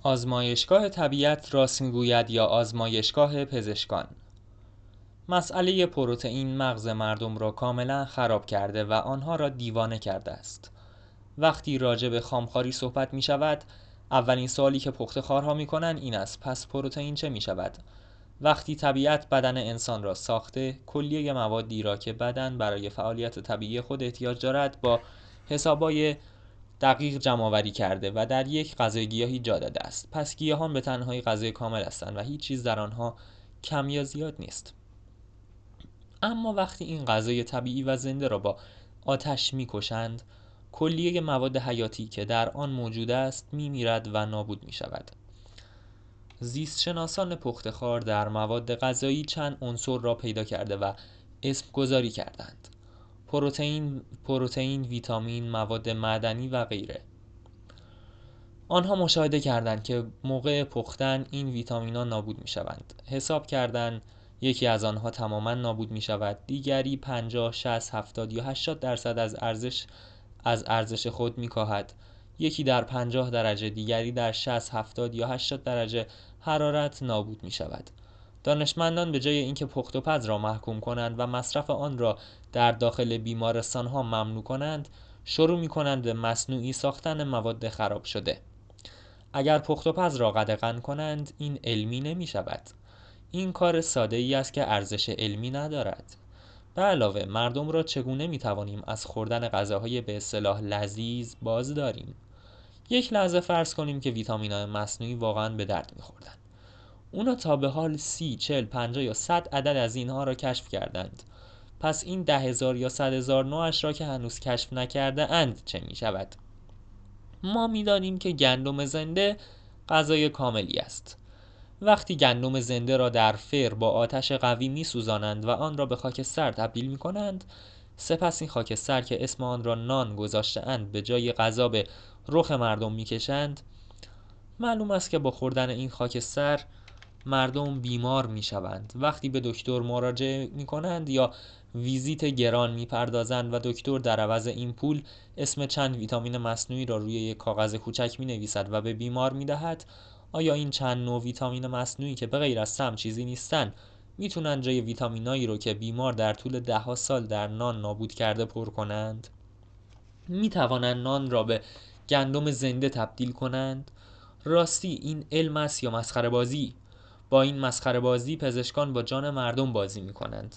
آزمایشگاه طبیعت راست می‌گوید یا آزمایشگاه پزشکان؟ مسئله پروتئین مغز مردم را کاملا خراب کرده و آنها را دیوانه کرده است. وقتی راجع به خامخاری صحبت می شود اولین سوالی که پخت خارها می کنند این است پس پروتئین چه می شود وقتی طبیعت بدن انسان را ساخته کلیه موادی را که بدن برای فعالیت طبیعی خود احتیاج دارد با حسابای دقیق جمع کرده و در یک غذای گیاهی جا داده است. پس گیاهان به تنهایی غذای کامل هستند و هیچ چیز در آنها کم یا زیاد نیست. اما وقتی این غذای طبیعی و زنده را با آتش می‌کشند کلیه مواد حیاتی که در آن موجود است میمیرد و نابود می شود زیستشناسان پختخار در مواد غذایی چند عنصر را پیدا کرده و اسم گذاری کردند. پروتئین، پروتئین، ویتامین، مواد معدنی و غیره. آنها مشاهده کردند که موقع پختن این ویتامین ها نابود می شوند. حساب کردند یکی از آنها تماما نابود می شود دیگری 50 60 70 یا 80 درصد از ارزش از ارزش خود می کاهد یکی در 50 درجه دیگری در 60 70 یا 80 درجه حرارت نابود می شود دانشمندان به جای اینکه پخت و پز را محکوم کنند و مصرف آن را در داخل بیمارستان ها ممنوع کنند شروع می کنند به مصنوعی ساختن مواد خراب شده. اگر پخت و پز را قدغن کنند این علمی نمی شود این کار ساده ای است که ارزش علمی ندارد. به علاوه مردم را چگونه می توانیم از خوردن غذاهای به اصطلاح لذیذ باز داریم؟ یک لحظه فرض کنیم که ویتامین های مصنوعی واقعا به درد می خوردن. اونا تا به حال سی، چل، پنجاه یا صد عدد از اینها را کشف کردند. پس این ده هزار یا صد هزار نوعش را که هنوز کشف نکرده اند چه می شود؟ ما می‌دانیم که گندم زنده غذای کاملی است. وقتی گندم زنده را در فر با آتش قوی می سوزانند و آن را به خاکستر تبدیل می کنند سپس این خاکستر که اسم آن را نان گذاشته اند به جای غذا به رخ مردم می‌کشند معلوم است که با خوردن این خاکستر مردم بیمار می شوند وقتی به دکتر مراجعه می کنند یا ویزیت گران می پردازند و دکتر در عوض این پول اسم چند ویتامین مصنوعی را روی یک کاغذ کوچک می نویسد و به بیمار می دهد آیا این چند نوع ویتامین مصنوعی که به غیر از سم چیزی نیستن می‌تونن جای ویتامینایی رو که بیمار در طول ده سال در نان نابود کرده پر کنند؟ می‌توانند نان را به گندم زنده تبدیل کنند؟ راستی این علم است یا مسخره بازی؟ با این مسخره بازی پزشکان با جان مردم بازی می کنند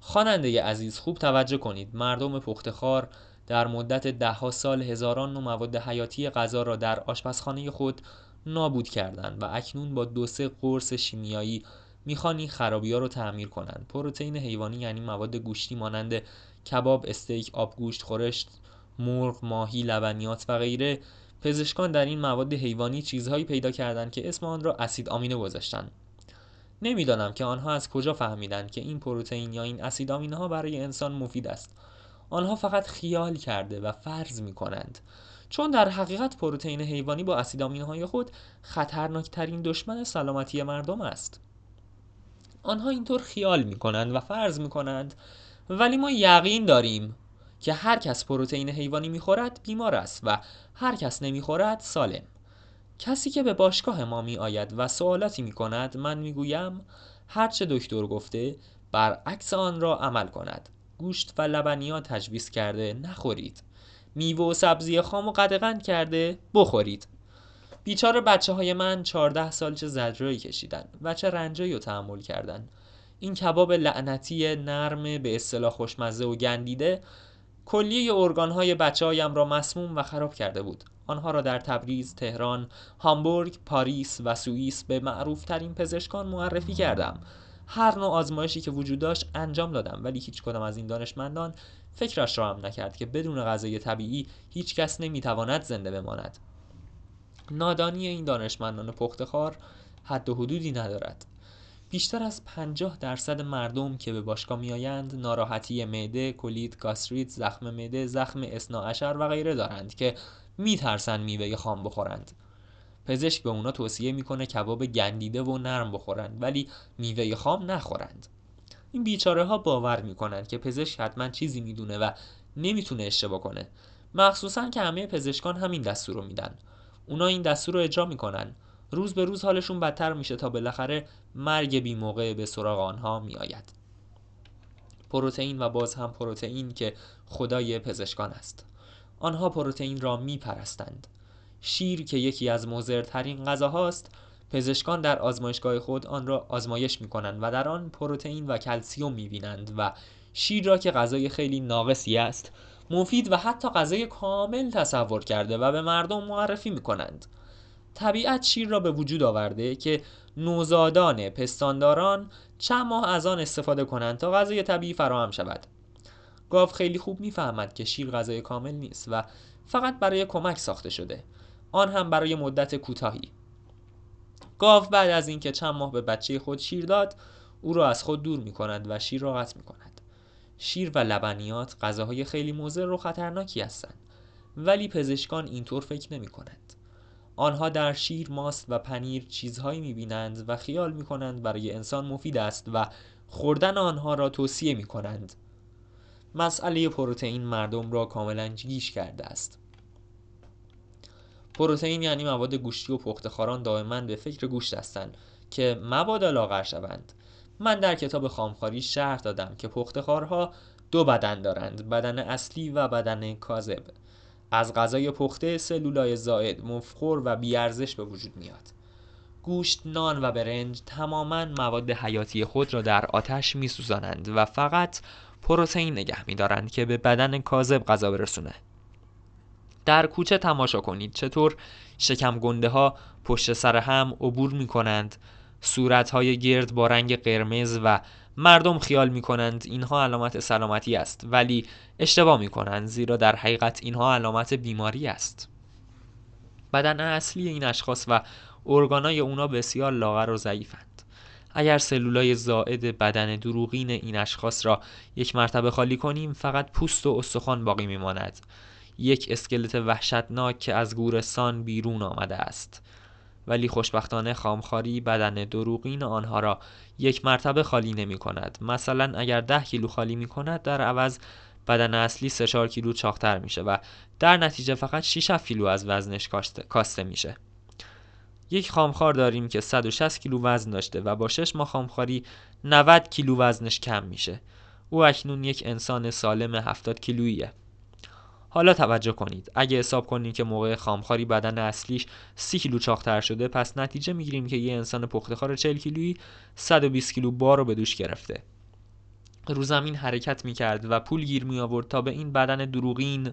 خواننده عزیز خوب توجه کنید. مردم پختخار در مدت دهها سال هزاران نوع مواد حیاتی غذا را در آشپزخانه خود نابود کردند و اکنون با دو سه قرص شیمیایی می‌خوان این خرابی ها رو تعمیر کنند. پروتئین حیوانی یعنی مواد گوشتی مانند کباب استیک آبگوشت خورشت مرغ ماهی لبنیات و غیره پزشکان در این مواد حیوانی چیزهایی پیدا کردند که اسم آن را اسید آمینه گذاشتند. نمی‌دانم که آنها از کجا فهمیدند که این پروتئین یا این اسید آمینه ها برای انسان مفید است. آنها فقط خیال کرده و فرض می کنند چون در حقیقت پروتئین حیوانی با اسید آمینه های خود خطرناکترین دشمن سلامتی مردم است. آنها اینطور خیال می کنند و فرض می کنند ولی ما یقین داریم که هر کس پروتئین حیوانی می‌خورد بیمار است و هر کس نمی‌خورد سالم. کسی که به باشگاه ما می آید و سوالاتی می کند من می گویم هرچه دکتر گفته برعکس آن را عمل کند. گوشت و لبنیات تجویز کرده نخورید. میوه و سبزی خام و قدغن کرده بخورید. بیچاره بچه های من 14 سال چه زجرایی کشیدن و چه رنجایی رو تحمل کردن. این کباب لعنتی نرم به اصطلاح خوشمزه و گندیده کلیه ارگان های بچه هایم را مسموم و خراب کرده بود. آنها را در تبریز، تهران، هامبورگ، پاریس و سوئیس به معروف ترین پزشکان معرفی کردم. هر نوع آزمایشی که وجود داشت انجام دادم ولی هیچ کدام از این دانشمندان فکرش را هم نکرد که بدون غذای طبیعی هیچ کس نمی‌تواند زنده بماند. نادانی این دانشمندان پختخار حد و حدودی ندارد. بیشتر از 50 درصد مردم که به باشگاه میآیند ناراحتی معده، کلید، گاستریت، زخم معده، زخم اثناعشر و غیره دارند که میترسند میوه خام بخورند. پزشک به اونا توصیه می‌کنه کباب گندیده و نرم بخورند ولی میوه خام نخورند. این بیچاره ها باور می‌کنند که پزشک حتما چیزی می‌دونه و نمی‌تونه اشتباه کنه. مخصوصا که همه پزشکان همین دستور رو میدن. اونا این دستور رو اجرا می‌کنن روز به روز حالشون بدتر میشه تا بالاخره مرگ بی موقع به سراغ آنها میآید. پروتئین و باز هم پروتئین که خدای پزشکان است. آنها پروتئین را میپرستند. شیر که یکی از مضرترین غذاهاست پزشکان در آزمایشگاه خود آن را آزمایش می کنند و در آن پروتئین و کلسیوم می بینند و شیر را که غذای خیلی ناقصی است مفید و حتی غذای کامل تصور کرده و به مردم معرفی می کنند طبیعت شیر را به وجود آورده که نوزادان پستانداران چند ماه از آن استفاده کنند تا غذای طبیعی فراهم شود. گاو خیلی خوب می‌فهمد که شیر غذای کامل نیست و فقط برای کمک ساخته شده. آن هم برای مدت کوتاهی. گاو بعد از اینکه چند ماه به بچه خود شیر داد او را از خود دور می کند و شیر را قطع می کند شیر و لبنیات غذاهای خیلی مضر و خطرناکی هستند ولی پزشکان اینطور فکر نمی کنند آنها در شیر، ماست و پنیر چیزهایی می‌بینند و خیال می‌کنند برای انسان مفید است و خوردن آنها را توصیه می کنند. مسئله پروتئین مردم را کاملا گیش کرده است. پروتئین یعنی مواد گوشتی و پختخاران دائما به فکر گوشت هستند که مبادا لاغر شوند. من در کتاب خامخاری شرح دادم که پختخارها دو بدن دارند بدن اصلی و بدن کاذب از غذای پخته سلولای زائد مفخور و بیارزش به وجود میاد. گوشت، نان و برنج تماما مواد حیاتی خود را در آتش میسوزانند و فقط پروتئین نگه میدارند که به بدن کاذب غذا برسونه. در کوچه تماشا کنید. چطور؟ شکم گنده ها پشت سر هم عبور می کنند صورت های گرد با رنگ قرمز و مردم خیال می کنند اینها علامت سلامتی است. ولی اشتباه می کنند زیرا در حقیقت اینها علامت بیماری است. بدن اصلی این اشخاص و ارگانای اونا بسیار لاغر و ضعیفند. اگر سلولای زائد بدن دروغین این اشخاص را یک مرتبه خالی کنیم فقط پوست و استخوان باقی میماند. یک اسکلت وحشتناک که از گورستان بیرون آمده است. ولی خوشبختانه خامخاری بدن دروغین آنها را یک مرتبه خالی نمی کند مثلا اگر ده کیلو خالی می کند در عوض بدن اصلی 3 4 کیلو چاقتر میشه و در نتیجه فقط 6 کیلو از وزنش کاسته میشه. یک خامخار داریم که 160 کیلو وزن داشته و با 6 ماه خامخاری 90 کیلو وزنش کم میشه. او اکنون یک انسان سالم 70 کیلوییه. حالا توجه کنید. اگه حساب کنید که موقع خامخاری بدن اصلیش 30 کیلو چاقتر شده پس نتیجه می‌گیریم که یه انسان پختخوار 40 کیلویی 120 کیلو بار رو به دوش گرفته. رو زمین حرکت می‌کرد و پول گیر می آورد تا به این بدن دروغین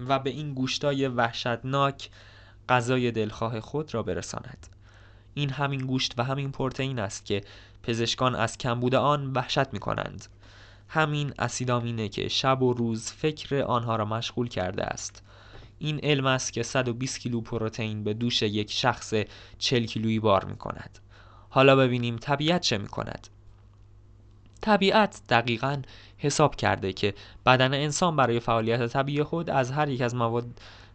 و به این گوشتای وحشتناک غذای دلخواه خود را برساند. این همین گوشت و همین پروتئین است که پزشکان از کمبود آن وحشت می کنند همین اسیدامینه که شب و روز فکر آنها را مشغول کرده است. این علم است که 120 کیلو پروتئین به دوش یک شخص 40 کیلویی بار می کند حالا ببینیم طبیعت چه می کند طبیعت دقیقا حساب کرده که بدن انسان برای فعالیت طبیعی خود از هر یک از مواد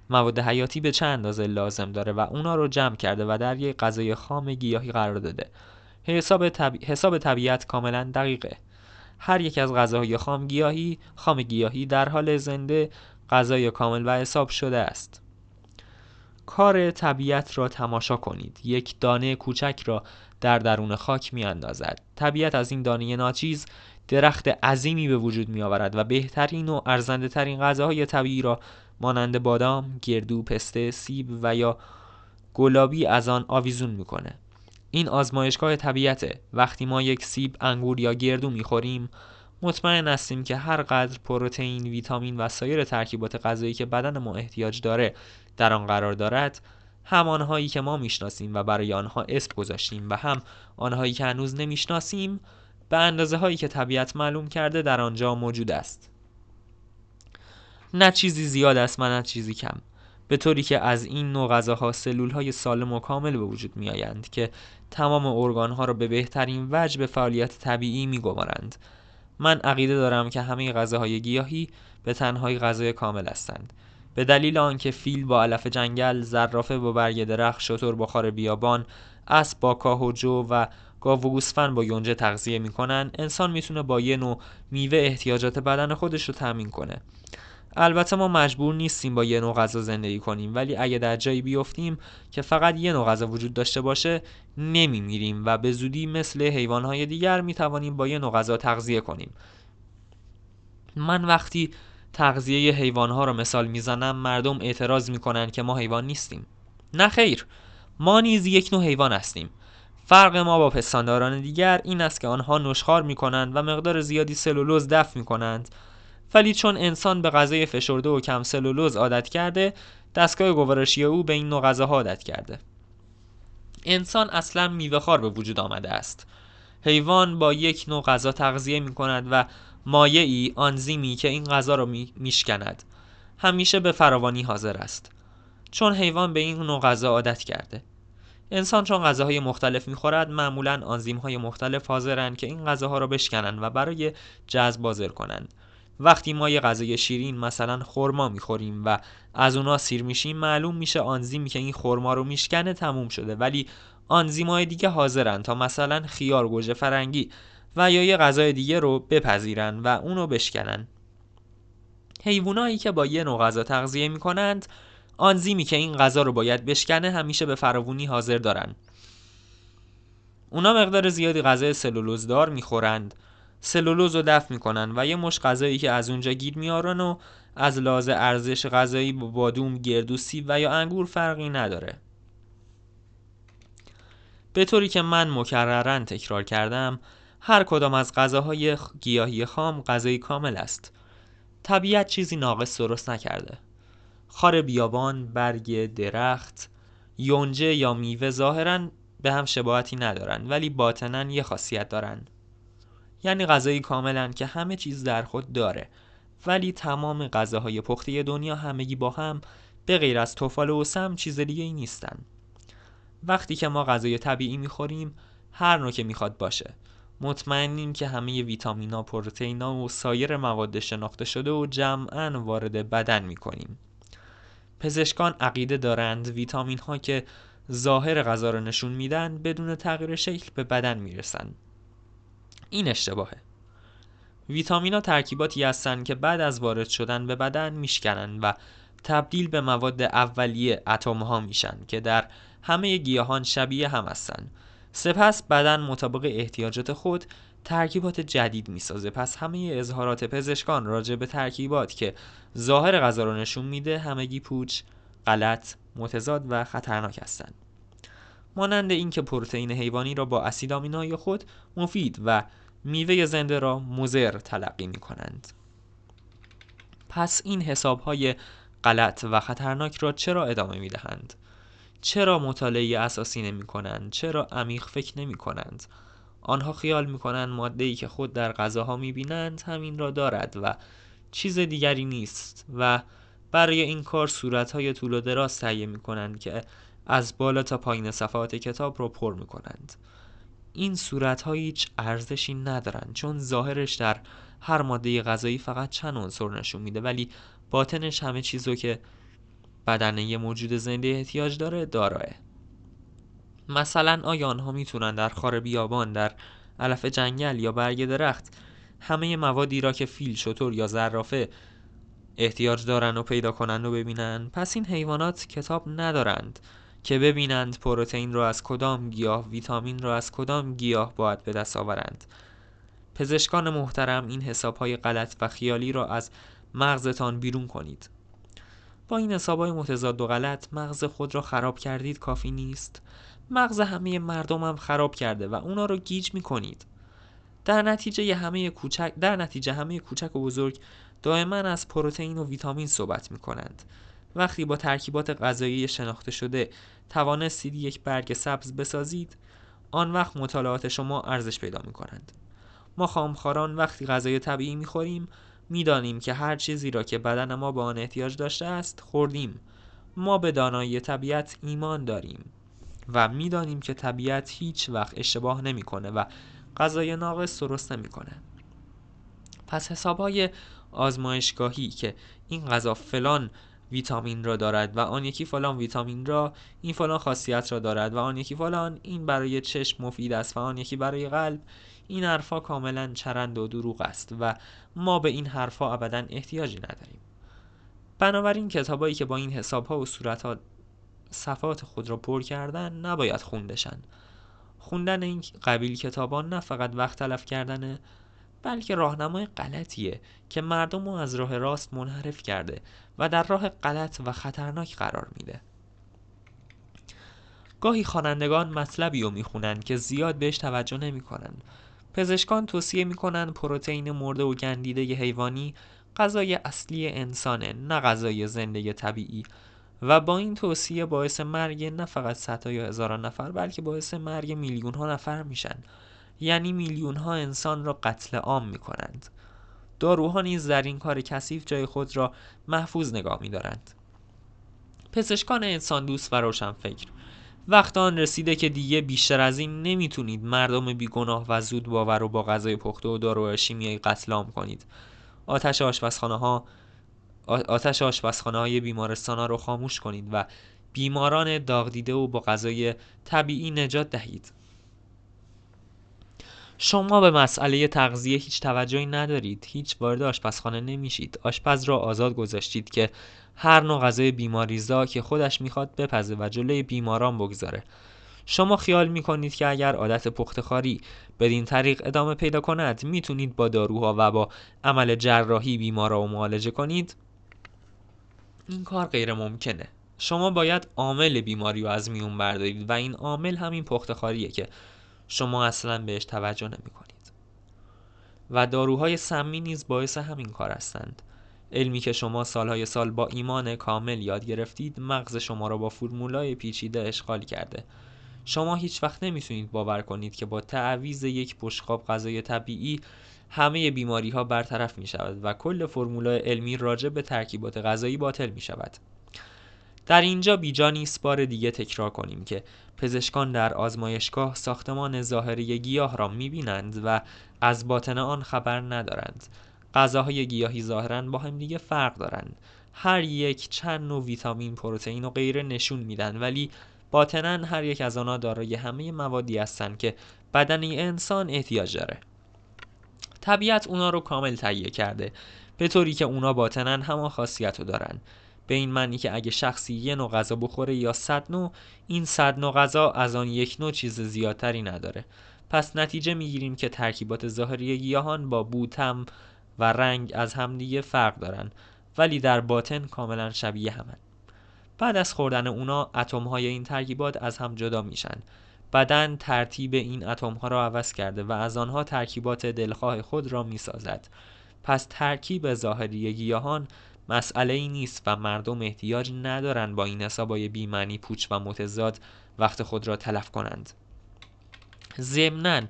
مواد حیاتی به چند اندازه لازم داره و اونا رو جمع کرده و در یک غذای خام گیاهی قرار داده. حساب, حساب طبیعت کاملا دقیقه. هر یک از غذاهای خام گیاهی خام گیاهی در حال زنده غذای کامل و حساب شده است. کار طبیعت را تماشا کنید. یک دانه کوچک را در درون خاک می اندازد طبیعت از این دانه ناچیز درخت عظیمی به وجود می آورد و بهترین و ارزنده ترین غذاهای طبیعی را مانند بادام، گردو، پسته، سیب و یا گلابی از آن آویزون می‌کنه. این آزمایشگاه طبیعته. وقتی ما یک سیب، انگور یا گردو می‌خوریم مطمئن هستیم که هر قدر پروتئین، ویتامین و سایر ترکیبات غذایی که بدن ما احتیاج داره در آن قرار دارد هم آنهایی که ما می‌شناسیم و برای آنها اسم گذاشتیم و هم آنهایی که هنوز نمی‌شناسیم به اندازه هایی که طبیعت معلوم کرده در آنجا موجود است نه چیزی زیاد است و نه چیزی کم به طوری که از این نوع غذاها سلول های سالم و کامل به وجود می آیند که تمام ارگان ها را به بهترین وجه به فعالیت طبیعی می گمارند. من عقیده دارم که همه غذاهای گیاهی به تنهایی غذای کامل هستند به دلیل آنکه فیل با علف جنگل، زرافه با برگ درخت، شتر با خار بیابان، اسب با کاه و جو و گاو و گوسفند با یونجه تغذیه می‌کنن انسان می‌تونه با یه نوع میوه احتیاجات بدن خودش رو تامین کنه. البته ما مجبور نیستیم با یه نوع غذا زندگی کنیم ولی اگه در جایی بیفتیم که فقط یه نوع غذا وجود داشته باشه نمیمیریم و به زودی مثل حیوانهای دیگر می‌توانیم با یه نوع غذا تغذیه کنیم. من وقتی تغذیه حیوانها رو مثال می‌زنم مردم اعتراض می‌کنن که ما حیوان نیستیم. نه خیر ما نیز یک نوع حیوان هستیم. فرق ما با پستانداران دیگر این است که آنها نشخار می‌کنند و مقدار زیادی سلولوز دفع می‌کنند. ولی چون انسان به غذای فشرده و کم سلولوز عادت کرده دستگاه گوارشی او به این نوع غذاها عادت کرده. انسان اصلا میوهخوار به وجود آمده است. حیوان با یک نوع غذا تغذیه می کند و مایعی آنزیمی که این غذا را می میشکند. همیشه به فراوانی حاضر است. چون حیوان به این نوع غذا عادت کرده. انسان چون غذاهای مختلف می‌خورد معمولا آنزیم های مختلف حاضرند که این غذاها را بشکنند و برای جذب حاضر کنند. وقتی ما یه غذای شیرین مثلا خرما می‌خوریم و از اونا سیر میشیم معلوم میشه آنزیمی که این خرما رو میشکنه تموم شده. ولی آنزیمای دیگه حاضرن تا مثلا خیار گوجه فرنگی و یا یه غذای دیگه رو بپذیرن و اونو بشکنن. حیوانایی که با یه نوع غذا تغذیه می‌کنند آنزیمی که این غذا رو باید بشکنه همیشه به فراوونی حاضر دارن. اونا مقدار زیادی غذای سلولوزدار می‌خورند. سلولوز رو دفع می‌کنن و یه مش غذایی که از اونجا گیر میارن و از لحاظ ارزش غذایی با بادوم، گردو، سیب و یا انگور فرقی نداره. به طوری که من مکررن تکرار کردم هر کدام از غذاهای گیاهی خام غذایی کامل است. طبیعت چیزی ناقص درست نکرده. خار بیابان، برگ درخت، یونجه یا میوه ظاهرا به هم شباهتی ندارن ولی باطنا یه خاصیت دارن. یعنی غذایی کاملا که همه چیز در خود داره. ولی تمام غذاهای پخته دنیا همگی با هم به غیر از توفال و سم چیز دیگه ای نیستن. وقتی که ما غذای طبیعی می‌خوریم هر نوع که می‌خواد باشه. مطمئنیم که همه ویتامینا، پروتئینا و سایر مواد شناخته شده و جمعا وارد بدن می‌کنیم. پزشکان عقیده دارند ویتامین ها که ظاهر غذا رو نشون میدن بدون تغییر شکل به بدن می‌رسن. این اشتباهه. ویتامینا ترکیباتی هستند که بعد از وارد شدن به بدن میشکنن و تبدیل به مواد اولیه اتم ها میشن که در همه گیاهان شبیه هم هستند سپس بدن مطابق احتیاجات خود ترکیبات جدید می‌سازه پس همه اظهارات پزشکان راجع به ترکیبات که ظاهر غذا رو نشون میده همگی پوچ غلط متضاد و خطرناک هستند مانند اینکه پروتئین حیوانی را با اسید آمینایی خود مفید و میوه زنده را مضر تلقی می کنند. پس این حساب های غلط و خطرناک را چرا ادامه می دهند؟ چرا مطالعه اساسی نمی کنند؟ چرا عمیق فکر نمی کنند؟ آنها خیال می کنند ماده ای که خود در غذاها می بینند همین را دارد و چیز دیگری نیست و برای این کار صورت های طول و دراز تهیه می کنند که از بالا تا پایین صفحات کتاب را پر می کنند. این صورت ها هیچ ارزشی ندارند چون ظاهرش در هر ماده غذایی فقط چند عنصر نشون میده ولی باطنش همه چیزو که بدن یه موجود زنده احتیاج داره داراه. مثلا آیا آنها می‌تونن در خار بیابان در علف جنگل یا برگ درخت همه موادی را که فیل شطور یا زرافه احتیاج دارن و پیدا کنن و ببینن؟ پس این حیوانات کتاب ندارند که ببینند پروتئین را از کدام گیاه ویتامین را از کدام گیاه باید به دست آورند. پزشکان محترم این حسابهای غلط و خیالی را از مغزتان بیرون کنید. با این حسابهای متضاد و غلط مغز خود را خراب کردید کافی نیست. مغز همه مردم هم خراب کرده و اونا رو گیج می کنید در نتیجه همه کوچک در نتیجه همه کوچک و بزرگ دائما از پروتئین و ویتامین صحبت می کنند وقتی با ترکیبات غذایی شناخته شده توانستید یک برگ سبز بسازید آن وقت مطالعات شما ارزش پیدا می کنند ما خامخاران وقتی غذای طبیعی می خوریم می‌دانیم که هر چیزی را که بدن ما به آن احتیاج داشته است خوردیم. ما به دانایی طبیعت ایمان داریم و می‌دانیم که طبیعت هیچ وقت اشتباه نمی‌کنه و غذای ناقص درست نمی‌کنه. پس حسابهای آزمایشگاهی که این غذا فلان ویتامین را دارد و آن یکی فلان ویتامین را این فلان خاصیت را دارد و آن یکی فلان این برای چشم مفید است و آن یکی برای قلب این حرفها کاملا چرند و دروغ است و ما به این حرفها ابدا احتیاجی نداریم. بنابراین کتابایی که با این حسابها و صورتها صفات خود را پر کردن نباید خوندشن خوندن این قبیل کتابان نه فقط وقت تلف کردنه بلکه راهنمای غلطیه که مردم رو از راه راست منحرف کرده و در راه غلط و خطرناک قرار میده. گاهی خوانندگان مطلبی رو می‌خونن که زیاد بهش توجه نمی‌کنن. پزشکان توصیه می‌کنن پروتئین مرده و گندیده حیوانی غذای اصلی انسانه نه غذای زنده طبیعی. و با این توصیه باعث مرگ نه فقط صدها یا هزاران نفر بلکه باعث مرگ میلیون ها نفر میشن. یعنی میلیون ها انسان را قتل عام می کنند داروها نیز در این کار کثیف جای خود را محفوظ نگاه می دارند پزشکان انسان دوست و روشن فکر وقت آن رسیده که دیگه بیشتر از این نمی‌تونید مردم بیگناه و زود باور رو با غذای پخته و دارو شیمیایی قتل عام کنید. آتش آشپزخانه ها آتش آشپزخانه های بیمارستان ها رو خاموش کنید و بیماران داغ دیده و با غذای طبیعی نجات دهید. شما به مسئله تغذیه هیچ توجهی ندارید. هیچ وارد آشپزخانه نمیشید. آشپز را آزاد گذاشتید که هر نوع غذای بیماریزا که خودش می‌خواد بپزه و جلوی بیماران بگذاره. شما خیال می‌کنید که اگر عادت پختخاری بدین طریق ادامه پیدا کند می‌تونید با داروها و با عمل جراحی بیمارا و معالجه کنید؟ این کار غیر ممکنه. شما باید عامل بیماری رو از میون بردارید و این عامل همین پختخاریه که شما اصلا بهش توجه نمی کنید و داروهای سمی نیز باعث همین کار هستند. علمی که شما سالهای سال با ایمان کامل یاد گرفتید مغز شما را با فرمولای پیچیده اشغال کرده شما هیچ وقت نمی‌تونید باور کنید که با تعویز یک بشقاب غذای طبیعی همه بیماری ها برطرف می شود و کل فرمولای علمی راجع به ترکیبات غذایی باطل می شود. در اینجا بیجا نیست بار دیگه تکرار کنیم که پزشکان در آزمایشگاه ساختمان ظاهری گیاه را می‌بینند و از باطن آن خبر ندارند غذاهای گیاهی ظاهرا با هم دیگه فرق دارند. هر یک چند نوع ویتامین پروتئین و غیره نشون میدن ولی باطنا هر یک از آنها دارای همه موادی هستند که بدن انسان احتیاج داره. طبیعت اونا رو کامل تهیه کرده به طوری که اونا باطنا همان خاصیت رو دارن. به این معنی که اگه شخصی یه نوع غذا بخوره یا صد نوع این صد نوع غذا از آن یک نوع چیز زیادتری نداره. پس نتیجه می‌گیریم که ترکیبات ظاهری گیاهان با بوتم و رنگ از همدیگه فرق دارن ولی در باطن کاملا شبیه همن. بعد از خوردن اونا اتم های این ترکیبات از هم جدا میشن. بدن ترتیب این اتم ها را عوض کرده و از آنها ترکیبات دلخواه خود را می‌سازد. پس ترکیب ظاهری گیاهان مسئله ای نیست و مردم احتیاج ندارند با این حسابای بیمعنی پوچ و متضاد وقت خود را تلف کنند. ضمناً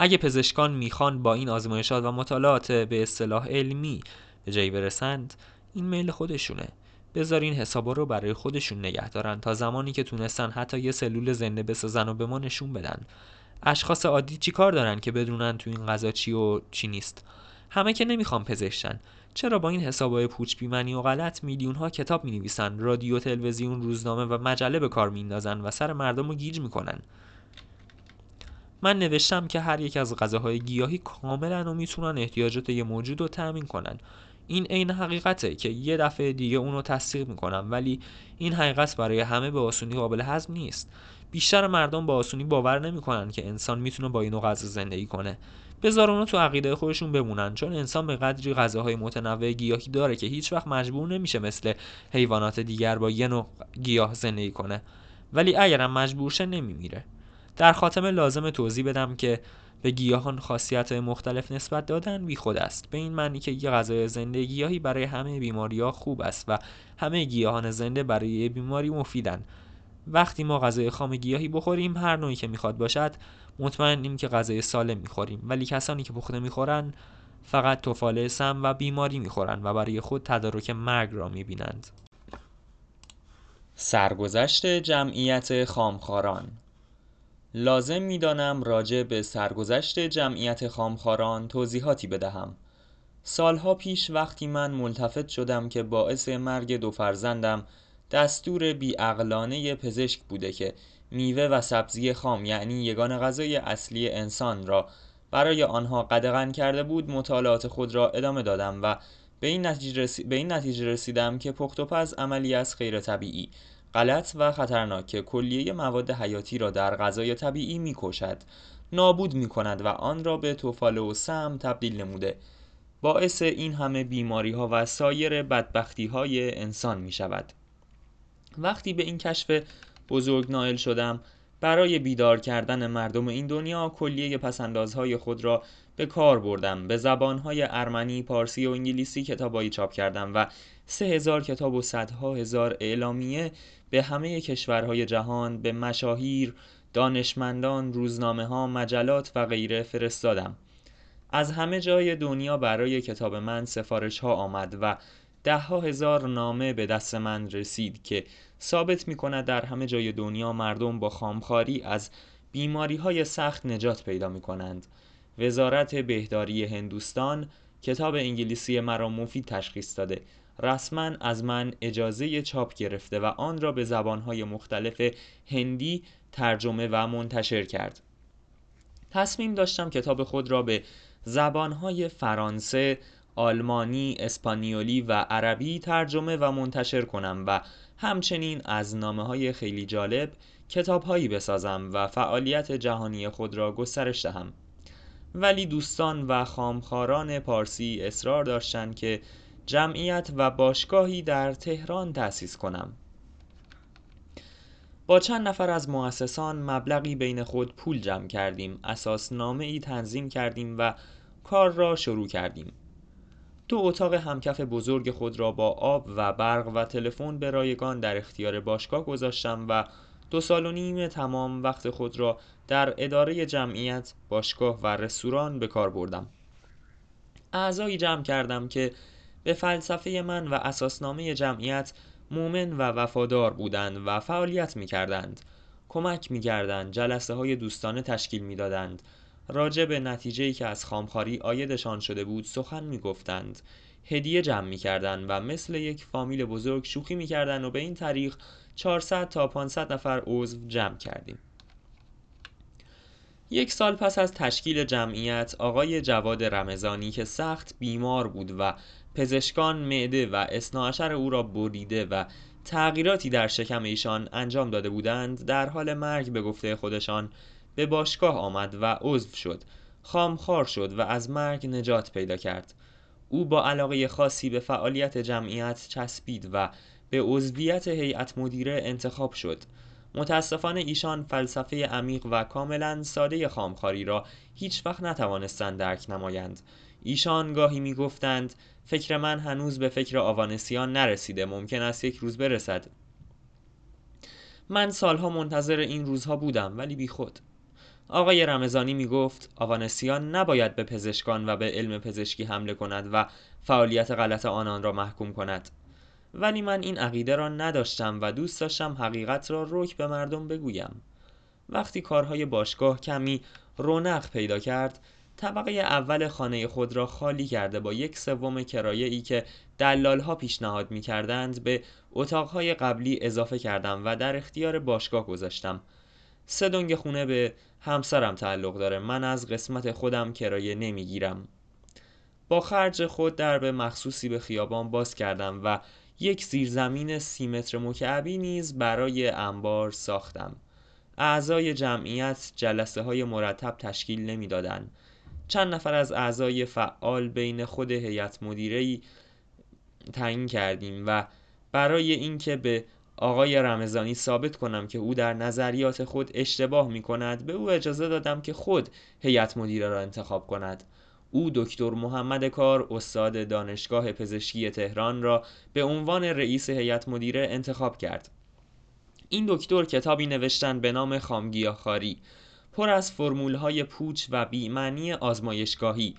اگه پزشکان می‌خوان با این آزمایشات و مطالعات به اصطلاح علمی به جایی برسند این میل خودشونه. بذارین حسابا رو برای خودشون نگه دارن تا زمانی که تونستن حتی یه سلول زنده بسازن و به ما نشون بدن. اشخاص عادی چی کار دارن که بدونن تو این غذا چی و چی نیست؟ همه که نمی‌خوان پزشکن. چرا با این حسابای پوچ بیمنی و غلط میلیون ها کتاب می نویسن رادیو تلویزیون روزنامه و مجله به کار میندازن و سر مردم رو گیج می‌کنن؟ من نوشتم که هر یک از غذاهای گیاهی کاملا و می‌تونن احتیاجات یه موجود رو تأمین کنن. این عین حقیقته که یه دفعه دیگه اونو تصدیق می‌کنم ولی این حقیقت برای همه به آسونی قابل هضم نیست. بیشتر مردم با آسونی باور نمی‌کنن که انسان می‌تونه با اینو غذا زندگی کنه. بذار اونو تو عقیده خودشون بمونن چون انسان به قدری غذاهای متنوع گیاهی داره که هیچ وقت مجبور نمیشه مثل حیوانات دیگر با یه نوع گیاه زندگی کنه. ولی اگرم مجبور شه نمیمیره. در خاتمه لازم توضیح بدم که به گیاهان خاصیت مختلف نسبت دادن بی خود است. به این معنی که یه غذای زنده گیاهی برای همه بیماری ها خوب است و همه گیاهان زنده برای بیماری مفیدن. وقتی ما غذای خام گیاهی بخوریم هر نوعی که می‌خواد باشد مطمئنیم که غذای سالم می‌خوریم. ولی کسانی که پخته می‌خورن فقط توفاله سم و بیماری می‌خورن و برای خود تدارک مرگ را می‌بینند. سرگذشت جمعیت خامخاران لازم می‌دانم راجع به سرگذشت جمعیت خامخاران توضیحاتی بدهم. سالها پیش وقتی من ملتفت شدم که باعث مرگ دو فرزندم دستور بیعقلانه پزشک بوده که میوه و سبزی خام یعنی یگان غذای اصلی انسان را برای آنها قدغن کرده بود مطالعات خود را ادامه دادم و به این نتیجه, به این نتیجه رسیدم که پخت و پز عملی از غیر طبیعی. غلط و خطرناک که کلیه مواد حیاتی را در غذای طبیعی می‌کشد. نابود می کند و آن را به توفاله و سم تبدیل نموده. باعث این همه بیماری ها و سایر بدبختی های انسان می شود وقتی به این کشف بزرگ نائل شدم برای بیدار کردن مردم این دنیا کلیه پسندازهای خود را به کار بردم. به زبانهای ارمنی، پارسی و انگلیسی کتابایی چاپ کردم و سه هزار کتاب و صدها هزار اعلامیه به همه کشورهای جهان به مشاهیر، دانشمندان، روزنامه ها، مجلات و غیره فرستادم. از همه جای دنیا برای کتاب من سفارش ها آمد و ده ها هزار نامه به دست من رسید که ثابت می کند در همه جای دنیا مردم با خامخاری از بیماری های سخت نجات پیدا می کنند وزارت بهداری هندوستان کتاب انگلیسی مرا مفید تشخیص داده. رسما از من اجازه چاپ گرفته و آن را به زبانهای مختلف هندی ترجمه و منتشر کرد. تصمیم داشتم کتاب خود را به زبانهای فرانسه، آلمانی، اسپانیولی و عربی ترجمه و منتشر کنم و همچنین از نامه های خیلی جالب کتاب هایی بسازم و فعالیت جهانی خود را گسترش دهم. ولی دوستان و خامخاران پارسی اصرار داشتند که جمعیت و باشگاهی در تهران تأسیس کنم. با چند نفر از مؤسسان مبلغی بین خود پول جمع کردیم. اساس نامه ای تنظیم کردیم و کار را شروع کردیم. دو اتاق همکف بزرگ خود را با آب و برق و تلفن به رایگان در اختیار باشگاه گذاشتم و دو سال و نیم تمام وقت خود را در اداره جمعیت، باشگاه و رستوران به کار بردم. اعضایی جمع کردم که به فلسفه من و اساسنامه جمعیت مومن و وفادار بودند و فعالیت می کردند. کمک می کردند، جلسه های دوستانه تشکیل می دادند. راجع به نتیجه که از خامخاری آیدشان شده بود سخن می گفتند. هدیه جمع می کردند و مثل یک فامیل بزرگ شوخی می کردند و به این طریق 400 تا 500 نفر عضو جمع کردیم. یک سال پس از تشکیل جمعیت آقای جواد رمضانی که سخت بیمار بود و پزشکان معده و اصناعشر او را بریده و تغییراتی در شکم ایشان انجام داده بودند در حال مرگ به گفته خودشان به باشگاه آمد و عضو شد خامخوار شد و از مرگ نجات پیدا کرد. او با علاقه خاصی به فعالیت جمعیت چسبید و به عضویت هیئت مدیره انتخاب شد. متاسفانه ایشان فلسفه عمیق و کاملا ساده خامخاری را هیچ وقت نتوانستند درک نمایند. ایشان گاهی می گفتند فکر من هنوز به فکر آوانسیان نرسیده ممکن است یک روز برسد. من سالها منتظر این روزها بودم ولی بی خود. آقای رمضانی می گفت آوانسیان نباید به پزشکان و به علم پزشکی حمله کند و فعالیت غلط آنان را محکوم کند. ولی من این عقیده را نداشتم و دوست داشتم حقیقت را رک به مردم بگویم. وقتی کارهای باشگاه کمی رونق پیدا کرد طبقه اول خانه خود را خالی کرده با یک سوم کرایه ای که دلال ها پیشنهاد می کردند به اتاقهای قبلی اضافه کردم و در اختیار باشگاه گذاشتم. سه دنگ خونه به همسرم تعلق داره. من از قسمت خودم کرایه نمی‌گیرم. با خرج خود درب مخصوصی به خیابان باز کردم و یک زیرزمین سی متر مکعبی نیز برای انبار ساختم. اعضای جمعیت جلسه های مرتب تشکیل نمی‌دادند. چند نفر از اعضای فعال بین خود هیئت مدیره تعیین کردیم و برای اینکه به آقای رمضانی ثابت کنم که او در نظریات خود اشتباه می کند به او اجازه دادم که خود هیئت مدیره را انتخاب کند. او دکتر محمد کار استاد دانشگاه پزشکی تهران را به عنوان رئیس هیئت مدیره انتخاب کرد. این دکتر کتابی نوشتن به نام خامگیاخاری پر از فرمولهای پوچ و بیمعنی آزمایشگاهی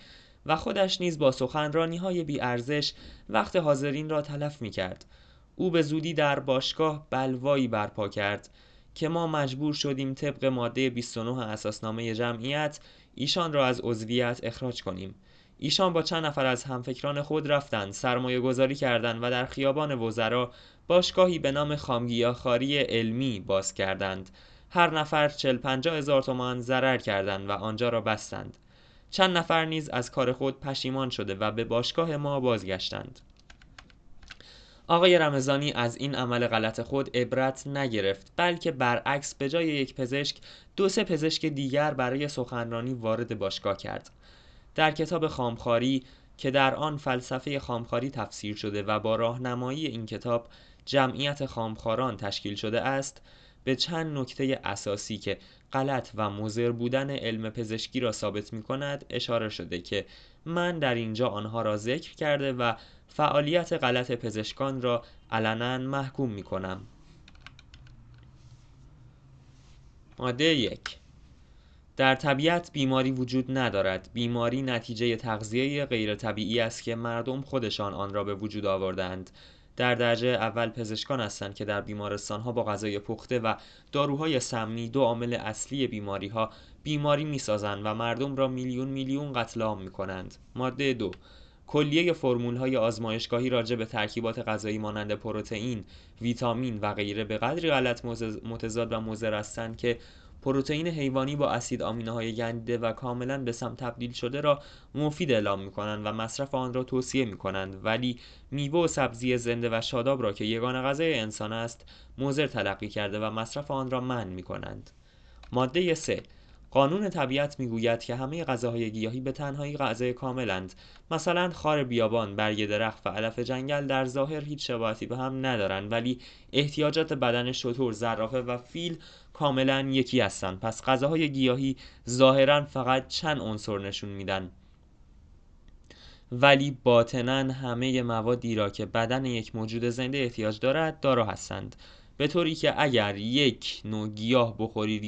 و خودش نیز با سخنرانی های بیارزش وقت حاضرین را تلف می کرد. او به زودی در باشگاه بلوایی برپا کرد که ما مجبور شدیم طبق ماده 29 اساسنامه جمعیت ایشان را از عضویت اخراج کنیم ایشان با چند نفر از همفکران خود رفتند سرمایه گذاری کردند و در خیابان وزرا باشگاهی به نام خامگیاخاری علمی باز کردند هر نفر چل پنجاه هزار تومان ضرر کردند و آنجا را بستند. چند نفر نیز از کار خود پشیمان شده و به باشگاه ما بازگشتند. آقای رمضانی از این عمل غلط خود عبرت نگرفت بلکه برعکس به جای یک پزشک دو سه پزشک دیگر برای سخنرانی وارد باشگاه کرد. در کتاب خامخاری که در آن فلسفه خامخاری تفسیر شده و با راهنمایی این کتاب جمعیت خامخاران تشکیل شده است به چند نکته اساسی که غلط و مضر بودن علم پزشکی را ثابت می کند اشاره شده که من در اینجا آنها را ذکر کرده و فعالیت غلط پزشکان را علنا محکوم می کنم ماده یک. در طبیعت بیماری وجود ندارد. بیماری نتیجه تغذیه غیر طبیعی است که مردم خودشان آن را به وجود آوردند در درجه اول پزشکان هستند که در بیمارستان ها با غذای پخته و داروهای سمی دو عامل اصلی بیماری ها بیماری می‌سازند و مردم را میلیون میلیون قتل عام می کنند. ماده دو کلیه فرمول های آزمایشگاهی راجع به ترکیبات غذایی مانند پروتئین، ویتامین و غیره به قدری غلط متضاد و مضر هستند که پروتئین حیوانی با اسید آمینوهای گندیده و کاملا به سم تبدیل شده را مفید اعلام می کنند و مصرف آن را توصیه می کنند ولی میوه و سبزی زنده و شاداب را که یگان غذای انسان است مضر تلقی کرده و مصرف آن را منع می کنند ماده 3 قانون طبیعت می‌گوید که همه غذاهای گیاهی به تنهایی غذای کاملند. مثلا خار بیابان برگ درخت و علف جنگل در ظاهر هیچ شباهتی به هم ندارند ولی احتیاجات بدن شتر زرافه و فیل کاملا یکی هستند پس غذاهای گیاهی ظاهرا فقط چند عنصر نشون میدن. ولی باطنا همه موادی را که بدن یک موجود زنده احتیاج دارد دارا هستند. به طوری که اگر یک نوع گیاه بخورید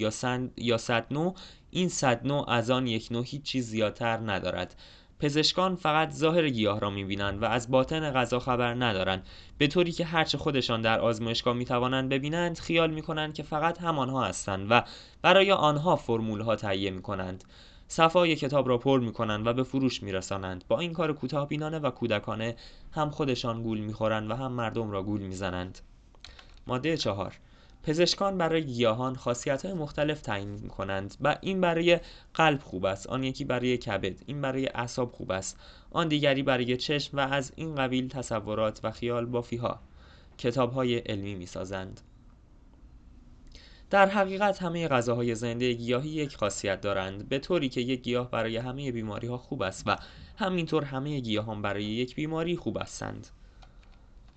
یا, صد نوع این صد نوع از آن یک نوع هیچ چیز زیادتر ندارد. پزشکان فقط ظاهر گیاه را می‌بینند و از باطن غذا خبر ندارند. به طوری که هرچه خودشان در آزمایشگاه می‌توانند ببینند خیال می‌کنند که فقط همانها هستند و برای آنها فرمول ها تهیه می‌کنند. صفای کتاب را پر می‌کنند و به فروش میرسانند. با این کار کوتاه بینانه و کودکانه هم خودشان گول می‌خورند و هم مردم را گول می‌زنند. ماده چهار. پزشکان برای گیاهان خاصیت های مختلف تعیین می کنند و این برای قلب خوب است. آن یکی برای کبد این برای اعصاب خوب است. آن دیگری برای چشم و از این قبیل تصورات و خیال بافی ها. کتاب های علمی می سازند در حقیقت همه غذاهای زنده گیاهی یک خاصیت دارند. به طوری که یک گیاه برای همه بیماری ها خوب است و همینطور همه گیاهان برای یک بیماری خوب هستند.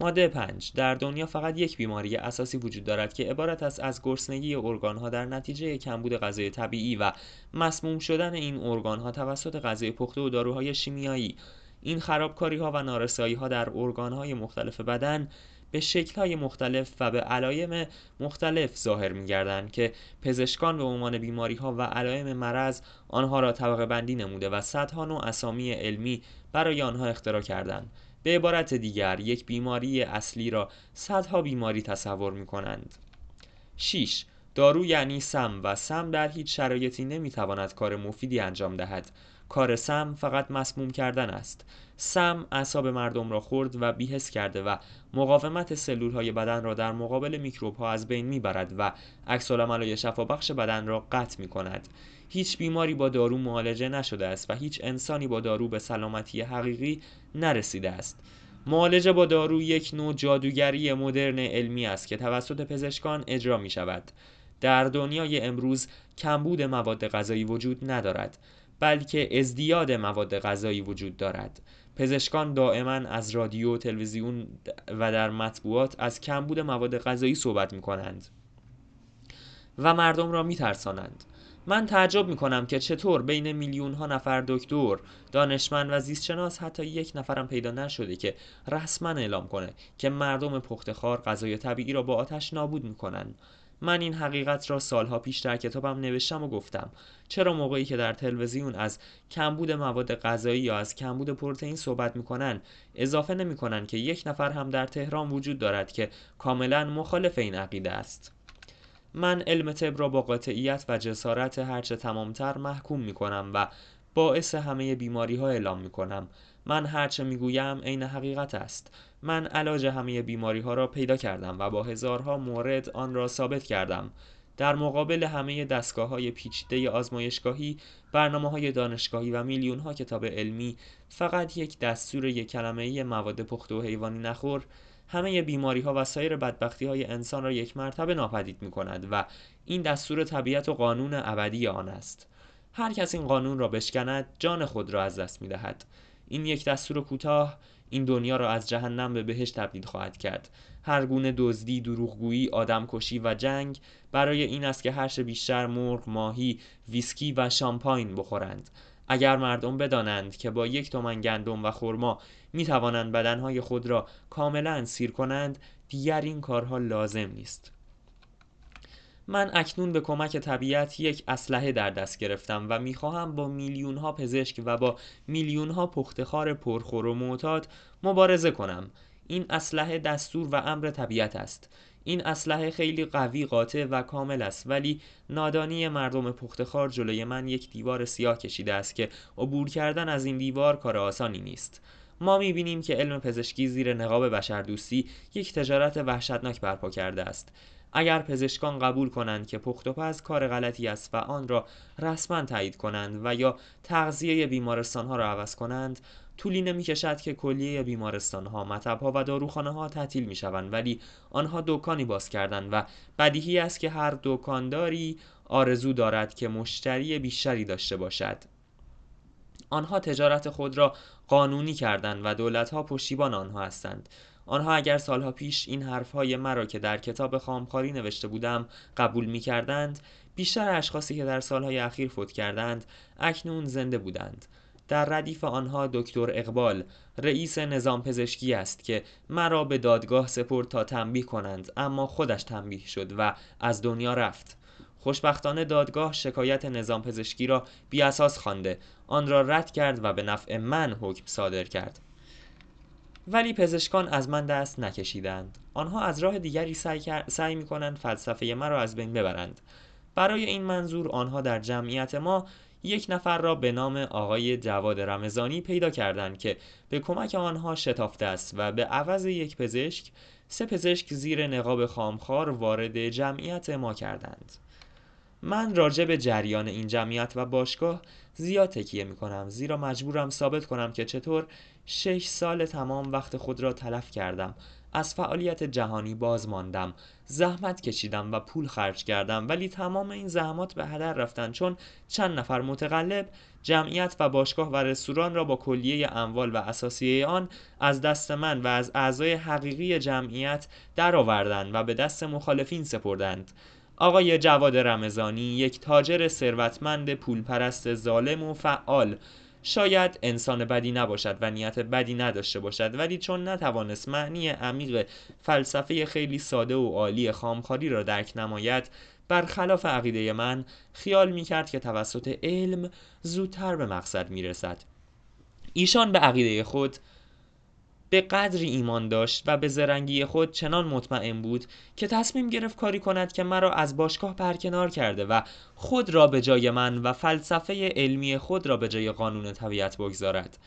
ماده 5 در دنیا فقط یک بیماری اساسی وجود دارد که عبارت است از گرسنگی ارگانها در نتیجه کمبود غذای طبیعی و مسموم شدن این ارگانها توسط غذای پخته و داروهای شیمیایی. این خرابکاری ها و نارسایی ها در ارگان های مختلف بدن به شکل های مختلف و به علایم مختلف ظاهر می گردند که پزشکان به عنوان بیماری ها و علایم مرض آنها را طبقه بندی نموده و صدها نوع اسامی علمی برای آنها اختراع کردند. به عبارت دیگر یک بیماری اصلی را صدها بیماری تصور می کنند 6. دارو یعنی سم و سم در هیچ شرایطی نمی‌تواند کار مفیدی انجام دهد. کار سم فقط مسموم کردن است. سم اعصاب مردم را خورد و بیهس کرده و مقاومت سلول های بدن را در مقابل میکروب ها از بین می‌برد و عکس العملای شفابخش بدن را قطع می کند هیچ بیماری با دارو معالجه نشده است و هیچ انسانی با دارو به سلامتی حقیقی نرسیده است. معالجه با دارو یک نوع جادوگری مدرن علمی است که توسط پزشکان اجرا می شود در دنیای امروز کمبود مواد غذایی وجود ندارد بلکه ازدیاد مواد غذایی وجود دارد. پزشکان دائما از رادیو، تلویزیون و در مطبوعات از کمبود مواد غذایی صحبت می کنند و مردم را می ترسانند. من تعجب می کنم که چطور بین میلیون ها نفر دکتر، دانشمند و زیستشناس حتی یک نفرم پیدا نشده که رسما اعلام کنه که مردم پختخار غذای طبیعی را با آتش نابود می کنند. من این حقیقت را سالها پیش در کتابم نوشتم و گفتم چرا موقعی که در تلویزیون از کمبود مواد غذایی یا از کمبود پروتئین صحبت می‌کنن اضافه نمی‌کنن که یک نفر هم در تهران وجود دارد که کاملا مخالف این عقیده است من علم طب را با قاطعیت و جسارت هرچه تمامتر محکوم می‌کنم و باعث همه بیماری ها اعلام می‌کنم. من هرچه می‌گویم عین حقیقت است. من علاج همه بیماری ها را پیدا کردم و با هزارها مورد آن را ثابت کردم. در مقابل همه دستگاه های پیچیده آزمایشگاهی برنامه های دانشگاهی و میلیون ها کتاب علمی فقط یک دستور یک کلمه مواد پخته و حیوانی نخور همه بیماری ها و سایر بدبختی های انسان را یک مرتبه ناپدید می کند و این دستور طبیعت و قانون ابدی آن است. هر کس این قانون را بشکند جان خود را از دست می دهد این یک دستور کوتاه این دنیا را از جهنم به بهشت تبدیل خواهد کرد. هر گونه دزدی دروغگویی آدمکشی و جنگ برای این است که هرچه بیشتر مرغ ماهی ویسکی و شامپاین بخورند. اگر مردم بدانند که با یک تومن گندم و خرما می توانند بدنهای خود را کاملا سیر کنند دیگر این کارها لازم نیست. من اکنون به کمک طبیعت یک اسلحه در دست گرفتم و می‌خواهم با میلیون ها پزشک و با میلیون ها پختخار پرخور و معتاد مبارزه کنم. این اسلحه دستور و امر طبیعت است. این اسلحه خیلی قوی قاطع و کامل است ولی نادانی مردم پختخار جلوی من یک دیوار سیاه کشیده است که عبور کردن از این دیوار کار آسانی نیست. ما می‌بینیم که علم پزشکی زیر نقاب بشردوستی یک تجارت وحشتناک برپا کرده است. اگر پزشکان قبول کنند که پخت و پز کار غلطی است و آن را رسما تایید کنند و یا تغذیه بیمارستان ها را عوض کنند طولی نمی کشد که کلیه بیمارستان ها مطب ها و داروخانه ها تعطیل می شوند ولی آنها دکانی باز کردند و بدیهی است که هر دکانداری آرزو دارد که مشتری بیشتری داشته باشد. آنها تجارت خود را قانونی کردند و دولت ها پشتیبان آنها هستند. آنها اگر سالها پیش این حرفهای مرا که در کتاب خامخاری نوشته بودم قبول می کردند بیشتر اشخاصی که در سالهای اخیر فوت کردند اکنون زنده بودند. در ردیف آنها دکتر اقبال رئیس نظام پزشکی است که مرا به دادگاه سپرد تا تنبیه کنند اما خودش تنبیه شد و از دنیا رفت. خوشبختانه دادگاه شکایت نظام پزشکی را بی اساس خوانده آن را رد کرد و به نفع من حکم صادر کرد. ولی پزشکان از من دست نکشیدند. آنها از راه دیگری سعی, سعی می کنند فلسفه مرا از بین ببرند. برای این منظور آنها در جمعیت ما یک نفر را به نام آقای جواد رمزانی پیدا کردند که به کمک آنها شتافته است و به عوض یک پزشک سه پزشک زیر نقاب خامخوار وارد جمعیت ما کردند. من راجع به جریان این جمعیت و باشگاه زیاد تکیه می کنم زیرا مجبورم ثابت کنم که چطور شش سال تمام وقت خود را تلف کردم. از فعالیت جهانی باز ماندم. زحمت کشیدم و پول خرج کردم ولی تمام این زحمات به هدر رفتن چون چند نفر متقلب جمعیت و باشگاه و رستوران را با کلیه اموال و اساسیه آن از دست من و از اعضای حقیقی جمعیت درآوردند و به دست مخالفین سپردند. آقای جواد رمزانی یک تاجر ثروتمند پولپرست ظالم و فعال شاید انسان بدی نباشد و نیت بدی نداشته باشد ولی چون نتوانست معنی عمیق فلسفه خیلی ساده و عالی خامخاری را درک نماید برخلاف عقیده من خیال می کرد که توسط علم زودتر به مقصد می رسد ایشان به عقیده خود به قدری ایمان داشت و به زرنگی خود چنان مطمئن بود که تصمیم گرفت کاری کند که مرا از باشگاه برکنار کرده و خود را به جای من و فلسفه علمی خود را به جای قانون طبیعت بگذارد.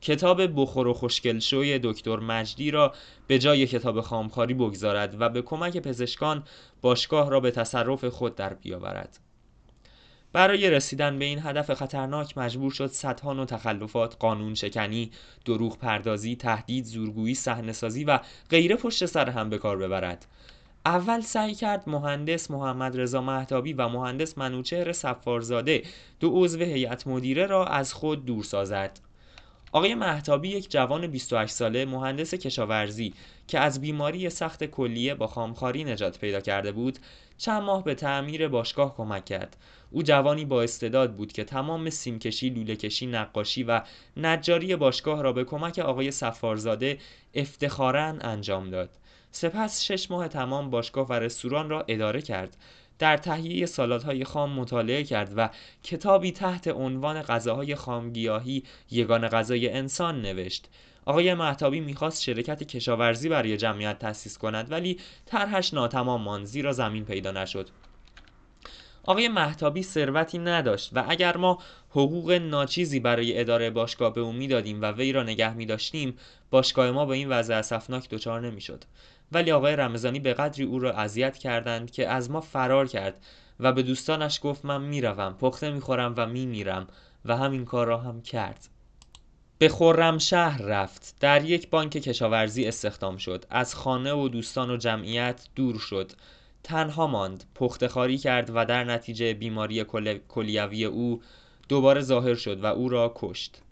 کتاب بخور و خوشگل شوی دکتر مجدی را به جای کتاب خامخاری بگذارد و به کمک پزشکان باشگاه را به تصرف خود در بیاورد. برای رسیدن به این هدف خطرناک مجبور شد صدها و تخلفات، قانون شکنی، دروغ پردازی، تهدید، زورگویی، سازی و غیره پشت سر هم به کار ببرد. اول سعی کرد مهندس محمد رضا مهتابی و مهندس منوچهر سفارزاده دو عضو هیئت مدیره را از خود دور سازد. آقای محتابی یک جوان 28 ساله مهندس کشاورزی که از بیماری سخت کلیه با خامخاری نجات پیدا کرده بود چند ماه به تعمیر باشگاه کمک کرد او جوانی با استعداد بود که تمام سیمکشی، لولهکشی، نقاشی و نجاری باشگاه را به کمک آقای سفارزاده افتخارا انجام داد. سپس شش ماه تمام باشگاه و رستوران را اداره کرد. در تهیه سالادهای خام مطالعه کرد و کتابی تحت عنوان غذاهای خامگیاهی یگان غذای انسان نوشت. آقای محتابی می‌خواست شرکت کشاورزی برای جمعیت تأسیس کند ولی طرحش ناتمام ماند زیرا زمین پیدا نشد. آقای محتابی ثروتی نداشت و اگر ما حقوق ناچیزی برای اداره باشگاه به او می‌دادیم و وی را نگه می داشتیم باشگاه ما به این وضع اسفناک دچار نمی‌شد ولی آقای رمضانی به قدری او را اذیت کردند که از ما فرار کرد و به دوستانش گفت من می‌روم پخته می‌خورم و میمیرم و همین کار را هم کرد به خورم شهر رفت. در یک بانک کشاورزی استخدام شد. از خانه و دوستان و جمعیت دور شد. تنها ماند. پختخاری کرد و در نتیجه بیماری کلیوی او دوباره ظاهر شد و او را کشت.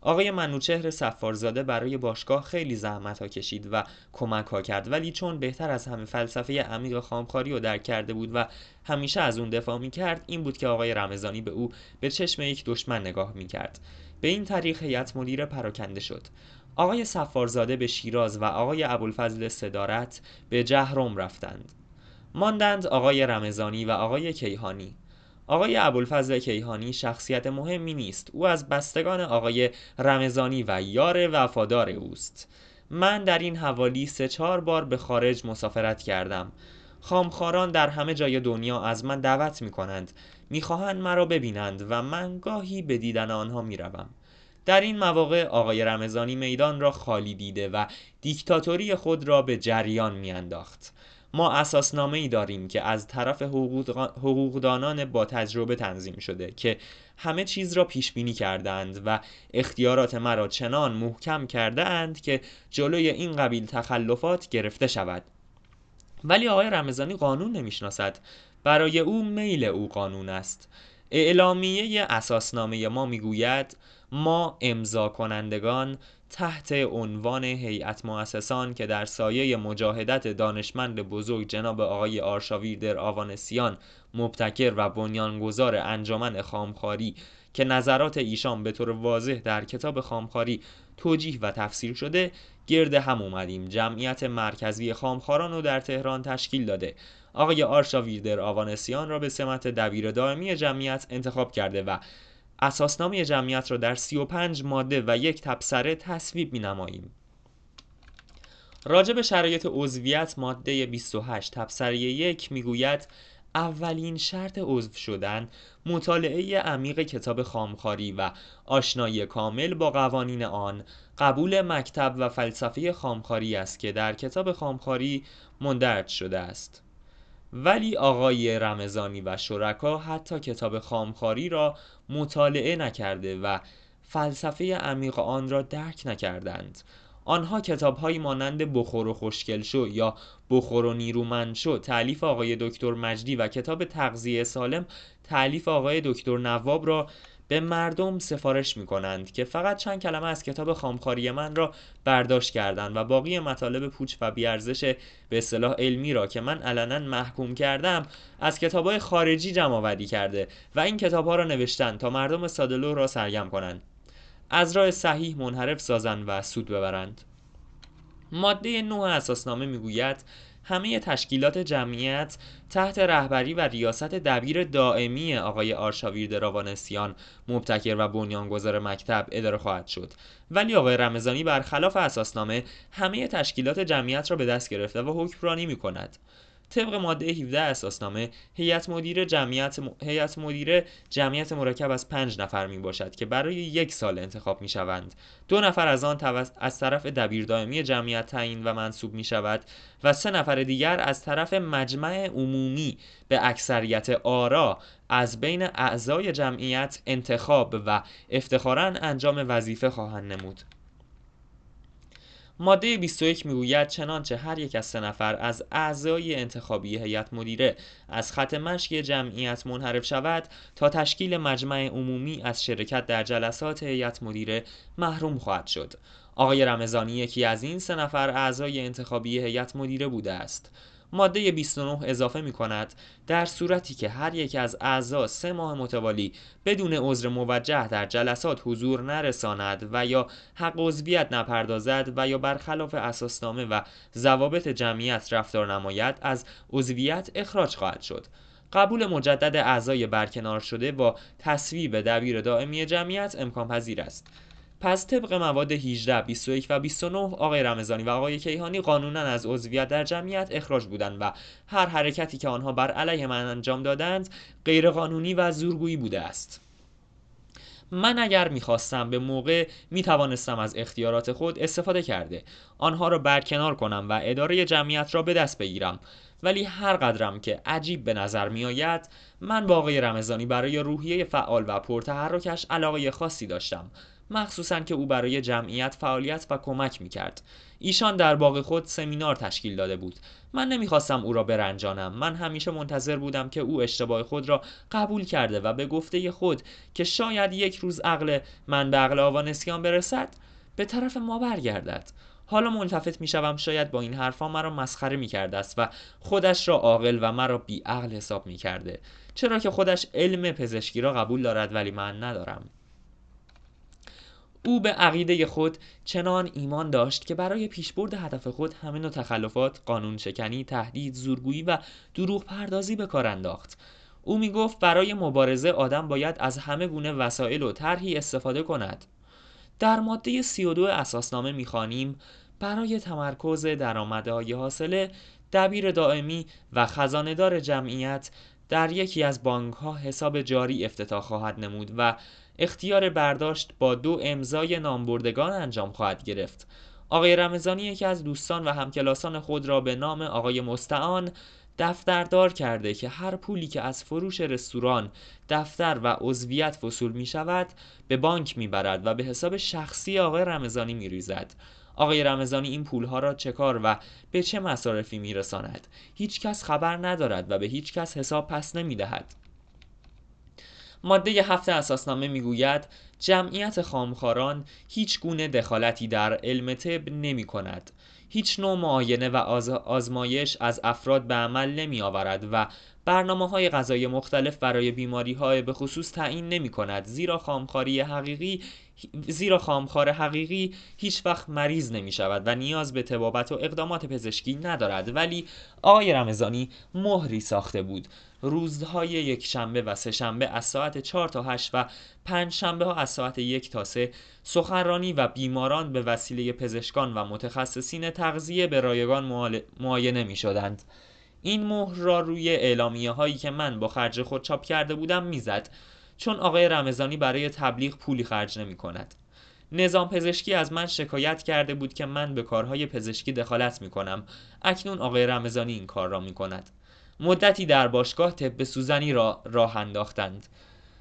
آقای منوچهر سفارزاده برای باشگاه خیلی زحمت ها کشید و کمک ها کرد. ولی چون بهتر از همه فلسفه عمیق خامخاری رو درک کرده بود و همیشه از اون دفاع می کرد این بود که آقای رمضانی به او به چشم یک دشمن نگاه می کرد به این طریق هیئت مدیره پراکنده شد. آقای سفارزاده به شیراز و آقای ابوالفضل صدارت به جهرم رفتند. ماندند آقای رمضانی و آقای کیهانی. آقای ابوالفضل کیهانی شخصیت مهمی نیست. او از بستگان آقای رمضانی و یار وفادار اوست. من در این حوالی سه چهار بار به خارج مسافرت کردم. خامخاران در همه جای دنیا از من دعوت می کنند می‌خواهند مرا ببینند و من گاهی به دیدن آنها می‌روم. در این مواقع آقای رمضانی میدان را خالی دیده و دیکتاتوری خود را به جریان میانداخت. ما اساسنامه ای داریم که از طرف حقوقدانان با تجربه تنظیم شده که همه چیز را پیش بینی کردند و اختیارات مرا چنان محکم کرده اند که جلوی این قبیل تخلفات گرفته شود. ولی آقای رمضانی قانون نمی‌شناسد. برای او میل او قانون است. اعلامیه اساسنامه ما می‌گوید ما امضا کنندگان تحت عنوان هیئت مؤسسان که در سایه مجاهدت دانشمند بزرگ جناب آقای آرشاویر در آوانسیان مبتکر و بنیانگذار انجمن خامخاری که نظرات ایشان به طور واضح در کتاب خامخاری توجیه و تفسیر شده گرد هم اومدیم. جمعیت مرکزی خامخاران رو در تهران تشکیل داده. آقای آرشاویر در آوانسیان را به سمت دبیر دائمی جمعیت انتخاب کرده و اساسنامه جمعیت را در 35 ماده و یک تبصره تصویب می نماییم. راجع به شرایط عضویت ماده 28 تبصره یک می‌گوید اولین شرط عضو شدن مطالعه عمیق کتاب خامخاری و آشنایی کامل با قوانین آن قبول مکتب و فلسفه خامخاری است که در کتاب خامخاری مندرج شده است ولی آقای رمزانی و شرکا حتی کتاب خامخاری را مطالعه نکرده و فلسفه عمیق آن را درک نکردند. آنها کتابهایی مانند بخور و خوشگل شو یا بخور و نیرومند شو تعلیف آقای دکتر مجدی و کتاب تغذیه سالم تعلیف آقای دکتر نواب را به مردم سفارش می کنند که فقط چند کلمه از کتاب خامخاری من را برداشت کردند و باقی مطالب پوچ و بیارزش به اصطلاح علمی را که من علنا محکوم کردم از کتابهای خارجی جمع آوری کرده و این کتابها را نوشتن تا مردم سادلو را سرگرم کنند. از راه صحیح منحرف سازند و سود ببرند. ماده 9 اساسنامه می‌گوید همه تشکیلات جمعیت تحت رهبری و ریاست دبیر دائمی آقای آرشاویر دراوانسیان مبتکر و بنیانگذار مکتب اداره خواهد شد. ولی آقای رمضانی برخلاف اساسنامه همه تشکیلات جمعیت را به دست گرفته و حکمرانی می کند طبق ماده 17 اساسنامه هیئت مدیره جمعیت هیئت مدیره جمعیت مرکب از پنج نفر می باشد که برای یک سال انتخاب می شوند دو نفر از آن از طرف دبیر دائمی جمعیت تعیین و منصوب می شود و سه نفر دیگر از طرف مجمع عمومی به اکثریت آرا از بین اعضای جمعیت انتخاب و افتخارا انجام وظیفه خواهند نمود. ماده 21 می‌گوید چنانچه هر یک از سه نفر از اعضای انتخابی هیئت مدیره از خط مشی جمعیت منحرف شود تا تشکیل مجمع عمومی از شرکت در جلسات هیئت مدیره محروم خواهد شد. آقای رمضانی یکی از این سه نفر اعضای انتخابی هیئت مدیره بوده است. ماده 29 اضافه می کند در صورتی که هر یک از اعضا سه ماه متوالی بدون عذر موجه در جلسات حضور نرساند و یا حق عضویت نپردازد و یا برخلاف اساسنامه و ضوابط جمعیت رفتار نماید از عضویت اخراج خواهد شد. قبول مجدد اعضای برکنار شده با تصویب دبیر دائمی جمعیت امکان پذیر است. پس طبق مواد 18, 21 و 29 آقای رمضانی و آقای کیهانی قانونا از عضویت در جمعیت اخراج بودند و هر حرکتی که آنها بر علیه من انجام دادند غیرقانونی و زورگویی بوده است. من اگر می‌خواستم به موقع می‌توانستم از اختیارات خود استفاده کرده آنها را برکنار کنم و اداره جمعیت را به دست بگیرم. ولی هر قدرم که عجیب به نظر می آید من با آقای رمضانی برای روحیه فعال و پرتحرکش علاقه خاصی داشتم. مخصوصا که او برای جمعیت فعالیت و کمک می‌کرد. ایشان در باغ خود سمینار تشکیل داده بود. من نمی‌خواستم او را برنجانم. من همیشه منتظر بودم که او اشتباه خود را قبول کرده و به گفته خود که شاید یک روز عقل من به عقل آوانسیان برسد به طرف ما برگردد. حالا ملتفت می شوم شاید با این حرفا مرا مسخره می کرده است و خودش را عاقل و مرا بی عقل حساب می کرده چرا که خودش علم پزشکی را قبول دارد ولی من ندارم. او به عقیده خود چنان ایمان داشت که برای پیشبرد هدف خود همه نوع تخلفات، قانون شکنی، تهدید، زورگویی و دروغ پردازی به کار انداخت. او می گفت برای مبارزه آدم باید از همه گونه وسایل و طرحی استفاده کند. در ماده 32 اساسنامه می‌خوانیم برای تمرکز درآمدهای حاصله دبیر دائمی و خزاندار جمعیت در یکی از بانک ها حساب جاری افتتاح خواهد نمود و اختیار برداشت با دو امضای نامبردگان انجام خواهد گرفت آقای رمضانی یکی از دوستان و همکلاسان خود را به نام آقای مستعان دفتردار کرده که هر پولی که از فروش رستوران، دفتر و عضویت وصول می شود به بانک می برد و به حساب شخصی آقای رمضانی می ریزد. آقای رمضانی این پولها را چه کار و به چه مصارفی می رساند؟ هیچ کس خبر ندارد و به هیچ کس حساب پس نمی دهد. ماده هفت اساسنامه می‌گوید جمعیت خامخواران هیچ گونه دخالتی در علم طب نمی کند. هیچ نوع معاینه و آزمایش از افراد به عمل نمی آورد و برنامه های غذای مختلف برای بیماری های به خصوص تعیین نمی کند. زیرا خامخاری حقیقی زیرا خامخوار حقیقی هیچ وقت مریض نمی شود و نیاز به تبابت و اقدامات پزشکی ندارد. ولی آقای رمزانی مهری ساخته بود. روزهای یک شنبه و سه شنبه از ساعت 4 تا 8 و پنج شنبه ها از ساعت یک تا سه سخنرانی و بیماران به وسیله پزشکان و متخصصین تغذیه به رایگان معاینه می شدند. این مهر را روی اعلامیه هایی که من با خرج خود چاپ کرده بودم می‌زد چون آقای رمضانی برای تبلیغ پولی خرج نمی کند. نظام پزشکی از من شکایت کرده بود که من به کارهای پزشکی دخالت می کنم. اکنون آقای رمضانی این کار را می کند. مدتی در باشگاه طب سوزنی را راه انداختند.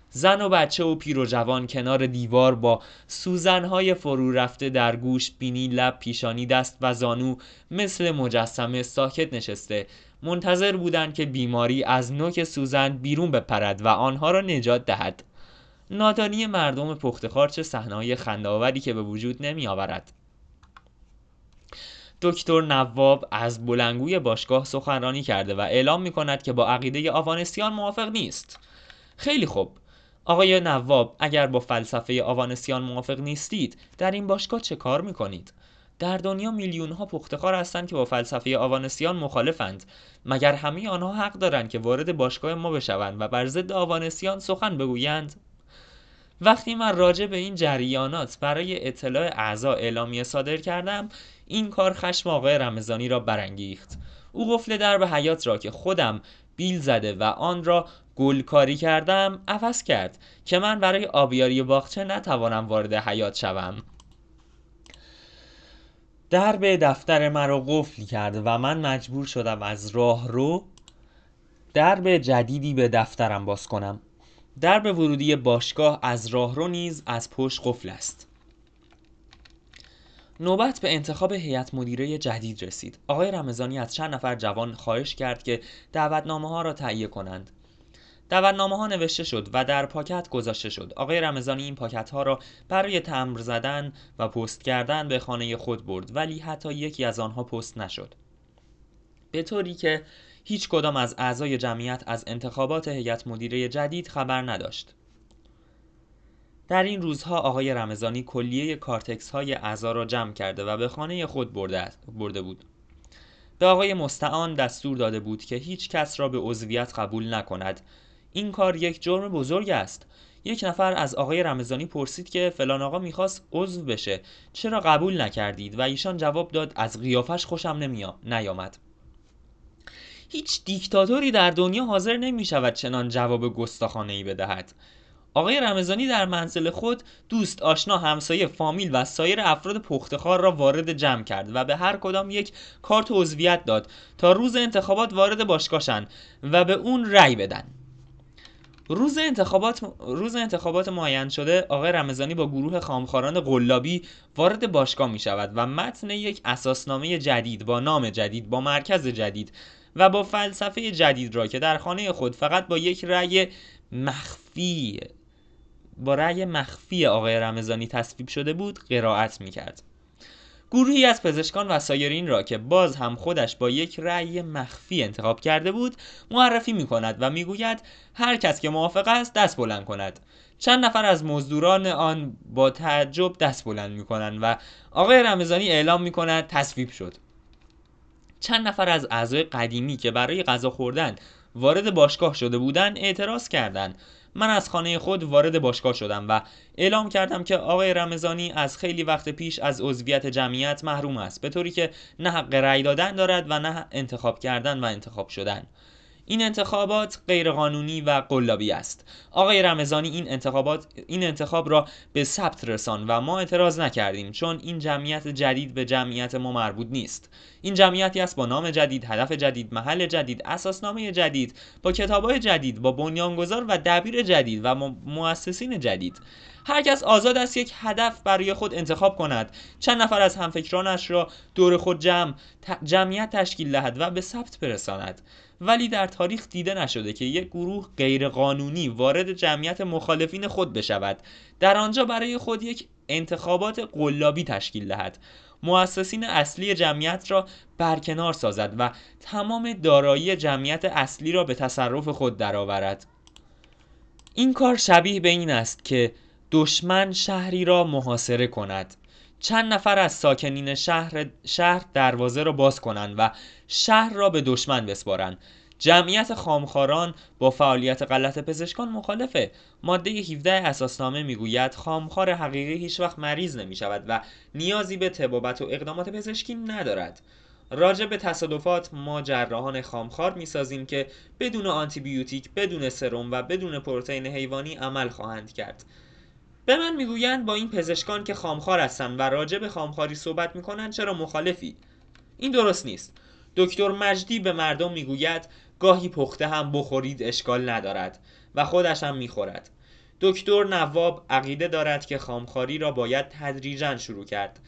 زن و بچه و پیر و جوان کنار دیوار با سوزنهای فرو رفته در گوش بینی لب پیشانی دست و زانو مثل مجسمه ساکت نشسته. منتظر بودند که بیماری از نوک سوزن بیرون بپرد و آنها را نجات دهد. نادانی مردم پختخار چه صحنه‌های خنده‌آوری که به وجود نمی آورد دکتر نواب از بلنگوی باشگاه سخنرانی کرده و اعلام می کند که با عقیده آوانسیان موافق نیست. خیلی خوب. آقای نواب اگر با فلسفه آوانسیان موافق نیستید در این باشگاه چه کار می کنید؟ در دنیا میلیون ها پختخار هستند که با فلسفه آوانسیان مخالفند. مگر همه آنها حق دارند که وارد باشگاه ما بشوند و بر ضد آوانسیان سخن بگویند؟ وقتی من راجع به این جریانات برای اطلاع اعضا اعلامیه صادر کردم این کار خشم آقای رمضانی را برانگیخت. او قفل درب حیات را که خودم بیل زده و آن را گلکاری کردم عوض کرد که من برای آبیاری باغچه نتوانم وارد حیات شوم. درب دفتر مرا قفل کرد و من مجبور شدم از راه رو درب جدیدی به دفترم باز کنم. درب ورودی باشگاه از راهرو نیز از پشت قفل است. نوبت به انتخاب هیئت مدیره جدید رسید. آقای رمضانی از چند نفر جوان خواهش کرد که دعوتنامه ها را تهیه کنند. دعوتنامه ها نوشته شد و در پاکت گذاشته شد. آقای رمضانی این پاکت ها را برای تمر زدن و پست کردن به خانه خود برد ولی حتی یکی از آنها پست نشد. به طوری که هیچ کدام از اعضای جمعیت از انتخابات هیئت مدیره جدید خبر نداشت. در این روزها آقای رمضانی کلیه کارتکس های اعضا را جمع کرده و به خانه خود برده, بود. به آقای مستعان دستور داده بود که هیچ کس را به عضویت قبول نکند. این کار یک جرم بزرگ است. یک نفر از آقای رمضانی پرسید که فلان آقا می‌خواست عضو بشه. چرا قبول نکردید؟ و ایشان جواب داد از قیافش خوشم نمیا... نیامد. هیچ دیکتاتوری در دنیا حاضر نمی شود چنان جواب گستاخانه ای بدهد. آقای رمضانی در منزل خود دوست آشنا همسایه فامیل و سایر افراد پختخار را وارد جمع کرد و به هر کدام یک کارت عضویت داد تا روز انتخابات وارد باشگاهشن و به اون رأی بدن. روز انتخابات روز انتخابات معین شده آقای رمضانی با گروه خامخواران قلابی وارد باشگاه می شود و متن یک اساسنامه جدید با نام جدید با مرکز جدید و با فلسفه جدید را که در خانه خود فقط با یک رأی مخفی با رأی مخفی آقای رمضانی تصویب شده بود قرائت می کرد. گروهی از پزشکان و سایرین را که باز هم خودش با یک رأی مخفی انتخاب کرده بود معرفی می کند و می‌گوید هر کس که موافق است دست بلند کند. چند نفر از مزدوران آن با تعجب دست بلند می کنند و آقای رمضانی اعلام می کند تصویب شد. چند نفر از اعضای قدیمی که برای غذا خوردن وارد باشگاه شده بودند اعتراض کردند. من از خانه خود وارد باشگاه شدم و اعلام کردم که آقای رمضانی از خیلی وقت پیش از عضویت جمعیت محروم است به طوری که نه حق رأی دادن دارد و نه انتخاب کردن و انتخاب شدن. این انتخابات غیرقانونی و قلابی است. آقای رمضانی این انتخابات این انتخاب را به ثبت رسان و ما اعتراض نکردیم چون این جمعیت جدید به جمعیت ما مربوط نیست. این جمعیتی است با نام جدید هدف جدید محل جدید اساسنامه جدید با کتابهای جدید با بنیانگذار و دبیر جدید و مؤسسین جدید. هر کس آزاد است یک هدف برای خود انتخاب کند. چند نفر از همفکرانش را دور خود جمع جمعیت تشکیل دهد و به ثبت برساند. ولی در تاریخ دیده نشده که یک گروه غیرقانونی وارد جمعیت مخالفین خود بشود. در آنجا برای خود یک انتخابات قلابی تشکیل دهد. مؤسسین اصلی جمعیت را برکنار سازد و تمام دارایی جمعیت اصلی را به تصرف خود درآورد. این کار شبیه به این است که دشمن شهری را محاصره کند. چند نفر از ساکنین شهر, شهر دروازه را باز کنند و شهر را به دشمن بسپارند. جمعیت خامخاران با فعالیت غلط پزشکان مخالفه. ماده 17 اساسنامه می‌گوید خامخار حقیقی هیچ وقت مریض نمی شود و نیازی به تبابت و اقدامات پزشکی ندارد. راجع به تصادفات ما جراحان خامخار می‌سازیم که بدون آنتیبیوتیک بدون سرم و بدون پروتئین حیوانی عمل خواهند کرد. به من می‌گویند با این پزشکان که خامخار هستند و راجع به خامخاری صحبت می‌کنند چرا مخالفی؟ این درست نیست. دکتر مجدی به مردم می‌گوید گاهی پخته هم بخورید اشکال ندارد و خودش هم می‌خورد. دکتر نواب عقیده دارد که خامخاری را باید تدریجا شروع کرد.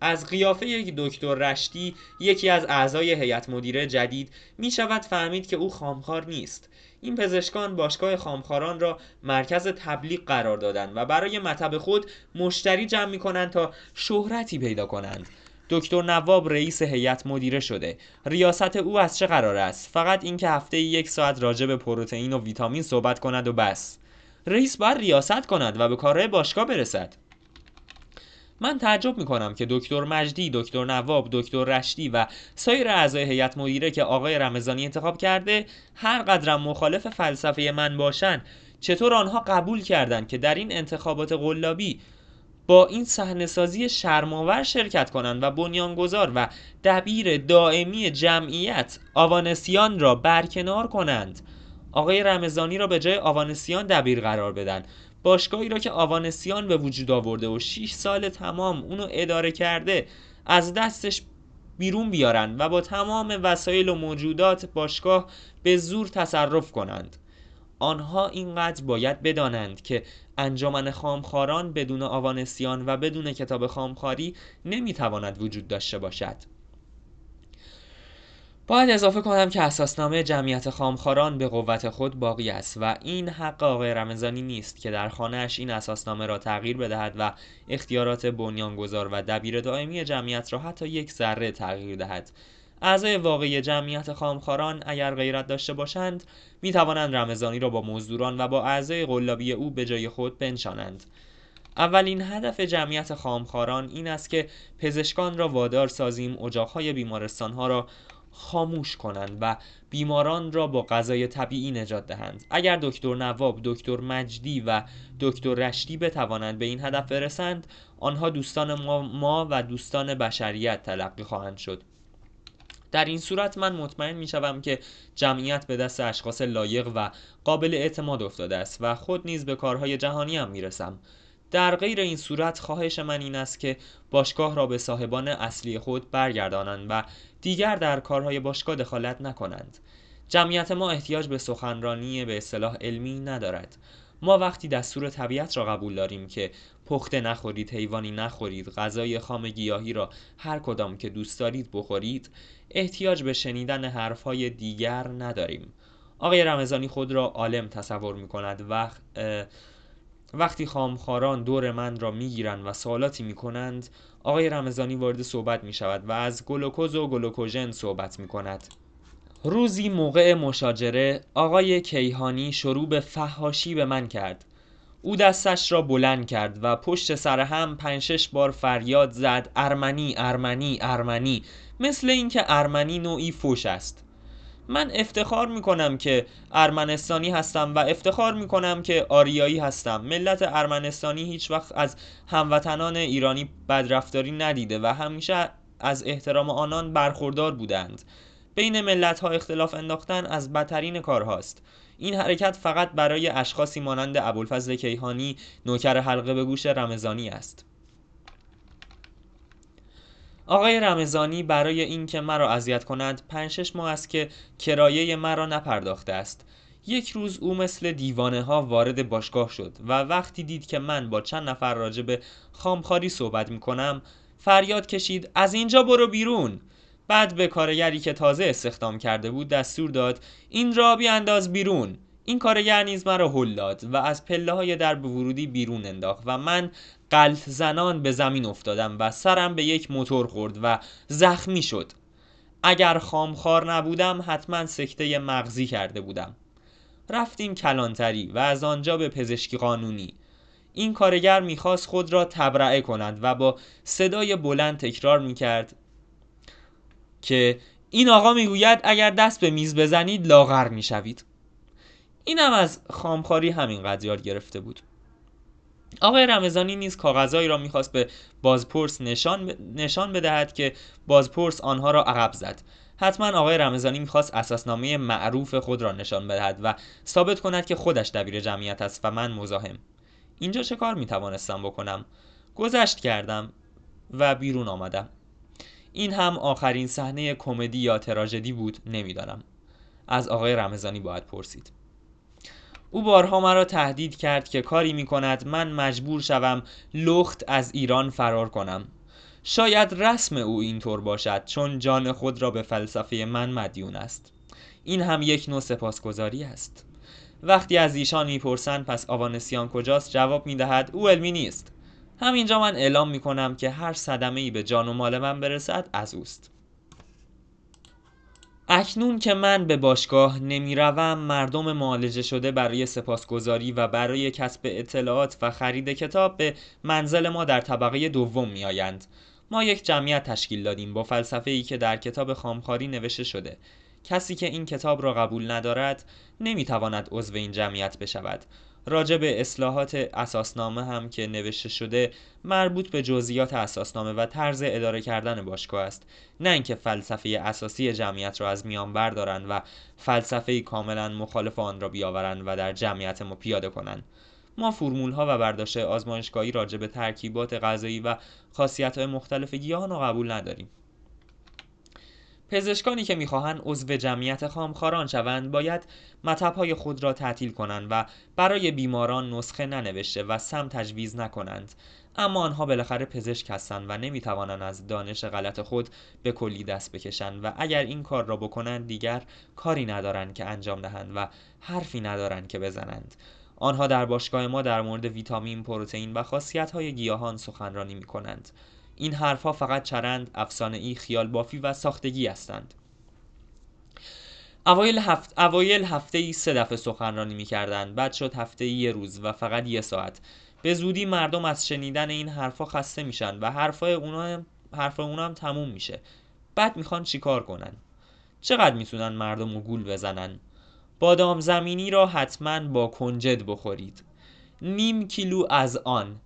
از قیافه یک دکتر رشتی یکی از اعضای هیئت مدیره جدید می شود فهمید که او خامخار نیست. این پزشکان باشگاه خامخاران را مرکز تبلیغ قرار دادند و برای مطب خود مشتری جمع می کنند تا شهرتی پیدا کنند. دکتر نواب رئیس هیئت مدیره شده. ریاست او از چه قرار است؟ فقط اینکه هفته یک ساعت راجع به پروتئین و ویتامین صحبت کند و بس. رئیس باید ریاست کند و به کارهای باشگاه برسد. من تعجب می کنم که دکتر مجدی، دکتر نواب، دکتر رشدی و سایر اعضای هیئت مدیره که آقای رمضانی انتخاب کرده هر قدرم مخالف فلسفه من باشند چطور آنها قبول کردند که در این انتخابات قلابی با این صحنه سازی شرماور شرکت کنند و بنیانگذار و دبیر دائمی جمعیت آوانسیان را برکنار کنند؟ آقای رمضانی را به جای آوانسیان دبیر قرار بدن. باشگاهی را که آوانسیان به وجود آورده و 6 سال تمام اونو اداره کرده از دستش بیرون بیارن و با تمام وسایل و موجودات باشگاه به زور تصرف کنند. آنها اینقدر باید بدانند که انجمن خامخاران بدون آوانسیان و بدون کتاب خامخاری نمی‌تواند وجود داشته باشد. باید اضافه کنم که اساسنامه جمعیت خامخاران به قوت خود باقی است و این حق آقای رمضانی نیست که در خانهاش این اساسنامه را تغییر بدهد و اختیارات بنیانگذار و دبیر دائمی جمعیت را حتی یک ذره تغییر دهد. اعضای واقعی جمعیت خامخاران اگر غیرت داشته باشند می توانند رمضانی را با مزدوران و با اعضای قلابی او به جای خود بنشانند. اولین هدف جمعیت خامخاران این است که پزشکان را وادار سازیم اجاقهای بیمارستانها را خاموش کنند و بیماران را با غذای طبیعی نجات دهند اگر دکتر نواب دکتر مجدی و دکتر رشدی بتوانند به این هدف برسند آنها دوستان ما, ما و دوستان بشریت تلقی خواهند شد در این صورت من مطمئن می شوم که جمعیت به دست اشخاص لایق و قابل اعتماد افتاده است و خود نیز به کارهای جهانی هم می رسم. در غیر این صورت خواهش من این است که باشگاه را به صاحبان اصلی خود برگردانند و دیگر در کارهای باشگاه دخالت نکنند. جمعیت ما احتیاج به سخنرانی به اصطلاح علمی ندارد. ما وقتی دستور طبیعت را قبول داریم که پخته نخورید حیوانی نخورید غذای خام گیاهی را هر کدام که دوست دارید بخورید احتیاج به شنیدن حرفهای دیگر نداریم. آقای رمضانی خود را عالم تصور می کند و وقتی خامخاران دور من را می‌گیرند و سوالاتی می کنند آقای رمضانی وارد صحبت می شود و از گلوکوز و گلوکوژن صحبت می کند روزی موقع مشاجره آقای کیهانی شروع به فهاشی به من کرد. او دستش را بلند کرد و پشت سر هم پنج بار فریاد زد ارمنی ارمنی ارمنی. مثل اینکه ارمنی نوعی فوش است. من افتخار می‌کنم که ارمنستانی هستم و افتخار می‌کنم که آریایی هستم. ملت ارمنستانی هیچ وقت از هموطنان ایرانی بدرفتاری ندیده و همیشه از احترام آنان برخوردار بودند. بین ملت ها اختلاف انداختن از بدترین کارهاست. این حرکت فقط برای اشخاصی مانند ابوالفضل کیهانی نوکر حلقه به گوش رمضانی است. آقای رمضانی برای اینکه مرا اذیت کند پنج شش ماه است که کرایه مرا نپرداخته است. یک روز او مثل دیوانه ها وارد باشگاه شد و وقتی دید که من با چند نفر راجع به خامخاری صحبت می کنم فریاد کشید از اینجا برو بیرون. بعد به کارگری که تازه استخدام کرده بود دستور داد این را بیانداز بیرون. این کارگر نیز مرا هل داد و از پله های درب ورودی بیرون انداخت و من قلط زنان به زمین افتادم و سرم به یک موتور خورد و زخمی شد. اگر خامخار نبودم حتما سکته مغزی کرده بودم. رفتیم کلانتری و از آنجا به پزشکی قانونی. این کارگر می‌خواست خود را تبرعه کند و با صدای بلند تکرار می‌کرد که این آقا می‌گوید اگر دست به میز بزنید لاغر می‌شوید. اینم از خامخاری همین قضیار گرفته بود. آقای رمضانی نیز کاغذهایی را می‌خواست به بازپرس نشان, نشان بدهد که بازپرس آنها را عقب زد. حتما آقای رمضانی می‌خواست اساسنامه معروف خود را نشان بدهد و ثابت کند که خودش دبیر جمعیت است و من مزاحم. اینجا چه کار می‌توانستم بکنم؟ گذشت کردم و بیرون آمدم. این هم آخرین صحنه کمدی یا تراژدی بود نمی‌دانم. از آقای رمضانی باید پرسید. او بارها مرا تهدید کرد که کاری می کند من مجبور شوم لخت از ایران فرار کنم. شاید رسم او اینطور باشد چون جان خود را به فلسفه من مدیون است. این هم یک نوع سپاسگزاری است. وقتی از ایشان می‌پرسند پس آوانسیان کجاست؟ جواب می‌دهد او علمی نیست. همینجا من اعلام می‌کنم که هر صدمه ای به جان و مال من برسد از اوست. اکنون که من به باشگاه نمی‌روم مردم معالجه شده برای سپاسگزاری و برای کسب اطلاعات و خرید کتاب به منزل ما در طبقه دوم میآیند. ما یک جمعیت تشکیل دادیم با فلسفه ای که در کتاب خامخاری نوشته شده. کسی که این کتاب را قبول ندارد نمی‌تواند عضو این جمعیت بشود. راجع به اصلاحات اساسنامه هم که نوشته شده مربوط به جزئیات اساسنامه و طرز اداره کردن باشگاه است. نه اینکه فلسفه اساسی جمعیت را از میان بردارند و فلسفه کاملا مخالف آن را بیاورند و در جمعیت ما پیاده کنند. ما فرمول ها و برداشت آزمایشگاهی راجع به ترکیبات غذایی و خاصیت های مختلف گیاهان را قبول نداریم. پزشکانی که می‌خواهند عضو جمعیت خامخاران شوند باید مطبهای خود را تعطیل کنند و برای بیماران نسخه ننوشته و سم تجویز نکنند اما آنها بالاخره پزشک هستند و نمی‌توانند از دانش غلط خود به کلی دست بکشند و اگر این کار را بکنند دیگر کاری ندارند که انجام دهند و حرفی ندارند که بزنند آنها در باشگاه ما در مورد ویتامین، پروتئین و خاصیت های گیاهان سخنرانی می کنند. این حرفها فقط چرند، افسانه ای، خیال بافی و ساختگی هستند. اوایل, هفت... اوایل هفته ای سه دفعه سخنرانی می کردند. بعد شد هفته ای یه روز و فقط یه ساعت. به زودی مردم از شنیدن این حرفها خسته میشن و حرفای اونا هم حرف اونا هم تموم میشه. بعد می‌خوان چیکار کنن؟ چقدر می‌تونن مردم رو گول بزنن؟ بادام زمینی را حتما با کنجد بخورید. نیم کیلو از آن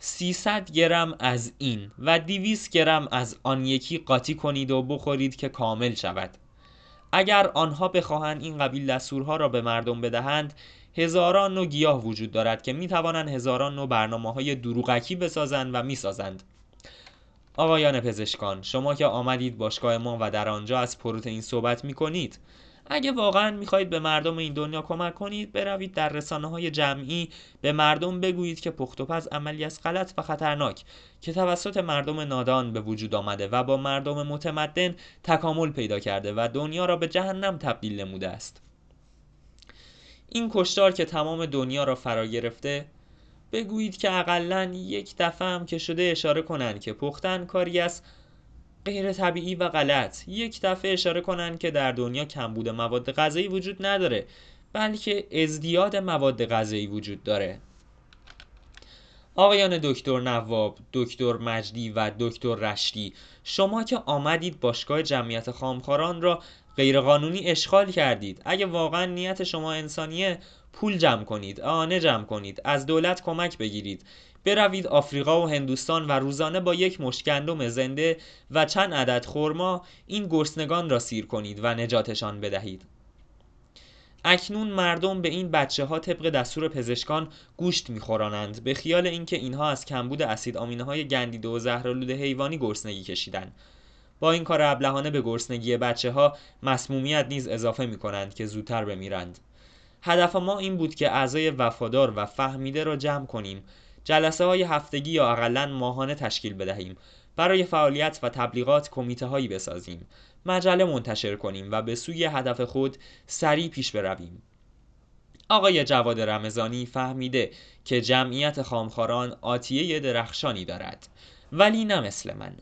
300 گرم از این و 200 گرم از آن یکی قاطی کنید و بخورید که کامل شود. اگر آنها بخواهند این قبیل دستورها را به مردم بدهند هزاران نوع گیاه وجود دارد که می توانند هزاران نوع برنامه های دروغکی بسازند و می‌سازند. آقایان پزشکان شما که آمدید باشگاه ما و در آنجا از پروتئین صحبت می کنید اگه واقعا می‌خواهید به مردم این دنیا کمک کنید بروید در رسانه های جمعی به مردم بگویید که پخت و پز عملی از غلط و خطرناک که توسط مردم نادان به وجود آمده و با مردم متمدن تکامل پیدا کرده و دنیا را به جهنم تبدیل نموده است. این کشتار که تمام دنیا را فرا گرفته بگویید که اقلا یک دفعه هم که شده اشاره کنند که پختن کاری است غیر طبیعی و غلط. یک دفعه اشاره کنند که در دنیا کمبود مواد غذایی وجود نداره بلکه ازدیاد مواد غذایی وجود داره. آقایان دکتر نواب، دکتر مجدی و دکتر رشتی شما که آمدید باشگاه جمعیت خامخاران را غیرقانونی اشغال کردید اگه واقعا نیت شما انسانیه پول جمع کنید. آنه جمع کنید. از دولت کمک بگیرید. بروید آفریقا و هندوستان و روزانه با یک مشکندم زنده و چند عدد خرما این گرسنگان را سیر کنید و نجاتشان بدهید. اکنون مردم به این بچه ها طبق دستور پزشکان گوشت میخورانند. به خیال اینکه اینها از کمبود اسید آمینه های گندیده و زهرالود حیوانی گرسنگی کشیدن. با این کار ابلهانه به گرسنگی بچه ها مسمومیت نیز اضافه می کنند که زودتر بمیرند. هدف ما این بود که اعضای وفادار و فهمیده را جمع کنیم جلسه های هفتگی یا اقلا ماهانه تشکیل بدهیم برای فعالیت و تبلیغات کمیته هایی بسازیم مجله منتشر کنیم و به سوی هدف خود سریع پیش برویم. آقای جواد رمزانی فهمیده که جمعیت خامخاران آتیه درخشانی دارد ولی نه مثل من.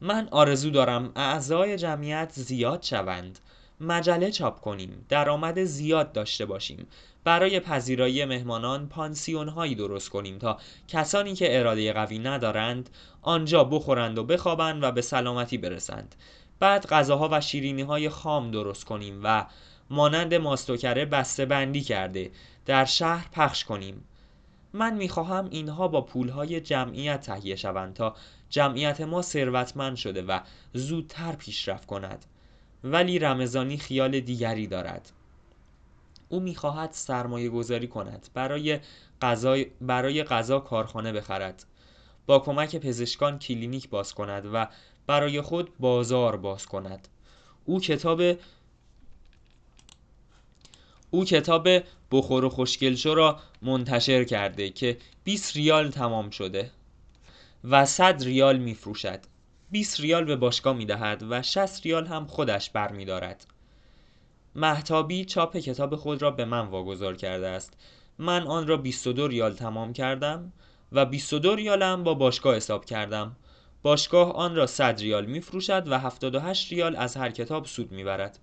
من آرزو دارم اعضای جمعیت زیاد شوند. مجله چاپ کنیم. درآمد زیاد داشته باشیم. برای پذیرایی مهمانان پانسیون هایی درست کنیم تا کسانی که اراده قوی ندارند آنجا بخورند و بخوابند و به سلامتی برسند. بعد غذاها و شیرینی های خام درست کنیم و مانند ماستوکره بسته بندی کرده در شهر پخش کنیم. من می‌خواهم اینها با پولهای جمعیت تهیه شوند تا جمعیت ما ثروتمند شده و زودتر پیشرفت کند. ولی رمزانی خیال دیگری دارد. او می‌خواهد سرمایه گذاری کند برای غذا برای غذا کارخانه بخرد با کمک پزشکان کلینیک باز کند و برای خود بازار باز کند. او کتاب او کتاب بخور و خوشگل شو را منتشر کرده که 20 ریال تمام شده و 100 ریال میفروشد. 20 ریال به باشگاه می‌دهد و 60 ریال هم خودش برمیدارد محتابی چاپ کتاب خود را به من واگذار کرده است. من آن را 22 ریال تمام کردم و 22 ریالم با باشگاه حساب کردم. باشگاه آن را 100 ریال میفروشد و 78 ریال از هر کتاب سود می‌برد.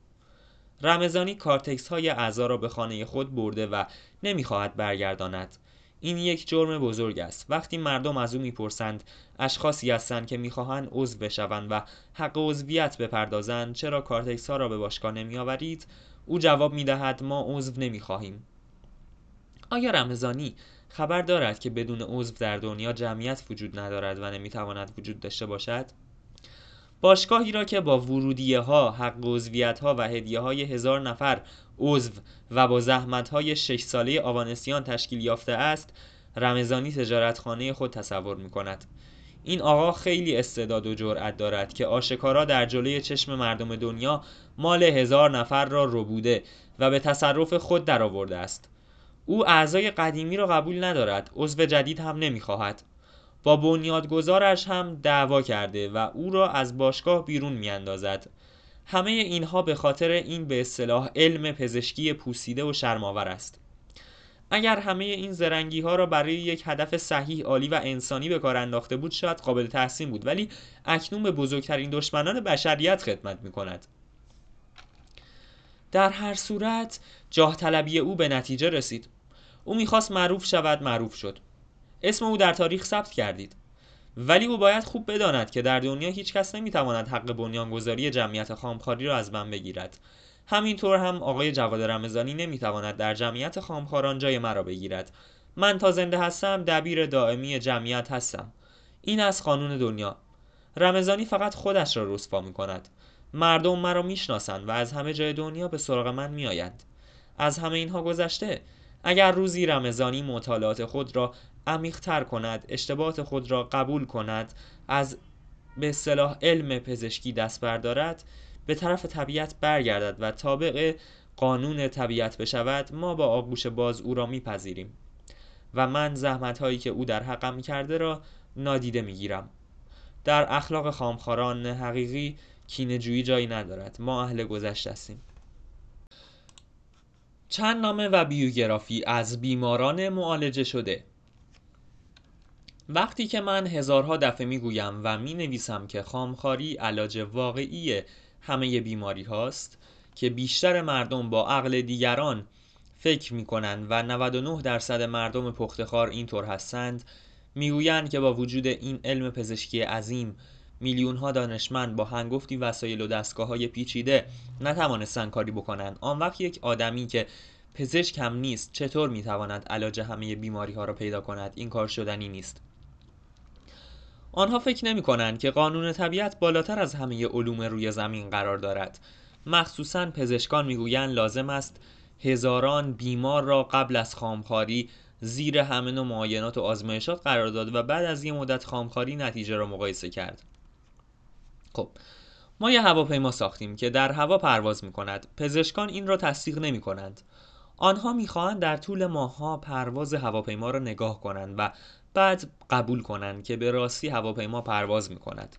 رمزانی کارتکس های اعضا را به خانه خود برده و نمی‌خواهد برگرداند. این یک جرم بزرگ است. وقتی مردم از او می‌پرسند اشخاصی هستند که می‌خواهند عضو بشوند و حق عضویت بپردازند چرا کارتکس ها را به باشگاه نمیآورید؟ او جواب می‌دهد ما عضو نمی‌خواهیم. آیا رمزانی خبر دارد که بدون عضو در دنیا جمعیت وجود ندارد و نمی‌تواند وجود داشته باشد؟ باشگاهی را که با ورودیه ها، حق عضویت ها و هدیه های هزار نفر عضو و با زحمت های شش ساله آوانسیان تشکیل یافته است رمزانی تجارتخانه خود تصور می کند این آقا خیلی استعداد و جرأت دارد که آشکارا در جلوی چشم مردم دنیا مال هزار نفر را ربوده و به تصرف خود درآورده است. او اعضای قدیمی را قبول ندارد عضو جدید هم نمی‌خواهد. با بنیادگذارش هم دعوا کرده و او را از باشگاه بیرون میاندازد. همه اینها به خاطر این به اصطلاح علم پزشکی پوسیده و شرماور است. اگر همه این زرنگی ها را برای یک هدف صحیح عالی و انسانی به کار انداخته بود شاید قابل تحسین بود. ولی اکنون به بزرگترین دشمنان بشریت خدمت می کند در هر صورت جاه طلبی او به نتیجه رسید. او می‌خواست معروف شود معروف شد. اسم او در تاریخ ثبت کردید. ولی او باید خوب بداند که در دنیا هیچ کس نمی‌تواند حق بنیانگذاری جمعیت خامخاری را از من بگیرد. همینطور هم آقای جواد رمضانی نمی‌تواند در جمعیت خامخاران جای مرا بگیرد. من تا زنده هستم دبیر دائمی جمعیت هستم. این از قانون دنیا. رمضانی فقط خودش را رسوا می کند مردم مرا می‌شناسند و از همه جای دنیا به سراغ من میآیند. از همه اینها گذشته اگر روزی رمضانی مطالعات خود را عمیقتر کند اشتباهات خود را قبول کند از به صلاح علم پزشکی دست بردارد به طرف طبیعت برگردد و تابع قانون طبیعت بشود ما با آغوش باز او را میپذیریم و من زحمت هایی که او در حقم کرده را نادیده می‌گیرم. در اخلاق خامخاران حقیقی کینجویی جایی ندارد. ما اهل گذشت هستیم. چند نامه و بیوگرافی از بیماران معالجه شده. وقتی که من هزارها دفعه می‌گویم و می نویسم که خامخاری علاج واقعی همه بیماری هاست که بیشتر مردم با عقل دیگران فکر می کنند و 99 درصد مردم پختخار اینطور هستند می‌گویند که با وجود این علم پزشکی عظیم میلیون ها دانشمند با هنگفتی وسایل و دستگاه های پیچیده نتوانستند کاری بکنند. آن وقت یک آدمی که پزشک هم نیست چطور می‌تواند علاج همه بیماری ها را پیدا کند؟ این کار شدنی نیست. آنها فکر نمی کنند که قانون طبیعت بالاتر از همه علوم روی زمین قرار دارد. مخصوصا پزشکان می‌گویند لازم است هزاران بیمار را قبل از خامخاری زیر همه نوع معاینات و آزمایشات قرار داد و بعد از یه مدت خامخاری نتیجه را مقایسه کرد. خب ما یه هواپیما ساختیم که در هوا پرواز می کند پزشکان این را تصدیق نمی کنند آنها می‌خواهند در طول ماهها پرواز هواپیما را نگاه کنند و بعد قبول کنند که به راستی هواپیما پرواز می‌کند.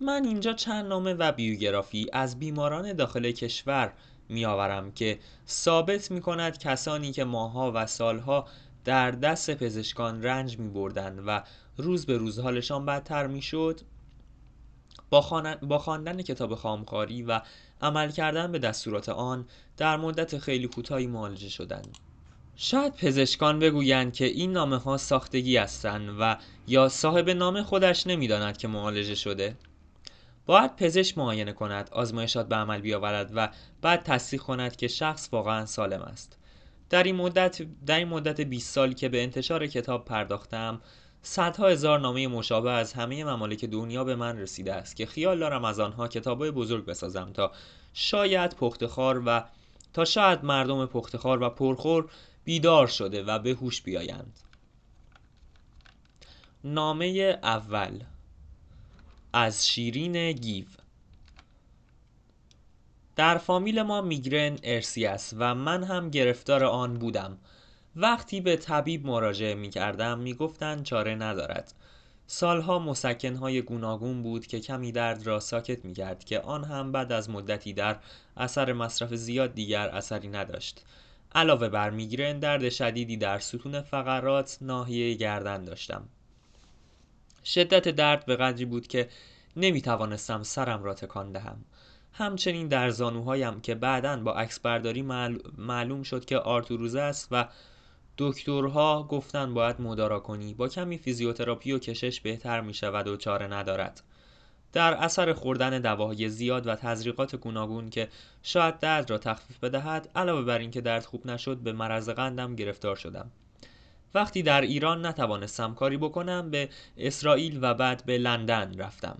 من اینجا چند نامه و بیوگرافی از بیماران داخل کشور میآورم که ثابت می کند کسانی که ماها و سالها در دست پزشکان رنج می بردن و روز به روز حالشان بدتر می شد با خواندن کتاب خامخاری و عمل کردن به دستورات آن در مدت خیلی کوتاهی معالجه شدند. شاید پزشکان بگویند که این نامه ها ساختگی هستند و یا صاحب نامه خودش نمی‌داند که معالجه شده. باید پزشک معاینه کند آزمایشات به عمل بیاورد و بعد تصدیق کند که شخص واقعا سالم است. در این مدت در این مدت 20 سال که به انتشار کتاب پرداختم صدها هزار نامه مشابه از همه ممالک دنیا به من رسیده است که خیال دارم از آنها کتابای بزرگ بسازم تا شاید پختخار و تا شاید مردم پختخار و پرخور بیدار شده و به هوش بیایند. نامه اول. از شیرین گیو. در فامیل ما میگرن ارسی است و من هم گرفتار آن بودم. وقتی به طبیب مراجعه می کردم می گفتن چاره ندارد. سالها مسکنهای گوناگون بود که کمی درد را ساکت می کرد که آن هم بعد از مدتی در اثر مصرف زیاد دیگر اثری نداشت. علاوه بر میگرن درد شدیدی در ستون فقرات ناحیه گردن داشتم. شدت درد به قدری بود که نمی توانستم سرم را تکان دهم. همچنین در زانوهایم که بعدا با عکس برداری معلوم شد که آرتوروزه است و دکترها گفتن باید مدارا کنی. با کمی فیزیوتراپی و کشش بهتر می شود و چاره ندارد. در اثر خوردن دواهای زیاد و تزریقات گوناگون که شاید درد را تخفیف بدهد علاوه بر اینکه درد خوب نشد به مرض قندم گرفتار شدم. وقتی در ایران نتوانستم کاری بکنم به اسرائیل و بعد به لندن رفتم.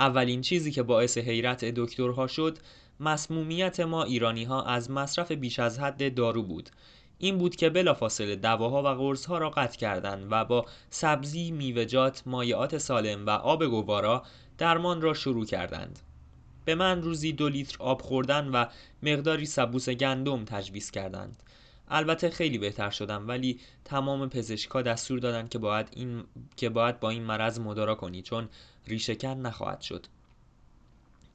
اولین چیزی که باعث حیرت دکترها شد مسمومیت ما ایرانی ها از مصرف بیش از حد دارو بود. این بود که بلافاصله دواها و قرصها را قطع کردند و با سبزی، میوه‌جات، مایعات سالم و آب گوارا درمان را شروع کردند. به من روزی دو لیتر آب خوردن و مقداری سبوس گندم تجویز کردند. البته خیلی بهتر شدم ولی تمام پزشکا دستور دادند که باید این که باید با این مرض مدارا کنی چون ریشهکن نخواهد شد.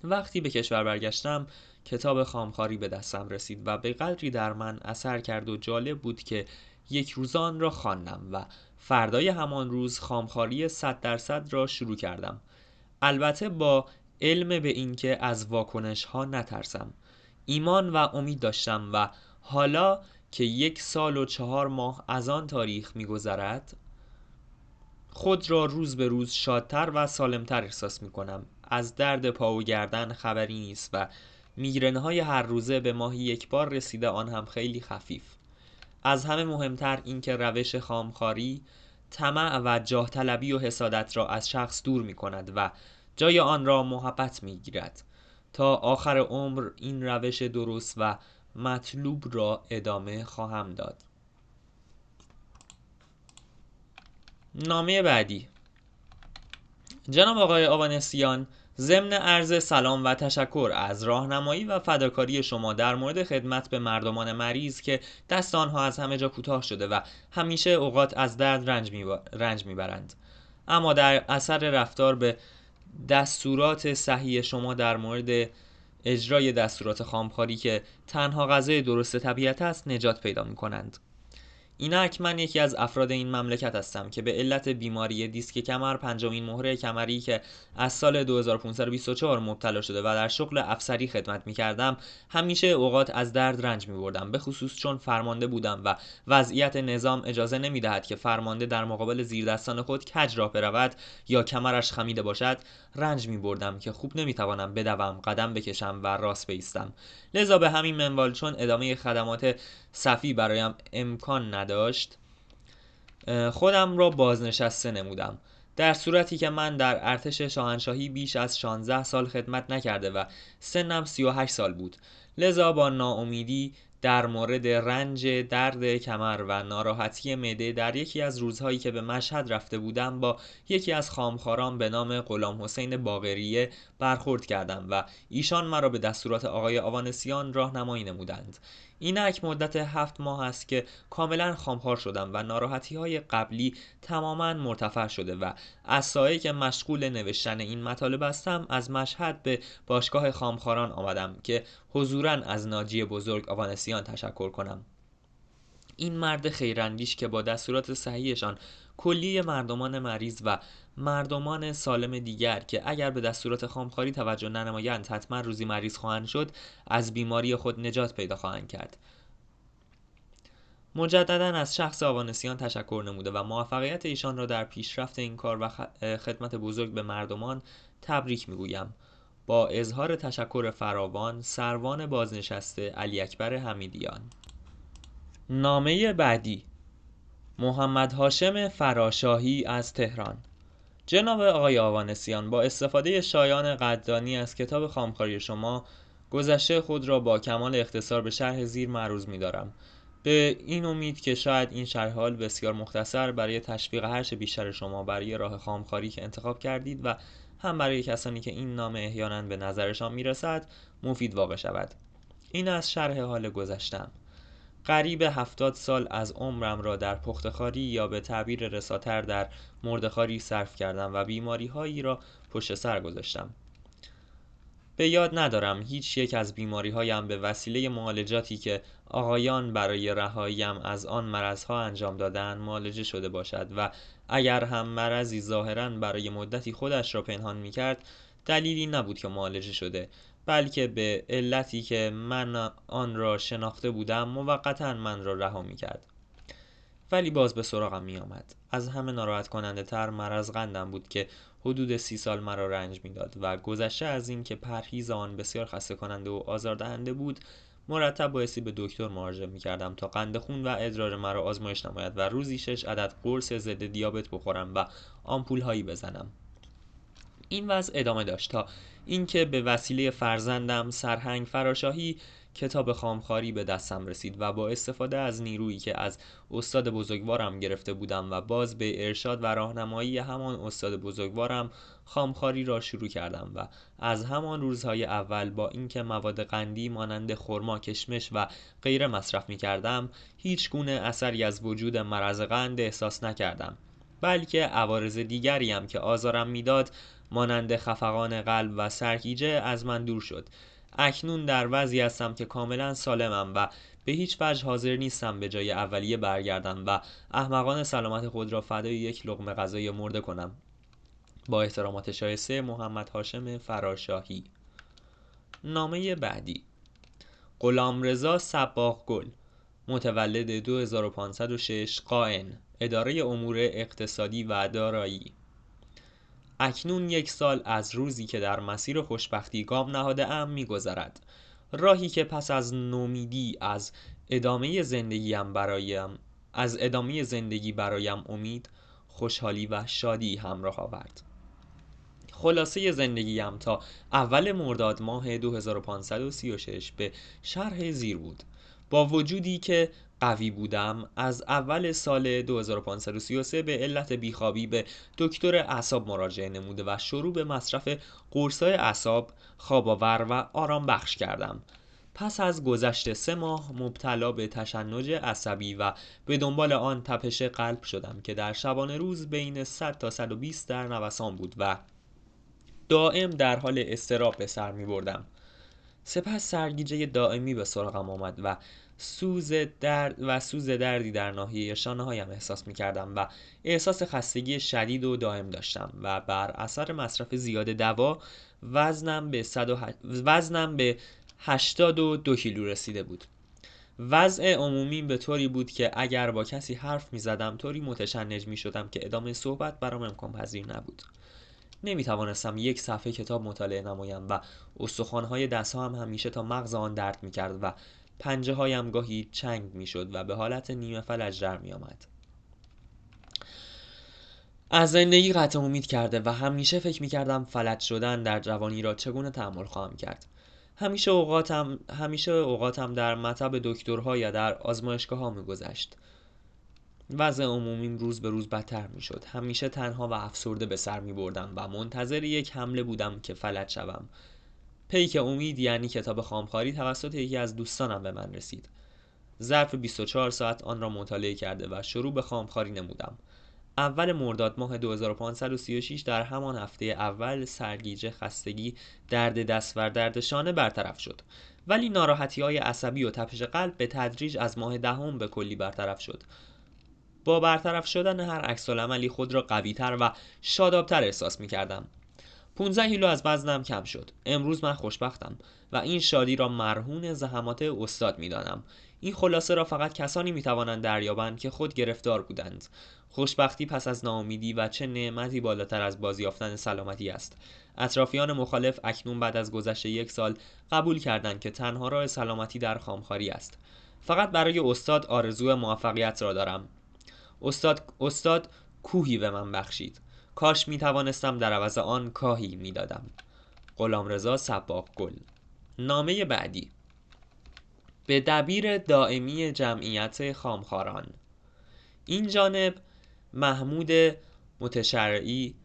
وقتی به کشور برگشتم کتاب خامخاری به دستم رسید و به قدری در من اثر کرد و جالب بود که یک روزان را خواندم و فردای همان روز خامخاری 100 درصد را شروع کردم. البته با علم به اینکه از واکنش ها نترسم. ایمان و امید داشتم و حالا که یک سال و چهار ماه از آن تاریخ میگذرد خود را روز به روز شادتر و سالمتر احساس می کنم از درد پا و گردن خبری نیست و میگرنه های هر روزه به ماهی یک بار رسیده آن هم خیلی خفیف. از همه مهمتر اینکه روش خامخاری طمع و جاه طلبی و حسادت را از شخص دور می کند و جای آن را محبت می گیرد تا آخر عمر این روش درست و مطلوب را ادامه خواهم داد. نامه بعدی. جناب آقای آوانسیان ضمن عرض سلام و تشکر از راهنمایی و فداکاری شما در مورد خدمت به مردمان مریض که دست آنها از همه جا کوتاه شده و همیشه اوقات از درد رنج, رنج می‌برند اما در اثر رفتار به دستورات صحیح شما در مورد اجرای دستورات خامخاری که تنها غذای درست طبیعت است نجات پیدا می کنند. اینک من یکی از افراد این مملکت هستم که به علت بیماری دیسک کمر پنجمین مهره کمری که از سال 2524 مبتلا شده و در شغل افسری خدمت می کردم همیشه اوقات از درد رنج می بردم به خصوص چون فرمانده بودم و وضعیت نظام اجازه نمی دهد که فرمانده در مقابل زیردستان خود کج راه برود یا کمرش خمیده باشد رنج می بردم که خوب نمی توانم بدوم قدم بکشم و راست بیستم. لذا به همین منوال چون ادامه خدمات صفی برایم امکان نداشت خودم را بازنشسته نمودم. در صورتی که من در ارتش شاهنشاهی بیش از 16 سال خدمت نکرده و سنم 38 سال بود. لذا با ناامیدی در مورد رنج درد کمر و ناراحتی معده در یکی از روزهایی که به مشهد رفته بودم با یکی از خامخاران به نام غلام حسین باغریه برخورد کردم و ایشان مرا به دستورات آقای آوانسیان راهنمایی نمودند. اینک مدت هفت ماه است که کاملا خامخوار شدم و ناراحتی های قبلی تماما مرتفع شده و از سایه که مشغول نوشتن این مطالب هستم از مشهد به باشگاه خامخواران آمدم که حضورا از ناجی بزرگ آوانسیان تشکر کنم. این مرد خیراندیش که با دستورات صحیحشان کلی مردمان مریض و مردمان سالم دیگر که اگر به دستورات خامخواری توجه ننمایند حتما روزی مریض خواهند شد از بیماری خود نجات پیدا خواهند کرد. مجددا از شخص آوانسیان تشکر نموده و موفقیت ایشان را در پیشرفت این کار و خدمت بزرگ به مردمان تبریک می‌گویم. با اظهار تشکر فراوان سروان بازنشسته علی اکبر حمیدیان. نامه بعدی. محمد هاشم فراشاهی از تهران. جناب آقای آوانسیان با استفاده شایان قدردانی از کتاب خامخاری شما گذشته خود را با کمال اختصار به شرح زیر معروض می دارم به این امید که شاید این شرح حال بسیار مختصر برای تشویق هرچه بیشتر شما برای راه خامخاری که انتخاب کردید و هم برای کسانی که این نام احیانا به نظرشان می‌رسد مفید واقع شود. این از شرح حال گذشتم قریب هفتاد سال از عمرم را در پختخاری یا به تعبیر رساتر در مردخاری صرف کردم و بیماری هایی را پشت سر گذاشتم. به یاد ندارم هیچ یک از بیماری هایم به وسیله معالجاتی که آقایان برای رهاییم از آن مرضها انجام دادن معالجه شده باشد و اگر هم مرضی ظاهرا برای مدتی خودش را پنهان می کرد دلیلی نبود که معالجه شده. بلکه به علتی که من آن را شناخته بودم موقتا من را رها می کرد ولی باز به سراغم می آمد از همه ناراحت کننده تر مرض قندم بود که حدود سی سال مرا رنج می‌داد و گذشته از این که پرهیز آن بسیار خسته کننده و آزاردهنده بود مرتب بایستی به دکتر مراجعه می کردم تا قند خون و ادرار مرا آزمایش نماید و روزی شش عدد قرص ضد دیابت بخورم و آمپول هایی بزنم. این وضع ادامه داشت تا اینکه به وسیله فرزندم سرهنگ فراشاهی کتاب خامخاری به دستم رسید و با استفاده از نیرویی که از استاد بزرگوارم گرفته بودم و باز به ارشاد و راهنمایی همان استاد بزرگوارم خامخاری را شروع کردم و از همان روزهای اول با اینکه مواد قندی مانند خرما کشمش و غیره مصرف می کردم هیچ گونه اثری از وجود مرض قند احساس نکردم بلکه عوارض دیگری هم که آزارم می‌داد مانند خفقان قلب و سرگیجه از من دور شد. اکنون در وضعی هستم که کاملا سالمم و به هیچ وجه حاضر نیستم به جای اولیه برگردم و احمقان سلامت خود را فدای یک لقمه غذای مرده کنم. با احترامات شایسته محمد هاشم فراشاهی. نامه بعدی. غلام رضا سباق گل متولد 2506 قائن اداره امور اقتصادی و دارایی. اکنون یک سال از روزی که در مسیر خوشبختی گام نهاده ام میگذرد. راهی که پس از نومیدی از ادامه زندگیم برایم از ادامه زندگی برایم امید خوشحالی و شادی همراه آورد. خلاصه زندگیم تا اول مرداد ماه 2536 به شرح زیر بود. با وجودی که قوی بودم. از اول سال 2533 به علت بیخوابی به دکتر اعصاب مراجعه نموده و شروع به مصرف قرصای اعصاب خواباور و آرام بخش کردم. پس از گذشت سه ماه مبتلا به تشنج عصبی و به دنبال آن تپش قلب شدم که در شبانه روز بین 100 تا 120 در نوسان بود و دائم در حال استراب به سر می بردم سپس سرگیجه دائمی به سراغم آمد و سوز درد و سوز دردی در ناحیه شانه هایم احساس می کردم و احساس خستگی شدید و دائم داشتم و بر اثر مصرف زیاد دوا وزنم به, وزنم به 82 کیلو رسیده بود. وضع عمومی به طوری بود که اگر با کسی حرف می زدم طوری متشنج می شدم که ادامه صحبت برام امکان پذیر نبود. نمی توانستم یک صفحه کتاب مطالعه نمایم و استخوانهای دست هم همیشه تا مغز آن درد می کرد و پنجه هایم گاهی چنگ می شد و به حالت نیمه فلج در می آمد. از زندگی قطع امید کرده و همیشه فکر می کردم فلج شدن در جوانی را چگونه تحمل خواهم کرد. همیشه اوقاتم, همیشه اوقاتم در مطب دکترها یا در آزمایشگاه ها می گذشت. وضع عمومیم روز به روز بدتر می شد. همیشه تنها و افسرده به سر می بردم و منتظر یک حمله بودم که فلج شوم. پیک امید یعنی کتاب خامخاری توسط یکی از دوستانم به من رسید. ظرف 24 ساعت آن را مطالعه کرده و شروع به خامخاری نمودم. اول مرداد ماه 2536 در همان هفته اول سرگیجه خستگی درد دست و درد شانه برطرف شد. ولی ناراحتی های عصبی و تپش قلب به تدریج از ماه دهم به کلی برطرف شد. با برطرف شدن هر عکس عملی خود را قویتر و شادابتر احساس می کردم 15 کیلو از وزنم کم شد. امروز من خوشبختم و این شادی را مرهون زحمات استاد می‌دانم. این خلاصه را فقط کسانی می‌توانند دریابند که خود گرفتار بودند. خوشبختی پس از ناامیدی و چه نعمتی بالاتر از بازیافتن سلامتی است. اطرافیان مخالف اکنون بعد از گذشت یک سال قبول کردند که تنها راه سلامتی در خامخاری است. فقط برای استاد آرزو موفقیت را دارم. استاد استاد کوهی به من بخشید. کاش می توانستم در عوض آن کاهی می دادم غلامرضا سباق گل. نامه بعدی. به دبیر دائمی جمعیت خامخاران. این جانب محمود متشرعی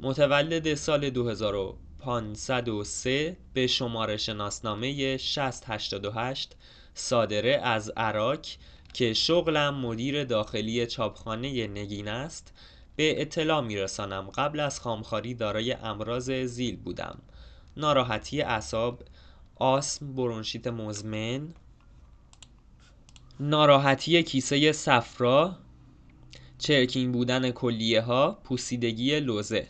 متولد سال 2503 به شماره شناسنامه 6088 صادره از عراق که شغلم مدیر داخلی چاپخانه نگین است به اطلاع میرسانم. قبل از خامخاری دارای امراض زیل بودم. ناراحتی اعصاب آسم برونشیت مزمن ناراحتی کیسه صفرا چرکین بودن کلیه ها پوسیدگی لوزه.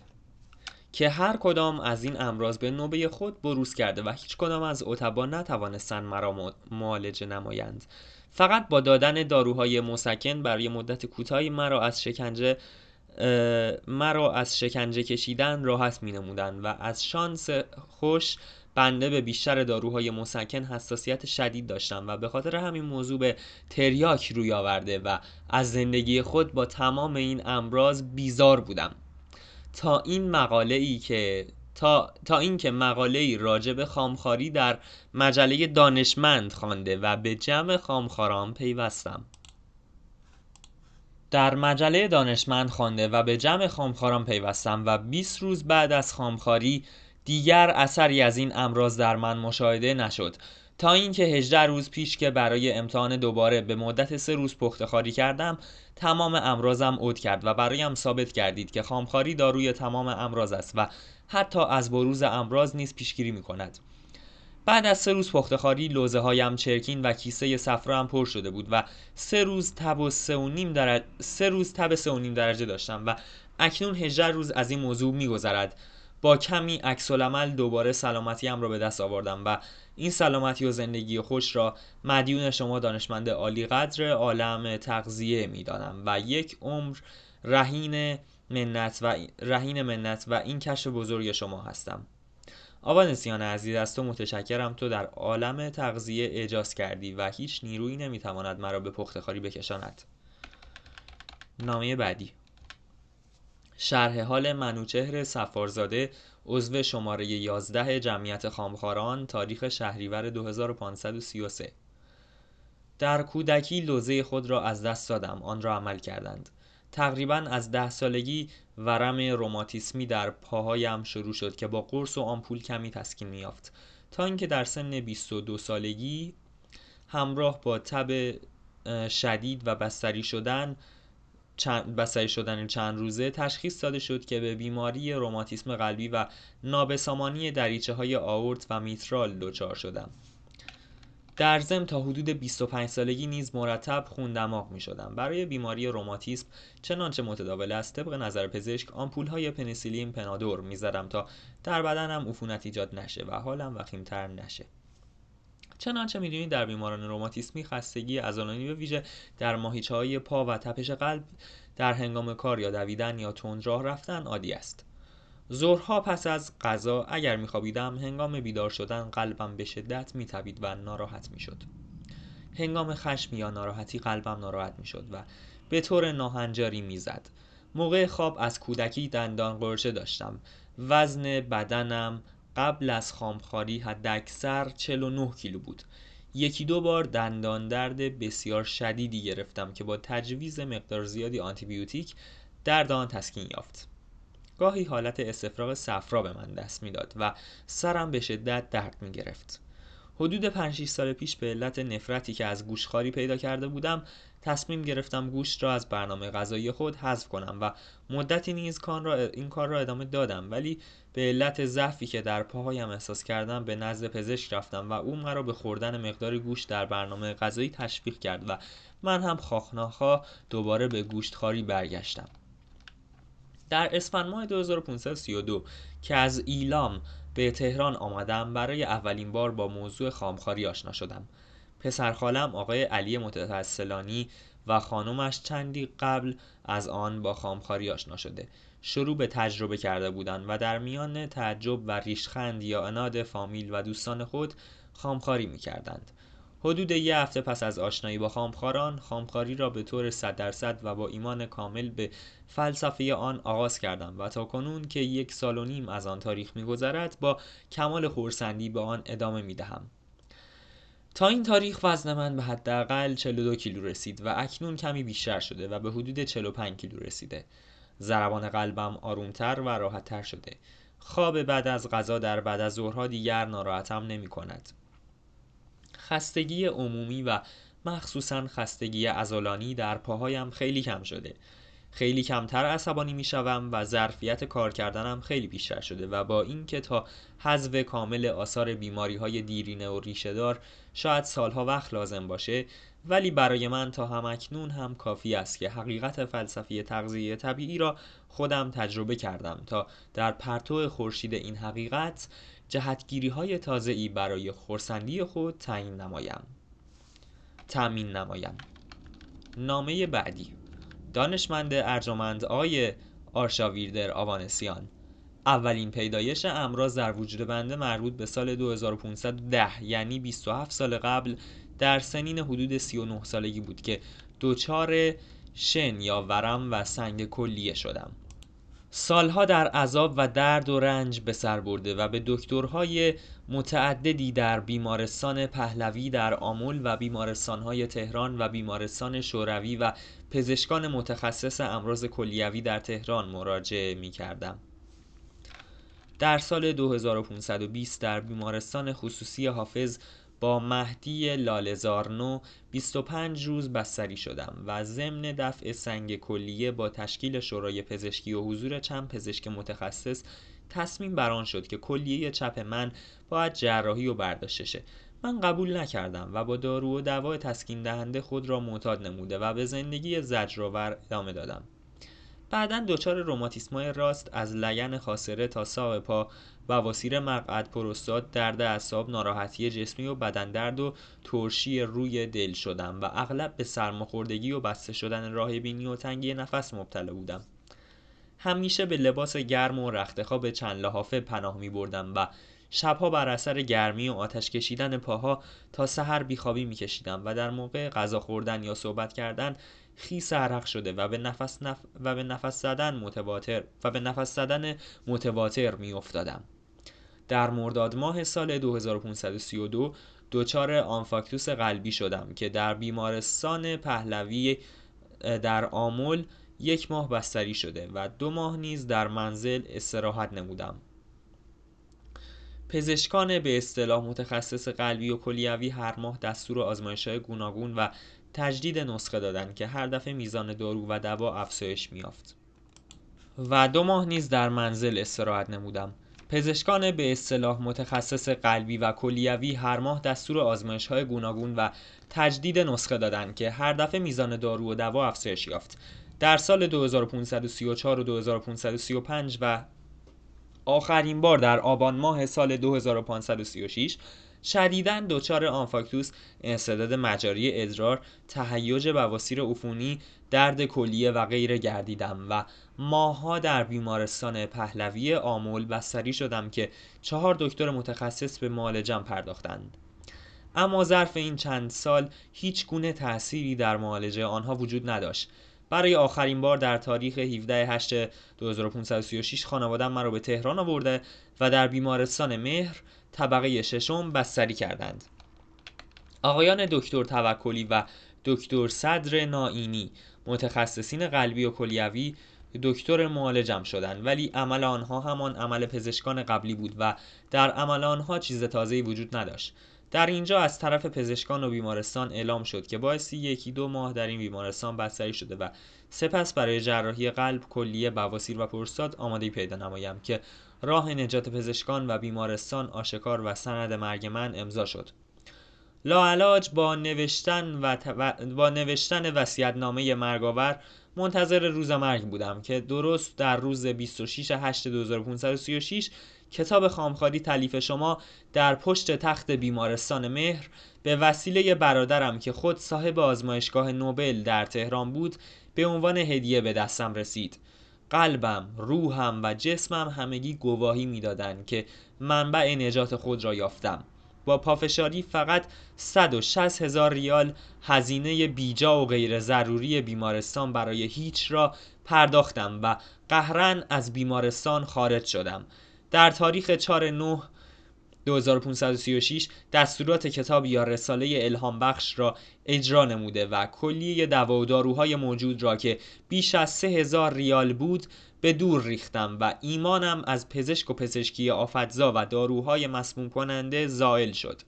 که هر کدام از این امراض به نوبه خود بروز کرده و هیچ کدام از اتبا نتوانستند مرا معالجه نمایند. فقط با دادن داروهای مسکن برای مدت کوتاهی مرا از شکنجه مرا از شکنجه کشیدن راحت می نمودن و از شانس خوش بنده به بیشتر داروهای مسکن حساسیت شدید داشتم و به خاطر همین موضوع به تریاک روی آورده و از زندگی خود با تمام این امراض بیزار بودم. تا این مقاله ای که تا, تا اینکه مقاله ای راجع به خامخاری در مجله دانشمند خوانده و به جمع خامخاران پیوستم. در مجله دانشمند خوانده و به جمع خامخاران پیوستم و 20 روز بعد از خامخاری دیگر اثری از این امراض در من مشاهده نشد. تا اینکه 18 روز پیش که برای امتحان دوباره به مدت سه روز پختخاری کردم تمام امراضم عود کرد و برایم ثابت کردید که خامخاری داروی تمام امراض است و حتی از بروز امراض نیز پیشگیری می کند بعد از سه روز پختخاری لوزه هایم چرکین و کیسه صفرا هم پر شده بود و سه روز تب و سه و نیم درجه سه روز تب سه و نیم درجه داشتم و اکنون 18 روز از این موضوع میگذرد. با کمی عکس دوباره سلامتیم را به دست آوردم و این سلامتی و زندگی خوش را مدیون شما دانشمند عالی قدر عالم تغذیه می‌دانم و یک عمر رهین منت و رهین منت و این کشف بزرگ شما هستم. آقا نسیان عزیز از تو متشکرم. تو در عالم تغذیه اجاز کردی و هیچ نیرویی نمی‌تواند مرا به پختخاری بکشاند. نامه بعدی. شرح حال منوچهر سفارزاده عضو شماره 11 جمعیت خامخاران تاریخ شهریور 2533 در کودکی لوزه خود را از دست دادم. آن را عمل کردند. تقریبا از ده سالگی ورم روماتیسمی در پاهایم شروع شد که با قرص و آمپول کمی تسکین میافت تا اینکه در سن 22 سالگی همراه با تب شدید و بستری شدن چند بستری شدن چند روزه تشخیص داده شد که به بیماری روماتیسم قلبی و نابسامانی دریچه های آورت و میترال دچار شدم. در ضمن تا حدود 25 سالگی نیز مرتب خون دماغ می شدم برای بیماری روماتیسم چنانچه متداول است طبق نظر پزشک آمپول های پنیسیلین پنادور می زدم تا در بدنم عفونت ایجاد نشه و حالم وخیمتر نشه. چنانچه می‌دونید در بیماران روماتیسمی خستگی عضلانی به ویژه در ماهیچه های پا و تپش قلب در هنگام کار یا دویدن یا تند راه رفتن عادی است. ظهرها پس از غذا اگر میخوابیدم هنگام بیدار شدن قلبم به شدت میتبید و ناراحت می‌شد. هنگام خشم یا ناراحتی قلبم ناراحت می‌شد و به طور ناهنجاری می‌زد. موقع خواب از کودکی دندان قرچه داشتم. وزن بدنم قبل از خامخاری حداکثر 49 کیلو بود. یکی دو بار دندان درد بسیار شدیدی گرفتم که با تجویز مقدار زیادی آنتیبیوتیک درد آن تسکین یافت. گاهی حالت استفراغ صفرا به من دست می‌داد و سرم به شدت درد می گرفت حدود 5 سال پیش به علت نفرتی که از گوشخاری پیدا کرده بودم تصمیم گرفتم گوشت را از برنامه غذایی خود حذف کنم و مدتی نیز این کار را ادامه دادم ولی به علت ضعفی که در پاهایم احساس کردم به نزد پزشک رفتم و او مرا به خوردن مقداری گوشت در برنامه غذایی تشویق کرد و من هم خواهناخواه دوباره به گوشتخواری برگشتم. در اسفند ماه 2532 که از ایلام به تهران آمدم برای اولین بار با موضوع خامخاری آشنا شدم پسرخالم آقای علی متوسلانی و خانمش چندی قبل از آن با خامخاری آشنا شده شروع به تجربه کرده بودند و در میان تعجب و ریشخند یا اناد فامیل و دوستان خود خامخاری می کردند. حدود یه هفته پس از آشنایی با خامخاران خامخاری را به طور صد درصد و با ایمان کامل به فلسفه آن آغاز کردم و تا کنون که یک سال و نیم از آن تاریخ میگذرد با کمال خورسندی به آن ادامه می دهم. تا این تاریخ وزن من به حداقل 42 کیلو رسید و اکنون کمی بیشتر شده و به حدود 45 کیلو رسیده. ضربان قلبم آرومتر و راحتتر شده. خواب بعد از غذا در بعد از ظهرها دیگر ناراحتم نمی کند. خستگی عمومی و مخصوصا خستگی ازولانی در پاهایم خیلی کم شده. خیلی کمتر عصبانی می شوم و ظرفیت کار کردنم خیلی بیشتر شده و با اینکه تا حذف کامل آثار بیماری های دیرینه و ریشهدار شاید سالها وقت لازم باشه ولی برای من تا همکنون هم کافی است که حقیقت فلسفی تغذیه طبیعی را خودم تجربه کردم تا در پرتو خورشید این حقیقت جهتگیری های تازه‌ای برای خورسندی خود تعیین نمایم. تأمین نمایم. نامه بعدی. دانشمند ارجمند آی آرشاویردر آوانسیان اولین پیدایش امراض در وجود بنده مربوط به سال 2510 یعنی 27 سال قبل در سنین حدود 39 سالگی بود که دچار شن یا ورم و سنگ کلیه شدم. سالها در عذاب و درد و رنج به سر برده و به دکترهای متعددی در بیمارستان پهلوی در آمول و بیمارستانهای تهران و بیمارستان شوروی و پزشکان متخصص امراض کلیوی در تهران مراجعه می کردم. در سال 2520 در بیمارستان خصوصی حافظ با مهدی لالزارنو 25 روز بستری شدم و ضمن دفع سنگ کلیه با تشکیل شورای پزشکی و حضور چند پزشک متخصص تصمیم بران شد که کلیه چپ من باید جراحی و برداشته شه. من قبول نکردم و با دارو و دوای تسکین دهنده خود را معتاد نموده و به زندگی زجرآور ادامه دادم. بعدا دچار روماتیسمای راست از لگن خاصره تا ساق پا بواسیر مقعد پروستات درد اعصاب ناراحتی جسمی و بدن درد و ترشی روی دل شدم و اغلب به سرماخوردگی و بسته شدن راه بینی و تنگی نفس مبتلا بودم همیشه به لباس گرم و رختخواب چند لحافه پناه می بردم و شبها بر اثر گرمی و آتش کشیدن پاها تا سحر بیخوابی می کشیدم و در موقع غذا خوردن یا صحبت کردن خیس عرق شده و به نفس, نف... و به نفس زدن متواتر و به نفس زدن متواتر می افتادم. در مرداد ماه سال 2532 دچار آنفاکتوس قلبی شدم که در بیمارستان پهلوی در آمل یک ماه بستری شده و دو ماه نیز در منزل استراحت نمودم. پزشکان به اصطلاح متخصص قلبی و کلیوی هر ماه دستور آزمایش های گوناگون و تجدید نسخه دادند که هر دفعه میزان دارو و دوا افزایش میافت و دو ماه نیز در منزل استراحت نمودم. پزشکان به اصطلاح متخصص قلبی و کلیوی هر ماه دستور آزمایش های گوناگون و تجدید نسخه دادند که هر دفعه میزان دارو و دوا افزایش یافت. در سال 2534 و 2535 و آخرین بار در آبان ماه سال 2536 شدیداً دچار آنفاکتوس انسداد مجاری ادرار تهیج بواسیر عفونی درد کلیه و غیر گردیدم و ماها در بیمارستان پهلوی آمول بستری شدم که چهار دکتر متخصص به معالجم پرداختند. اما ظرف این چند سال هیچ گونه تأثیری در معالجه آنها وجود نداشت. برای آخرین بار در تاریخ 17 8 2536 خانوادم مرا به تهران آورده و در بیمارستان مهر طبقه ششم بستری کردند. آقایان دکتر توکلی و دکتر صدر نائینی متخصصین قلبی و کلیوی دکتر معالجم شدند ولی عمل آنها همان عمل پزشکان قبلی بود و در عمل آنها چیز تازه‌ای وجود نداشت در اینجا از طرف پزشکان و بیمارستان اعلام شد که باعثی یکی دو ماه در این بیمارستان بستری شده و سپس برای جراحی قلب، کلیه، بواسیر و پروستات آماده پیدا نمایم که راه نجات پزشکان و بیمارستان آشکار و سند مرگ من امضا شد. لاعلاج با نوشتن و, با نوشتن وصیت‌نامه مرگاور منتظر روز مرگ بودم که درست در روز 26 8 2536 کتاب خامخاری تلیف شما در پشت تخت بیمارستان مهر به وسیله برادرم که خود صاحب آزمایشگاه نوبل در تهران بود به عنوان هدیه به دستم رسید. قلبم، روحم و جسمم همگی گواهی می‌دادند که منبع نجات خود را یافتم. با پافشاری فقط 160 هزار ریال هزینه بیجا و غیر ضروری بیمارستان برای هیچ را پرداختم و قهرن از بیمارستان خارج شدم. در تاریخ 4 9 2536 دستورات کتاب یا رساله الهام بخش را اجرا نموده و کلیه دوا و داروهای موجود را که بیش از سه هزار ریال بود به دور ریختم و ایمانم از پزشک و پزشکی آفتزا و داروهای مسموم کننده زائل شد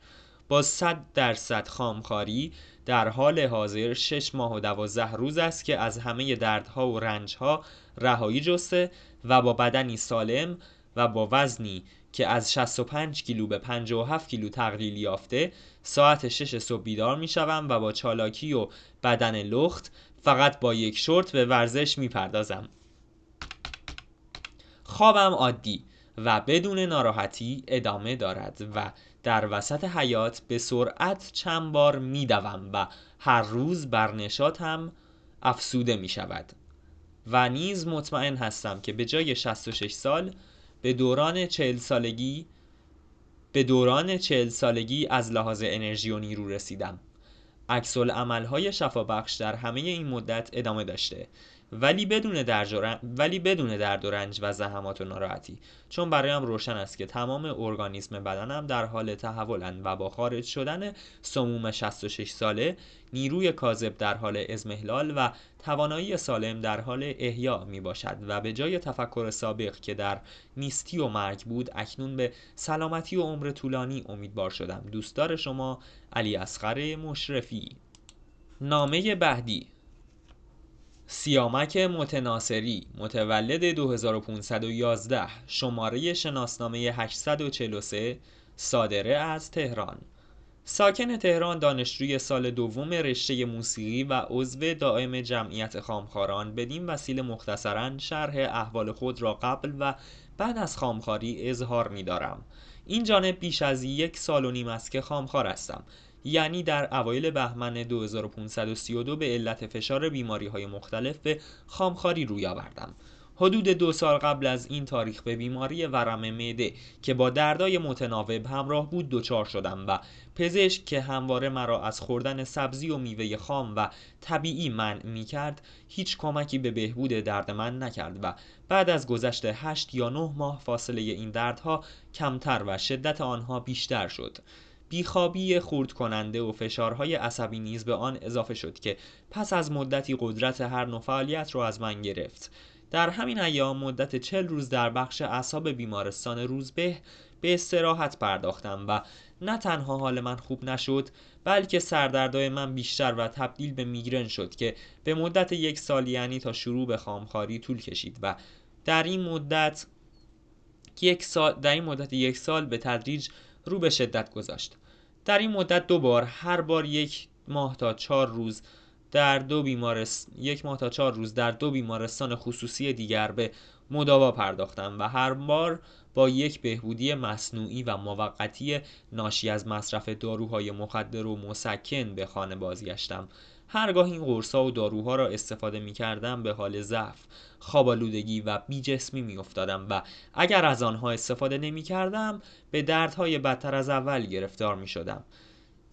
با صد درصد خامخاری در حال حاضر شش ماه و دوازده روز است که از همه دردها و رنجها رهایی جسته و با بدنی سالم و با وزنی که از 65 کیلو به 57 کیلو تقلیل یافته ساعت 6 صبح بیدار می شوم و با چالاکی و بدن لخت فقط با یک شورت به ورزش می پردازم. خوابم عادی و بدون ناراحتی ادامه دارد و در وسط حیات به سرعت چند بار می دوم و هر روز بر نشاتم افسوده می شود و نیز مطمئن هستم که به جای 66 سال به دوران 40 سالگی به دوران 40 سالگی از لحاظ انرژی و نیرو رسیدم. عکس عملهای شفابخش در همه این مدت ادامه داشته. ولی بدون درد ولی بدون درد و رنج و زحمات و ناراحتی. چون برایم روشن است که تمام ارگانیسم بدنم در حال تحولند و با خارج شدن سموم 66 ساله نیروی کاذب در حال ازمهلال و توانایی سالم در حال احیا می باشد و به جای تفکر سابق که در نیستی و مرگ بود اکنون به سلامتی و عمر طولانی امیدوار شدم. دوستدار شما علی اصغر مشرفی. نامه بعدی. سیامک متناصری متولد 2511 شماره شناسنامه 843 صادره از تهران ساکن تهران دانشجوی سال دوم رشته موسیقی و عضو دائم جمعیت خامخاران بدین وسیله مختصرا شرح احوال خود را قبل و بعد از خامخاری اظهار می دارم. این جانب بیش از یک سال و نیم است که خامخار هستم یعنی در اوایل بهمن 2532 به علت فشار بیماری های مختلف به خامخاری روی آوردم. حدود دو سال قبل از این تاریخ به بیماری ورم معده که با دردای متناوب همراه بود دچار شدم و پزشک که همواره مرا از خوردن سبزی و میوه خام و طبیعی منع می کرد هیچ کمکی به بهبود درد من نکرد و بعد از گذشت هشت یا نه ماه فاصله این دردها کمتر و شدت آنها بیشتر شد. بیخوابی خورد کننده و فشارهای عصبی نیز به آن اضافه شد که پس از مدتی قدرت هر نوع فعالیت را از من گرفت. در همین ایام مدت چل روز در بخش اعصاب بیمارستان روزبه به استراحت پرداختم و نه تنها حال من خوب نشد بلکه سردردهای من بیشتر و تبدیل به میگرن شد که به مدت یک سال یعنی تا شروع به خامخاری طول کشید و در این مدت یک سال در این مدت یک سال به تدریج رو به شدت گذاشت. در این مدت دو بار هر بار یک ماه تا چهار روز در دو بیمارست... یک ماه تا چهار روز در دو بیمارستان خصوصی دیگر به مداوا پرداختم و هر بار با یک بهبودی مصنوعی و موقتی ناشی از مصرف داروهای مخدر و مسکن به خانه بازگشتم. هرگاه این قرصا و داروها را استفاده می کردم به حال ضعف خوابالودگی و بیجسمی می افتادم و اگر از آنها استفاده نمی کردم به دردهای بدتر از اول گرفتار می شدم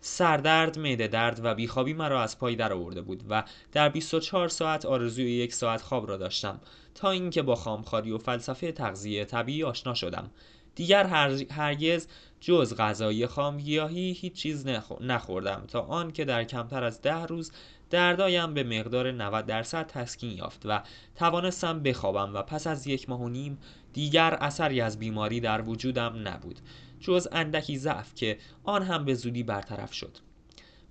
سردرد، معده درد و بیخوابی مرا از پای در آورده بود و در 24 ساعت آرزوی یک ساعت خواب را داشتم تا اینکه با خامخاری و فلسفه تغذیه طبیعی آشنا شدم. دیگر هرگز جز غذای خامگیاهی هیچ چیز نخوردم. تا آن که در کمتر از ده روز دردایم به مقدار 90 درصد تسکین یافت و توانستم بخوابم و پس از یک ماه و نیم دیگر اثری از بیماری در وجودم نبود. جز اندکی ضعف که آن هم به زودی برطرف شد.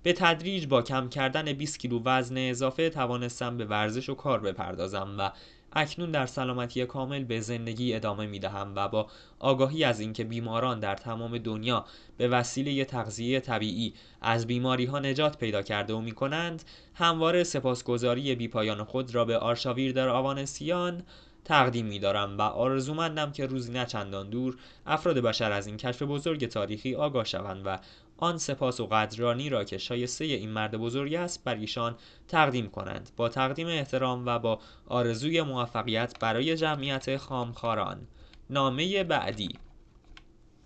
به تدریج با کم کردن 20 کیلو وزن اضافه توانستم به ورزش و کار بپردازم و اکنون در سلامتی کامل به زندگی ادامه می دهم و با آگاهی از اینکه بیماران در تمام دنیا به وسیله تغذیه طبیعی از بیماری ها نجات پیدا کرده و می کنند همواره سپاسگزاری بیپایان خود را به آرشاویر در آوانسیان تقدیم می دارم و آرزومندم که روزی نه چندان دور افراد بشر از این کشف بزرگ تاریخی آگاه شوند و آن سپاس و قدرانی را که شایسته این مرد بزرگ است بر ایشان تقدیم کنند با تقدیم احترام و با آرزوی موفقیت برای جمعیت خامخاران. نامه بعدی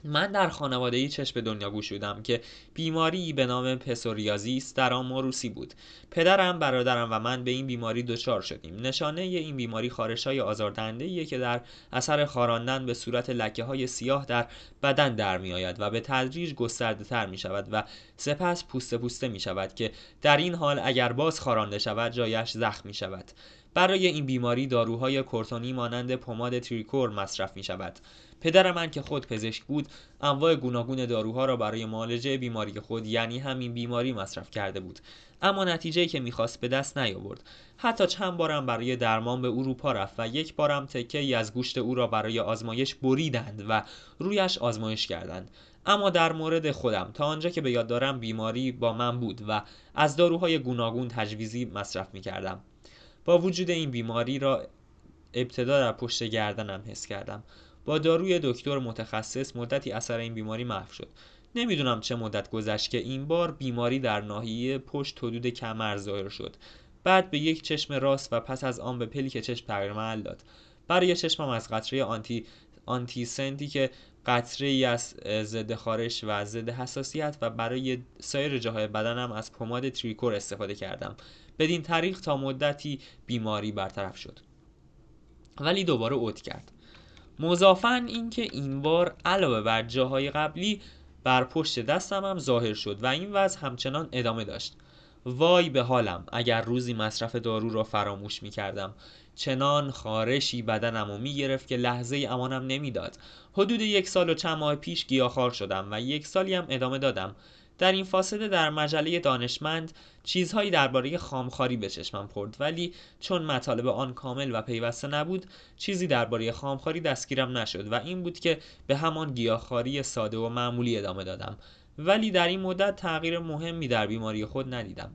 من در خانواده ای چشم به دنیا گوشودم که بیماری به نام پسوریازیس در آن موروسی بود. پدرم برادرم و من به این بیماری دچار شدیم. نشانه این بیماری خارش های آزاردهنده که در اثر خاراندن به صورت لکه های سیاه در بدن در می آید و به تدریج گسترده تر می شود و سپس پوسته پوسته می شود که در این حال اگر باز خارانده شود جایش زخم می شود برای این بیماری داروهای کورتونی مانند پماد تریکور مصرف می شود پدر من که خود پزشک بود انواع گوناگون داروها را برای معالجه بیماری خود یعنی همین بیماری مصرف کرده بود. اما نتیجه که می‌خواست به دست نیاورد. حتی چند بارم برای درمان به اروپا رفت و یک بارم تکه ای از گوشت او را برای آزمایش بریدند و رویش آزمایش کردند. اما در مورد خودم تا آنجا که به یاد دارم بیماری با من بود و از داروهای گوناگون تجویزی مصرف می کردم. با وجود این بیماری را ابتدا در پشت گردنم حس کردم. با داروی دکتر متخصص مدتی اثر این بیماری محو شد. نمی‌دونم چه مدت گذشت که این بار بیماری در ناحیه پشت حدود کمر ظاهر شد. بعد به یک چشم راست و پس از آن به پلیک چشم تغییر داد. برای چشمم از قطره آنتی آنتی سنتی که قطره ای از ضد خارش و ضد حساسیت و برای سایر جاهای بدنم از پماد تریکور استفاده کردم. بدین طریق تا مدتی بیماری برطرف شد. ولی دوباره اوت کرد. مضافن اینکه این بار علاوه بر جاهای قبلی بر پشت دستم هم ظاهر شد و این وضع همچنان ادامه داشت. وای به حالم اگر روزی مصرف دارو را فراموش می کردم چنان خارشی بدنم و می گرفت که لحظه امانم نمی‌داد. حدود یک سال و چند ماه پیش گیاهخوار شدم و یک سالی هم ادامه دادم. در این فاصله در مجله دانشمند چیزهایی درباره خامخاری به چشمم خورد ولی چون مطالب آن کامل و پیوسته نبود چیزی درباره خامخاری دستگیرم نشد و این بود که به همان گیاهخواری ساده و معمولی ادامه دادم. ولی در این مدت تغییر مهمی در بیماری خود ندیدم.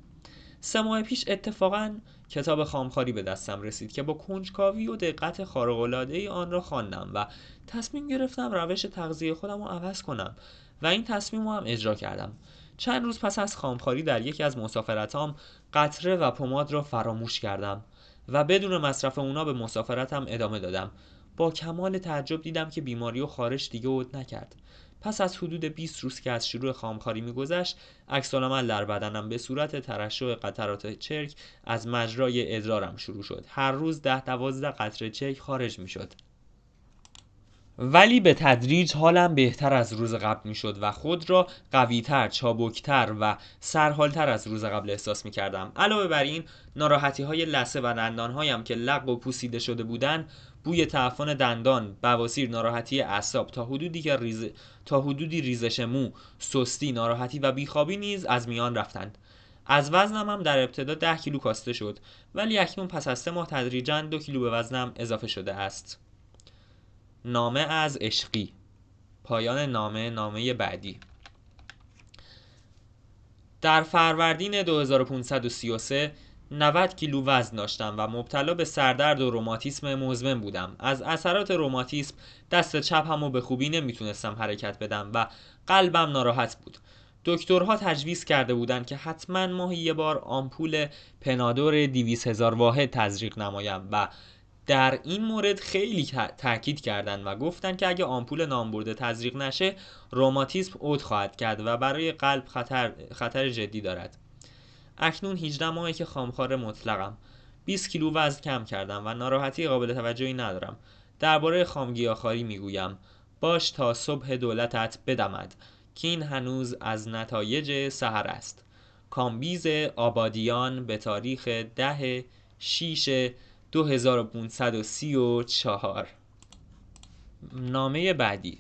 سه ماه پیش اتفاقا کتاب خامخاری به دستم رسید که با کنجکاوی و دقت خارق‌العاده‌ای آن را خواندم و تصمیم گرفتم روش تغذیه خودم را عوض کنم. و این تصمیم رو هم اجرا کردم. چند روز پس از خامخاری در یکی از مسافرتام قطره و پماد را فراموش کردم و بدون مصرف اونا به مسافرتم ادامه دادم. با کمال تعجب دیدم که بیماری و خارش دیگه عود نکرد. پس از حدود 20 روز که از شروع خامخاری میگذشت عکس در بدنم به صورت ترشح قطرات چرک از مجرای ادرارم شروع شد. هر روز ده دوازده قطره چرک خارج می‌شد. ولی به تدریج حالم بهتر از روز قبل می شد و خود را قویتر، چابکتر و سرحالتر از روز قبل احساس می کردم. علاوه بر این ناراحتی های لسه و دندان هایم که لق و پوسیده شده بودند بوی تعفن دندان، بواسیر، ناراحتی اعصاب تا حدودی که ریز... تا حدودی ریزش مو، سستی، ناراحتی و بیخوابی نیز از میان رفتند. از وزنم هم در ابتدا ده کیلو کاسته شد ولی اکنون پس از سه ماه تدریجا دو کیلو به وزنم اضافه شده است. نامه از عشقی. پایان نامه نامه بعدی. در فروردین 2533 90 کیلو وزن داشتم و مبتلا به سردرد و روماتیسم مزمن بودم. از اثرات روماتیسم دست چپ همو به خوبی نمی‌تونستم حرکت بدم و قلبم ناراحت بود. دکترها تجویز کرده بودند که حتما ماهی یه بار آمپول پنادور 200 هزار واحد تزریق نمایم و در این مورد خیلی تاکید کردند و گفتند که اگه آمپول نامبرده تزریق نشه روماتیسم عود خواهد کرد و برای قلب خطر, خطر جدی دارد. اکنون 18 ماهی که خامخوار مطلقم. 20 کیلو وزن کم کردم و ناراحتی قابل توجهی ندارم. درباره خامگیاخواری می‌گویم. باش تا صبح دولتت بدمد که این هنوز از نتایج سحر است. کامبیز آبادیان به تاریخ ده شیش 2534 نامه بعدی.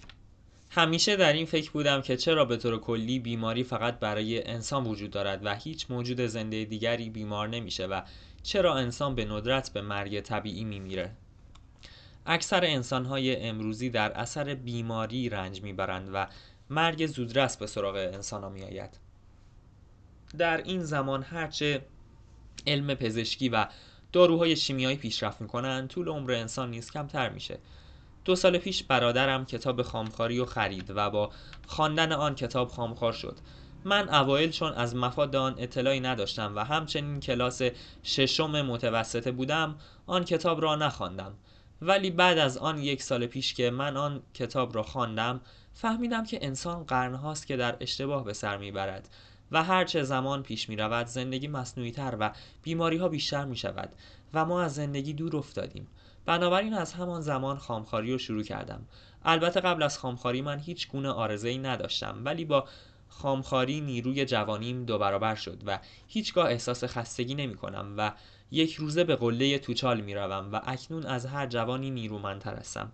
همیشه در این فکر بودم که چرا به طور کلی بیماری فقط برای انسان وجود دارد و هیچ موجود زنده دیگری بیمار نمیشه و چرا انسان به ندرت به مرگ طبیعی میمیره. اکثر انسانهای امروزی در اثر بیماری رنج می‌برند و مرگ زودرس به سراغ انسان ها میآید. در این زمان هرچه علم پزشکی و داروهای شیمیایی پیشرفت می‌کنند طول عمر انسان نیز کمتر میشه. دو سال پیش برادرم کتاب خامخاری رو خرید و با خواندن آن کتاب خامخار شد. من اوایل چون از مفاد آن اطلاعی نداشتم و همچنین کلاس ششم متوسطه بودم آن کتاب را نخواندم. ولی بعد از آن یک سال پیش که من آن کتاب را خواندم فهمیدم که انسان قرنهاست که در اشتباه به سر می‌برد. و هرچه زمان پیش می رود زندگی مصنوعی تر و بیماری ها بیشتر می شود و ما از زندگی دور افتادیم. بنابراین از همان زمان خامخاری رو شروع کردم. البته قبل از خامخاری من هیچ گونه آرزه ای نداشتم ولی با خامخاری نیروی جوانیم دو برابر شد و هیچگاه احساس خستگی نمی کنم و یک روزه به قله توچال می روم و اکنون از هر جوانی نیرومندتر هستم.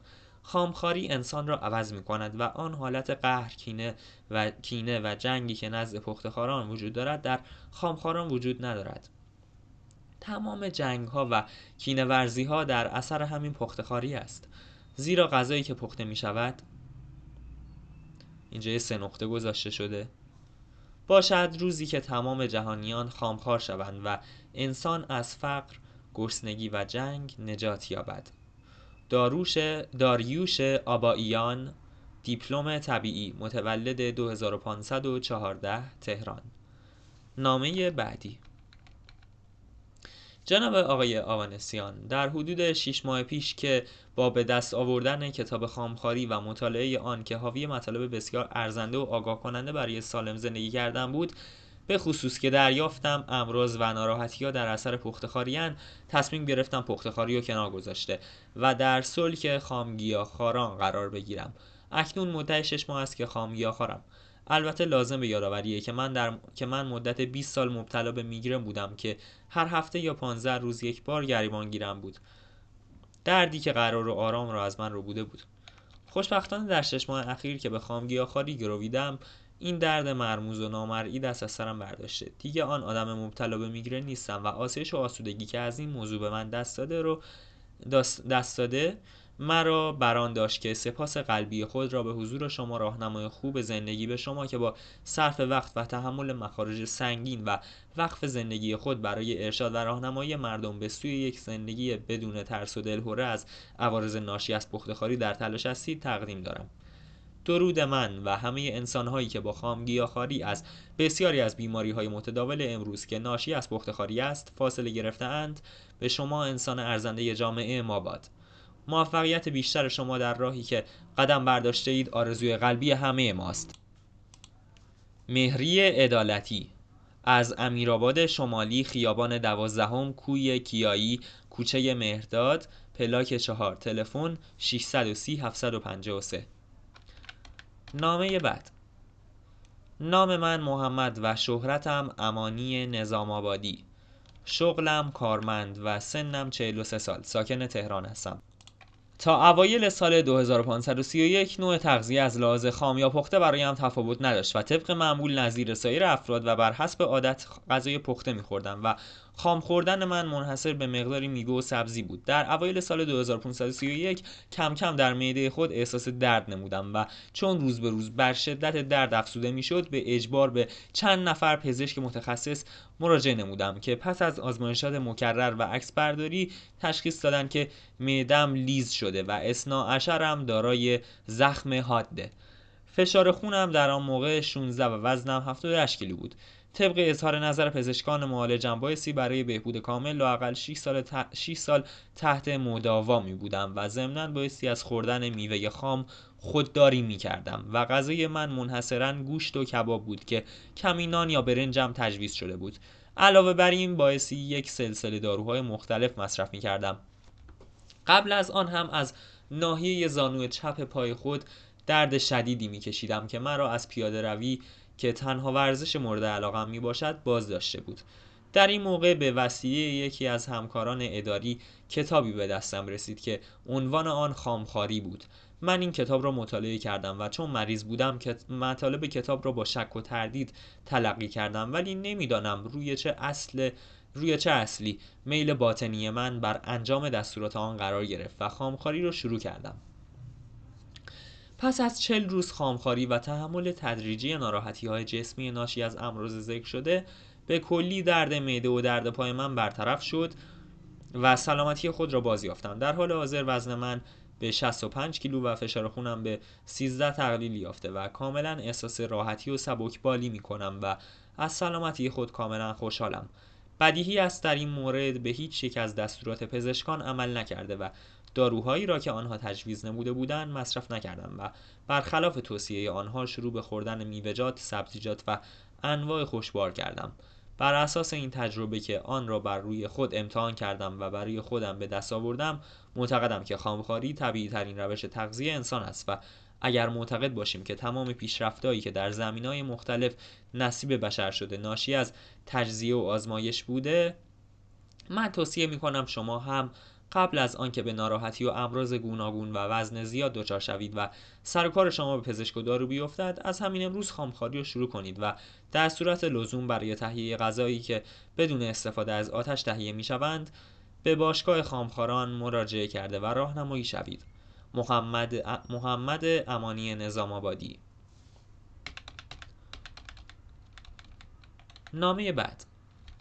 خامخاری انسان را عوض می کند و آن حالت قهر کینه و کینه و جنگی که نزد پختخاران وجود دارد در خامخاران وجود ندارد. تمام جنگ ها و کینه ورزی ها در اثر همین پختخاری است. زیرا غذایی که پخته می شود اینجا یه سه نقطه گذاشته شده باشد روزی که تمام جهانیان خامخار شوند و انسان از فقر گرسنگی و جنگ نجات یابد. داریوش آباییان دیپلم طبیعی متولد 2514 تهران. نامه بعدی. جناب آقای آوانسیان در حدود 6 ماه پیش که با به دست آوردن کتاب خامخاری و مطالعه آن که حاوی مطالب بسیار ارزنده و آگاه کننده برای سالم زندگی کردن بود به خصوص که دریافتم امراض و ناراحتی ها در اثر پختخاریان تصمیم گرفتم پختخاری رو کنار گذاشته و در سلک خامگیاخاران قرار بگیرم. اکنون مدت شش ماه است که خامگیاخارم البته لازم به یادآوریه که من در که من مدت 20 سال مبتلا به میگرن بودم که هر هفته یا 15 روز یک بار گریبان گیرم بود. دردی که قرار و آرام را از من رو بوده بود. خوشبختانه در شش ماه اخیر که به خامگیاخاری گرویدم این درد مرموز و نامرئی دست از سرم برداشته. دیگه آن آدم مبتلا به میگرن نیستم و آسایش و آسودگی که از این موضوع به من دست داده رو دست داده مرا بران داشت که سپاس قلبی خود را به حضور شما راهنمای خوب زندگی به شما که با صرف وقت و تحمل مخارج سنگین و وقف زندگی خود برای ارشاد و راهنمایی مردم به سوی یک زندگی بدون ترس و دلهوره از عوارض ناشی از پختخاری در تلاش هستید تقدیم دارم. درود من و همه انسانهایی که با خامگیاخواری از بسیاری از بیماری های متداول امروز که ناشی از پختخاری است فاصله گرفتهاند. به شما انسان ارزنده جامعه ما باد موفقیت بیشتر شما در راهی که قدم برداشته اید آرزوی قلبی همه ماست. مهری عدالتی. از امیرآباد شمالی خیابان دوازدهم کوی کیایی کوچه مهرداد پلاک چهار تلفن 630 753 نامه بعد. نام من محمد و شهرتم امانی نظام آبادی. شغلم کارمند و سنم 43 سال. ساکن تهران هستم. تا اوایل سال 2531 نوع تغذیه از لحاظ خام یا پخته برایم تفاوت نداشت و طبق معمول نظیر سایر افراد و بر حسب عادت غذای پخته میخوردم و خام خوردن من منحصر به مقداری میوه و سبزی بود. در اوایل سال 2531 کم کم در معده خود احساس درد نمودم و چون روز به روز بر شدت درد افزوده می‌شد به اجبار به چند نفر پزشک متخصص مراجعه نمودم که پس از آزمایشات مکرر و عکس برداری تشخیص دادن که معدم لیز شده و اسنا اشرم دارای زخم حاده. فشار خونم در آن موقع 16 و وزنم 78 کیلو بود. طبق اظهار نظر پزشکان معالجم بایستی برای بهبود کامل لاقل 6 سال, 6 سال تحت مداوا می بودم و ضمنا بایستی از خوردن میوه خام خودداری می کردم و غذای من منحصرا گوشت و کباب بود که کمی نان یا برنجم تجویز شده بود. علاوه بر این بایستی یک سلسله داروهای مختلف مصرف می کردم قبل از آن هم از ناحیه زانو چپ پای خود درد شدیدی می کشیدم که مرا از پیاده روی که تنها ورزش مورد علاقم می باشد باز داشته بود. در این موقع به وسیله یکی از همکاران اداری کتابی به دستم رسید که عنوان آن خامخاری بود. من این کتاب را مطالعه کردم و چون مریض بودم که مطالب کتاب را با شک و تردید تلقی کردم ولی نمی‌دانم روی چه اصل روی چه اصلی. میل باطنی من بر انجام دستورات آن قرار گرفت و خامخاری را شروع کردم. پس از چل روز خامخاری و تحمل تدریجی ناراحتی های جسمی ناشی از امروز ذکر شده به کلی درد معده و درد پای من برطرف شد و سلامتی خود را بازیافتم. در حال حاضر وزن من به 65 کیلو و فشار خونم به 13 تقلیل یافته و کاملا احساس راحتی و سبکبالی می کنم و از سلامتی خود کاملا خوشحالم. بدیهی است در این مورد به هیچ یک از دستورات پزشکان عمل نکرده و داروهایی را که آنها تجویز نموده بودند مصرف نکردم و برخلاف توصیه آنها شروع به خوردن میوه‌جات، سبزیجات و انواع خوشبار کردم. بر اساس این تجربه که آن را بر روی خود امتحان کردم و برای خودم به دست آوردم معتقدم که خامخواری طبیعی ترین روش تغذیه انسان است و اگر معتقد باشیم که تمام پیشرفتهایی که در های مختلف نصیب بشر شده ناشی از تجزیه و آزمایش بوده من توصیه می کنم شما هم قبل از آنکه به ناراحتی و امراض گوناگون و وزن زیاد دچار شوید و سر کار شما به پزشک و دارو بیفتد از همین امروز خامخواری رو شروع کنید و در صورت لزوم برای تهیه غذایی که بدون استفاده از آتش تهیه می شوند به باشگاه خامخواران مراجعه کرده و راهنمایی شوید. محمد, محمد امانی نظام آبادی. نامه بعد.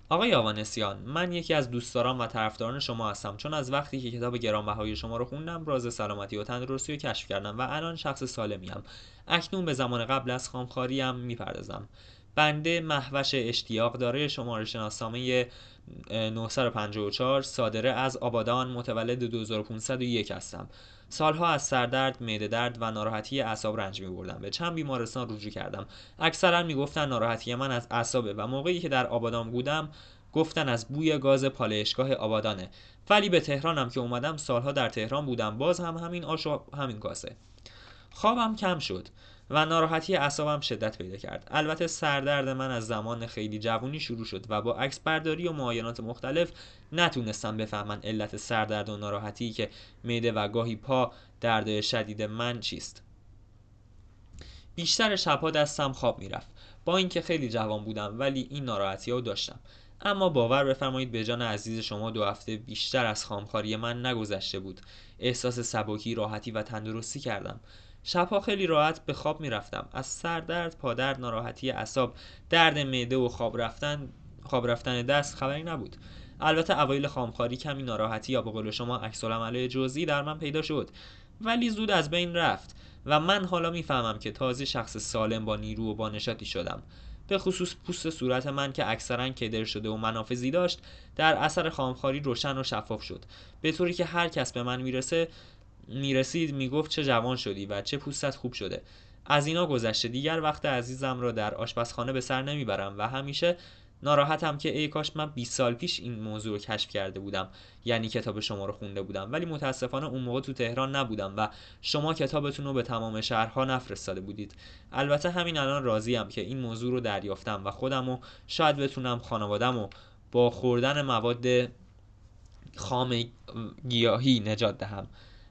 آقای آوانسیان من یکی از دوستداران و طرفداران شما هستم. چون از وقتی که کتاب گرانبهای شما رو خوندم راز سلامتی و تندرستی رو کشف کردم و الان شخص سالمیم. اکنون به زمان قبل از خامخواریم می‌پردازم. بنده محوش اشتیاق داره شماره شناسنامه 954 صادره از آبادان متولد 2501 هستم. سالها از سردرد، معده درد و ناراحتی اعصاب رنج می بردم. به چند بیمارستان رجوع کردم. اکثرا می گفتن ناراحتی من از اعصابه و موقعی که در آبادان بودم گفتن از بوی گاز پالایشگاه آبادانه. ولی به تهرانم که اومدم سالها در تهران بودم باز هم همین آش و همین گازه. خوابم کم شد. و ناراحتی اعصابم شدت پیدا کرد. البته سردرد من از زمان خیلی جوونی شروع شد و با عکس برداری و معاینات مختلف نتونستم بفهمن علت سردرد و ناراحتی که معده و گاهی پا درد شدید من چیست. بیشتر شبها دستم خواب می‌رفت. با اینکه خیلی جوان بودم ولی این ناراحتی رو داشتم. اما باور بفرمایید به جان عزیز شما دو هفته بیشتر از خامخاری من نگذشته بود. احساس سبکی راحتی و تندرستی کردم. شبها خیلی راحت به خواب می‌رفتم. از سردرد پادرد ناراحتی اعصاب درد معده و خواب رفتن خواب رفتن دست خبری نبود. البته اوایل خامخاری کمی ناراحتی یا به قول شما عکس العملای جزئی در من پیدا شد. ولی زود از بین رفت و من حالا می‌فهمم که تازه شخص سالم با نیرو و با نشاطی شدم. به خصوص پوست صورت من که اکثرا کدر شده و منافذی داشت در اثر خامخاری روشن و شفاف شد. به طوری که هر کس به من می‌رسه می‌رسید می‌گفت چه جوان شدی و چه پوستت خوب شده. از اینا گذشته. دیگر وقت عزیزم را در آشپزخانه به سر نمی‌برم و همیشه ناراحتم که ای کاش من 20 سال پیش این موضوع رو کشف کرده بودم. یعنی کتاب شما رو خونده بودم. ولی متاسفانه اون موقع تو تهران نبودم و شما کتابتون رو به تمام شهرها نفرستاده بودید. البته همین الان راضیم که این موضوع رو دریافتم و خودم و شاید بتونم خانوادم و با خوردن مواد خام گیاهی نجات دهم.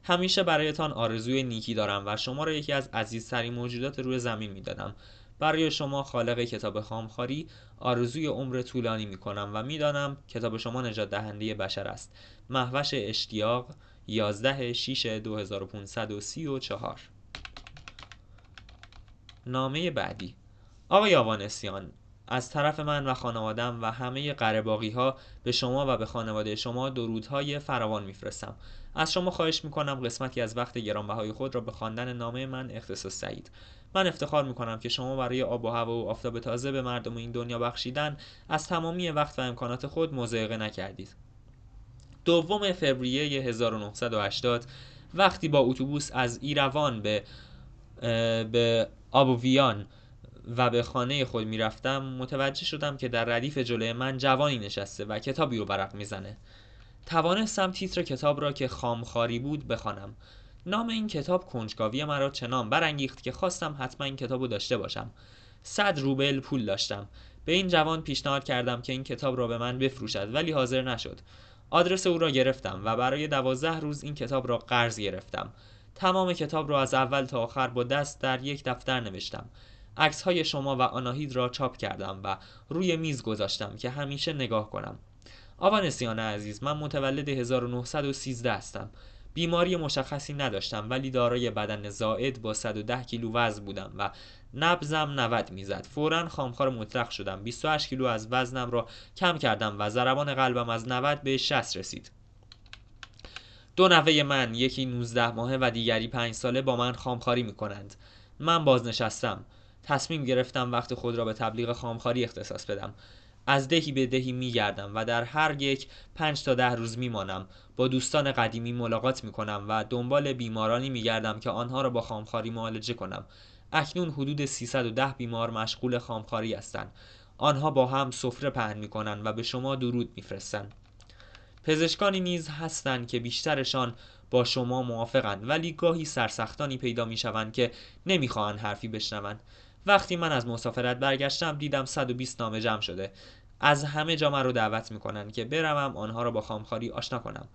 همیشه برایتان آرزوی نیکی دارم و شما را یکی از عزیزترین موجودات روی زمین می‌دادم برای شما خالق کتاب خامخاری آرزوی عمر طولانی می کنم و می‌دانم کتاب شما نجات دهنده بشر است. محوش اشتیاق 11 6 2534 نامه بعدی. آقای آوانسیان از طرف من و خانوادم و همه قرباقی ها به شما و به خانواده شما درودهای فراوان میفرستم. از شما خواهش می‌کنم قسمتی از وقت گرانبهای خود را به خواندن نامه من اختصاص دهید. من افتخار می‌کنم که شما برای آب و هوا و آفتاب تازه به مردم این دنیا بخشیدن از تمامی وقت و امکانات خود مزایقه نکردید. دوم فوریه 1980 وقتی با اتوبوس از ایروان به به آبوویان و به خانه خود می‌رفتم متوجه شدم که در ردیف جلوی من جوانی نشسته و کتابی رو برق می‌زنه. توانستم تیتر کتاب را که خامخاری بود بخوانم. نام این کتاب کنجکاوی مرا چنان برانگیخت که خواستم حتما این کتاب رو داشته باشم. صد روبل پول داشتم. به این جوان پیشنهاد کردم که این کتاب را به من بفروشد ولی حاضر نشد. آدرس او را گرفتم و برای دوازده روز این کتاب را قرض گرفتم. تمام کتاب را از اول تا آخر با دست در یک دفتر نوشتم. عکس های شما و آناهید را چاپ کردم و روی میز گذاشتم که همیشه نگاه کنم. آوانسیان عزیز من متولد 1913 هستم. بیماری مشخصی نداشتم ولی دارای بدن زائد با 110 کیلو وزن بودم و نبزم 90 می‌زد. فورا خامخوار مطلق شدم. 28 کیلو از وزنم را کم کردم و ضربان قلبم از 90 به 60 رسید. دو نوه من یکی 19 ماهه و دیگری 5 ساله با من خامخاری می کنند من بازنشستم. تصمیم گرفتم وقت خود را به تبلیغ خامخاری اختصاص بدم. از دهی به دهی می گردم و در هر یک پنج تا ده روز می مانم. با دوستان قدیمی ملاقات می کنم و دنبال بیمارانی می گردم که آنها را با خامخاری معالجه کنم. اکنون حدود 310 بیمار مشغول خامخاری هستند. آنها با هم سفره پهن می کنند و به شما درود می فرستند. پزشکانی نیز هستند که بیشترشان با شما موافقند ولی گاهی سرسختانی پیدا می شوند که نمی‌خواهند حرفی بشنوند. وقتی من از مسافرت برگشتم دیدم 120 نامه جمع شده. از همه جا رو دعوت می‌کنن که بروم آنها را با خامخاری آشنا کنم.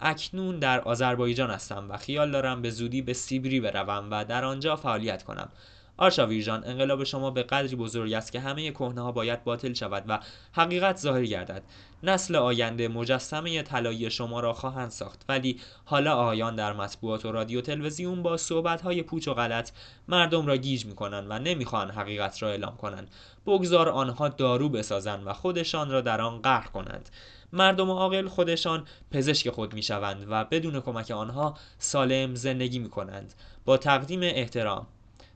اکنون در آذربایجان هستم و خیال دارم به زودی به سیبری بروم و در آنجا فعالیت کنم. آرشاویرجان انقلاب شما به قدری بزرگ است که همه کهنه ها باید باطل شود و حقیقت ظاهر گردد. نسل آینده مجسمه طلایی شما را خواهند ساخت. ولی حالا آیان در مطبوعات و رادیو تلویزیون با صحبت های پوچ و غلط مردم را گیج می‌کنند و نمی‌خواهند حقیقت را اعلام کنند. بگذار آنها دارو بسازند و خودشان را در آن قهر کنند. مردم عاقل خودشان پزشک خود می شوند و بدون کمک آنها سالم زندگی می کنند با تقدیم احترام.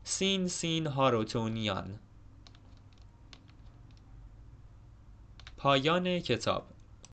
سین سین هاروتونیان. پایان کتاب.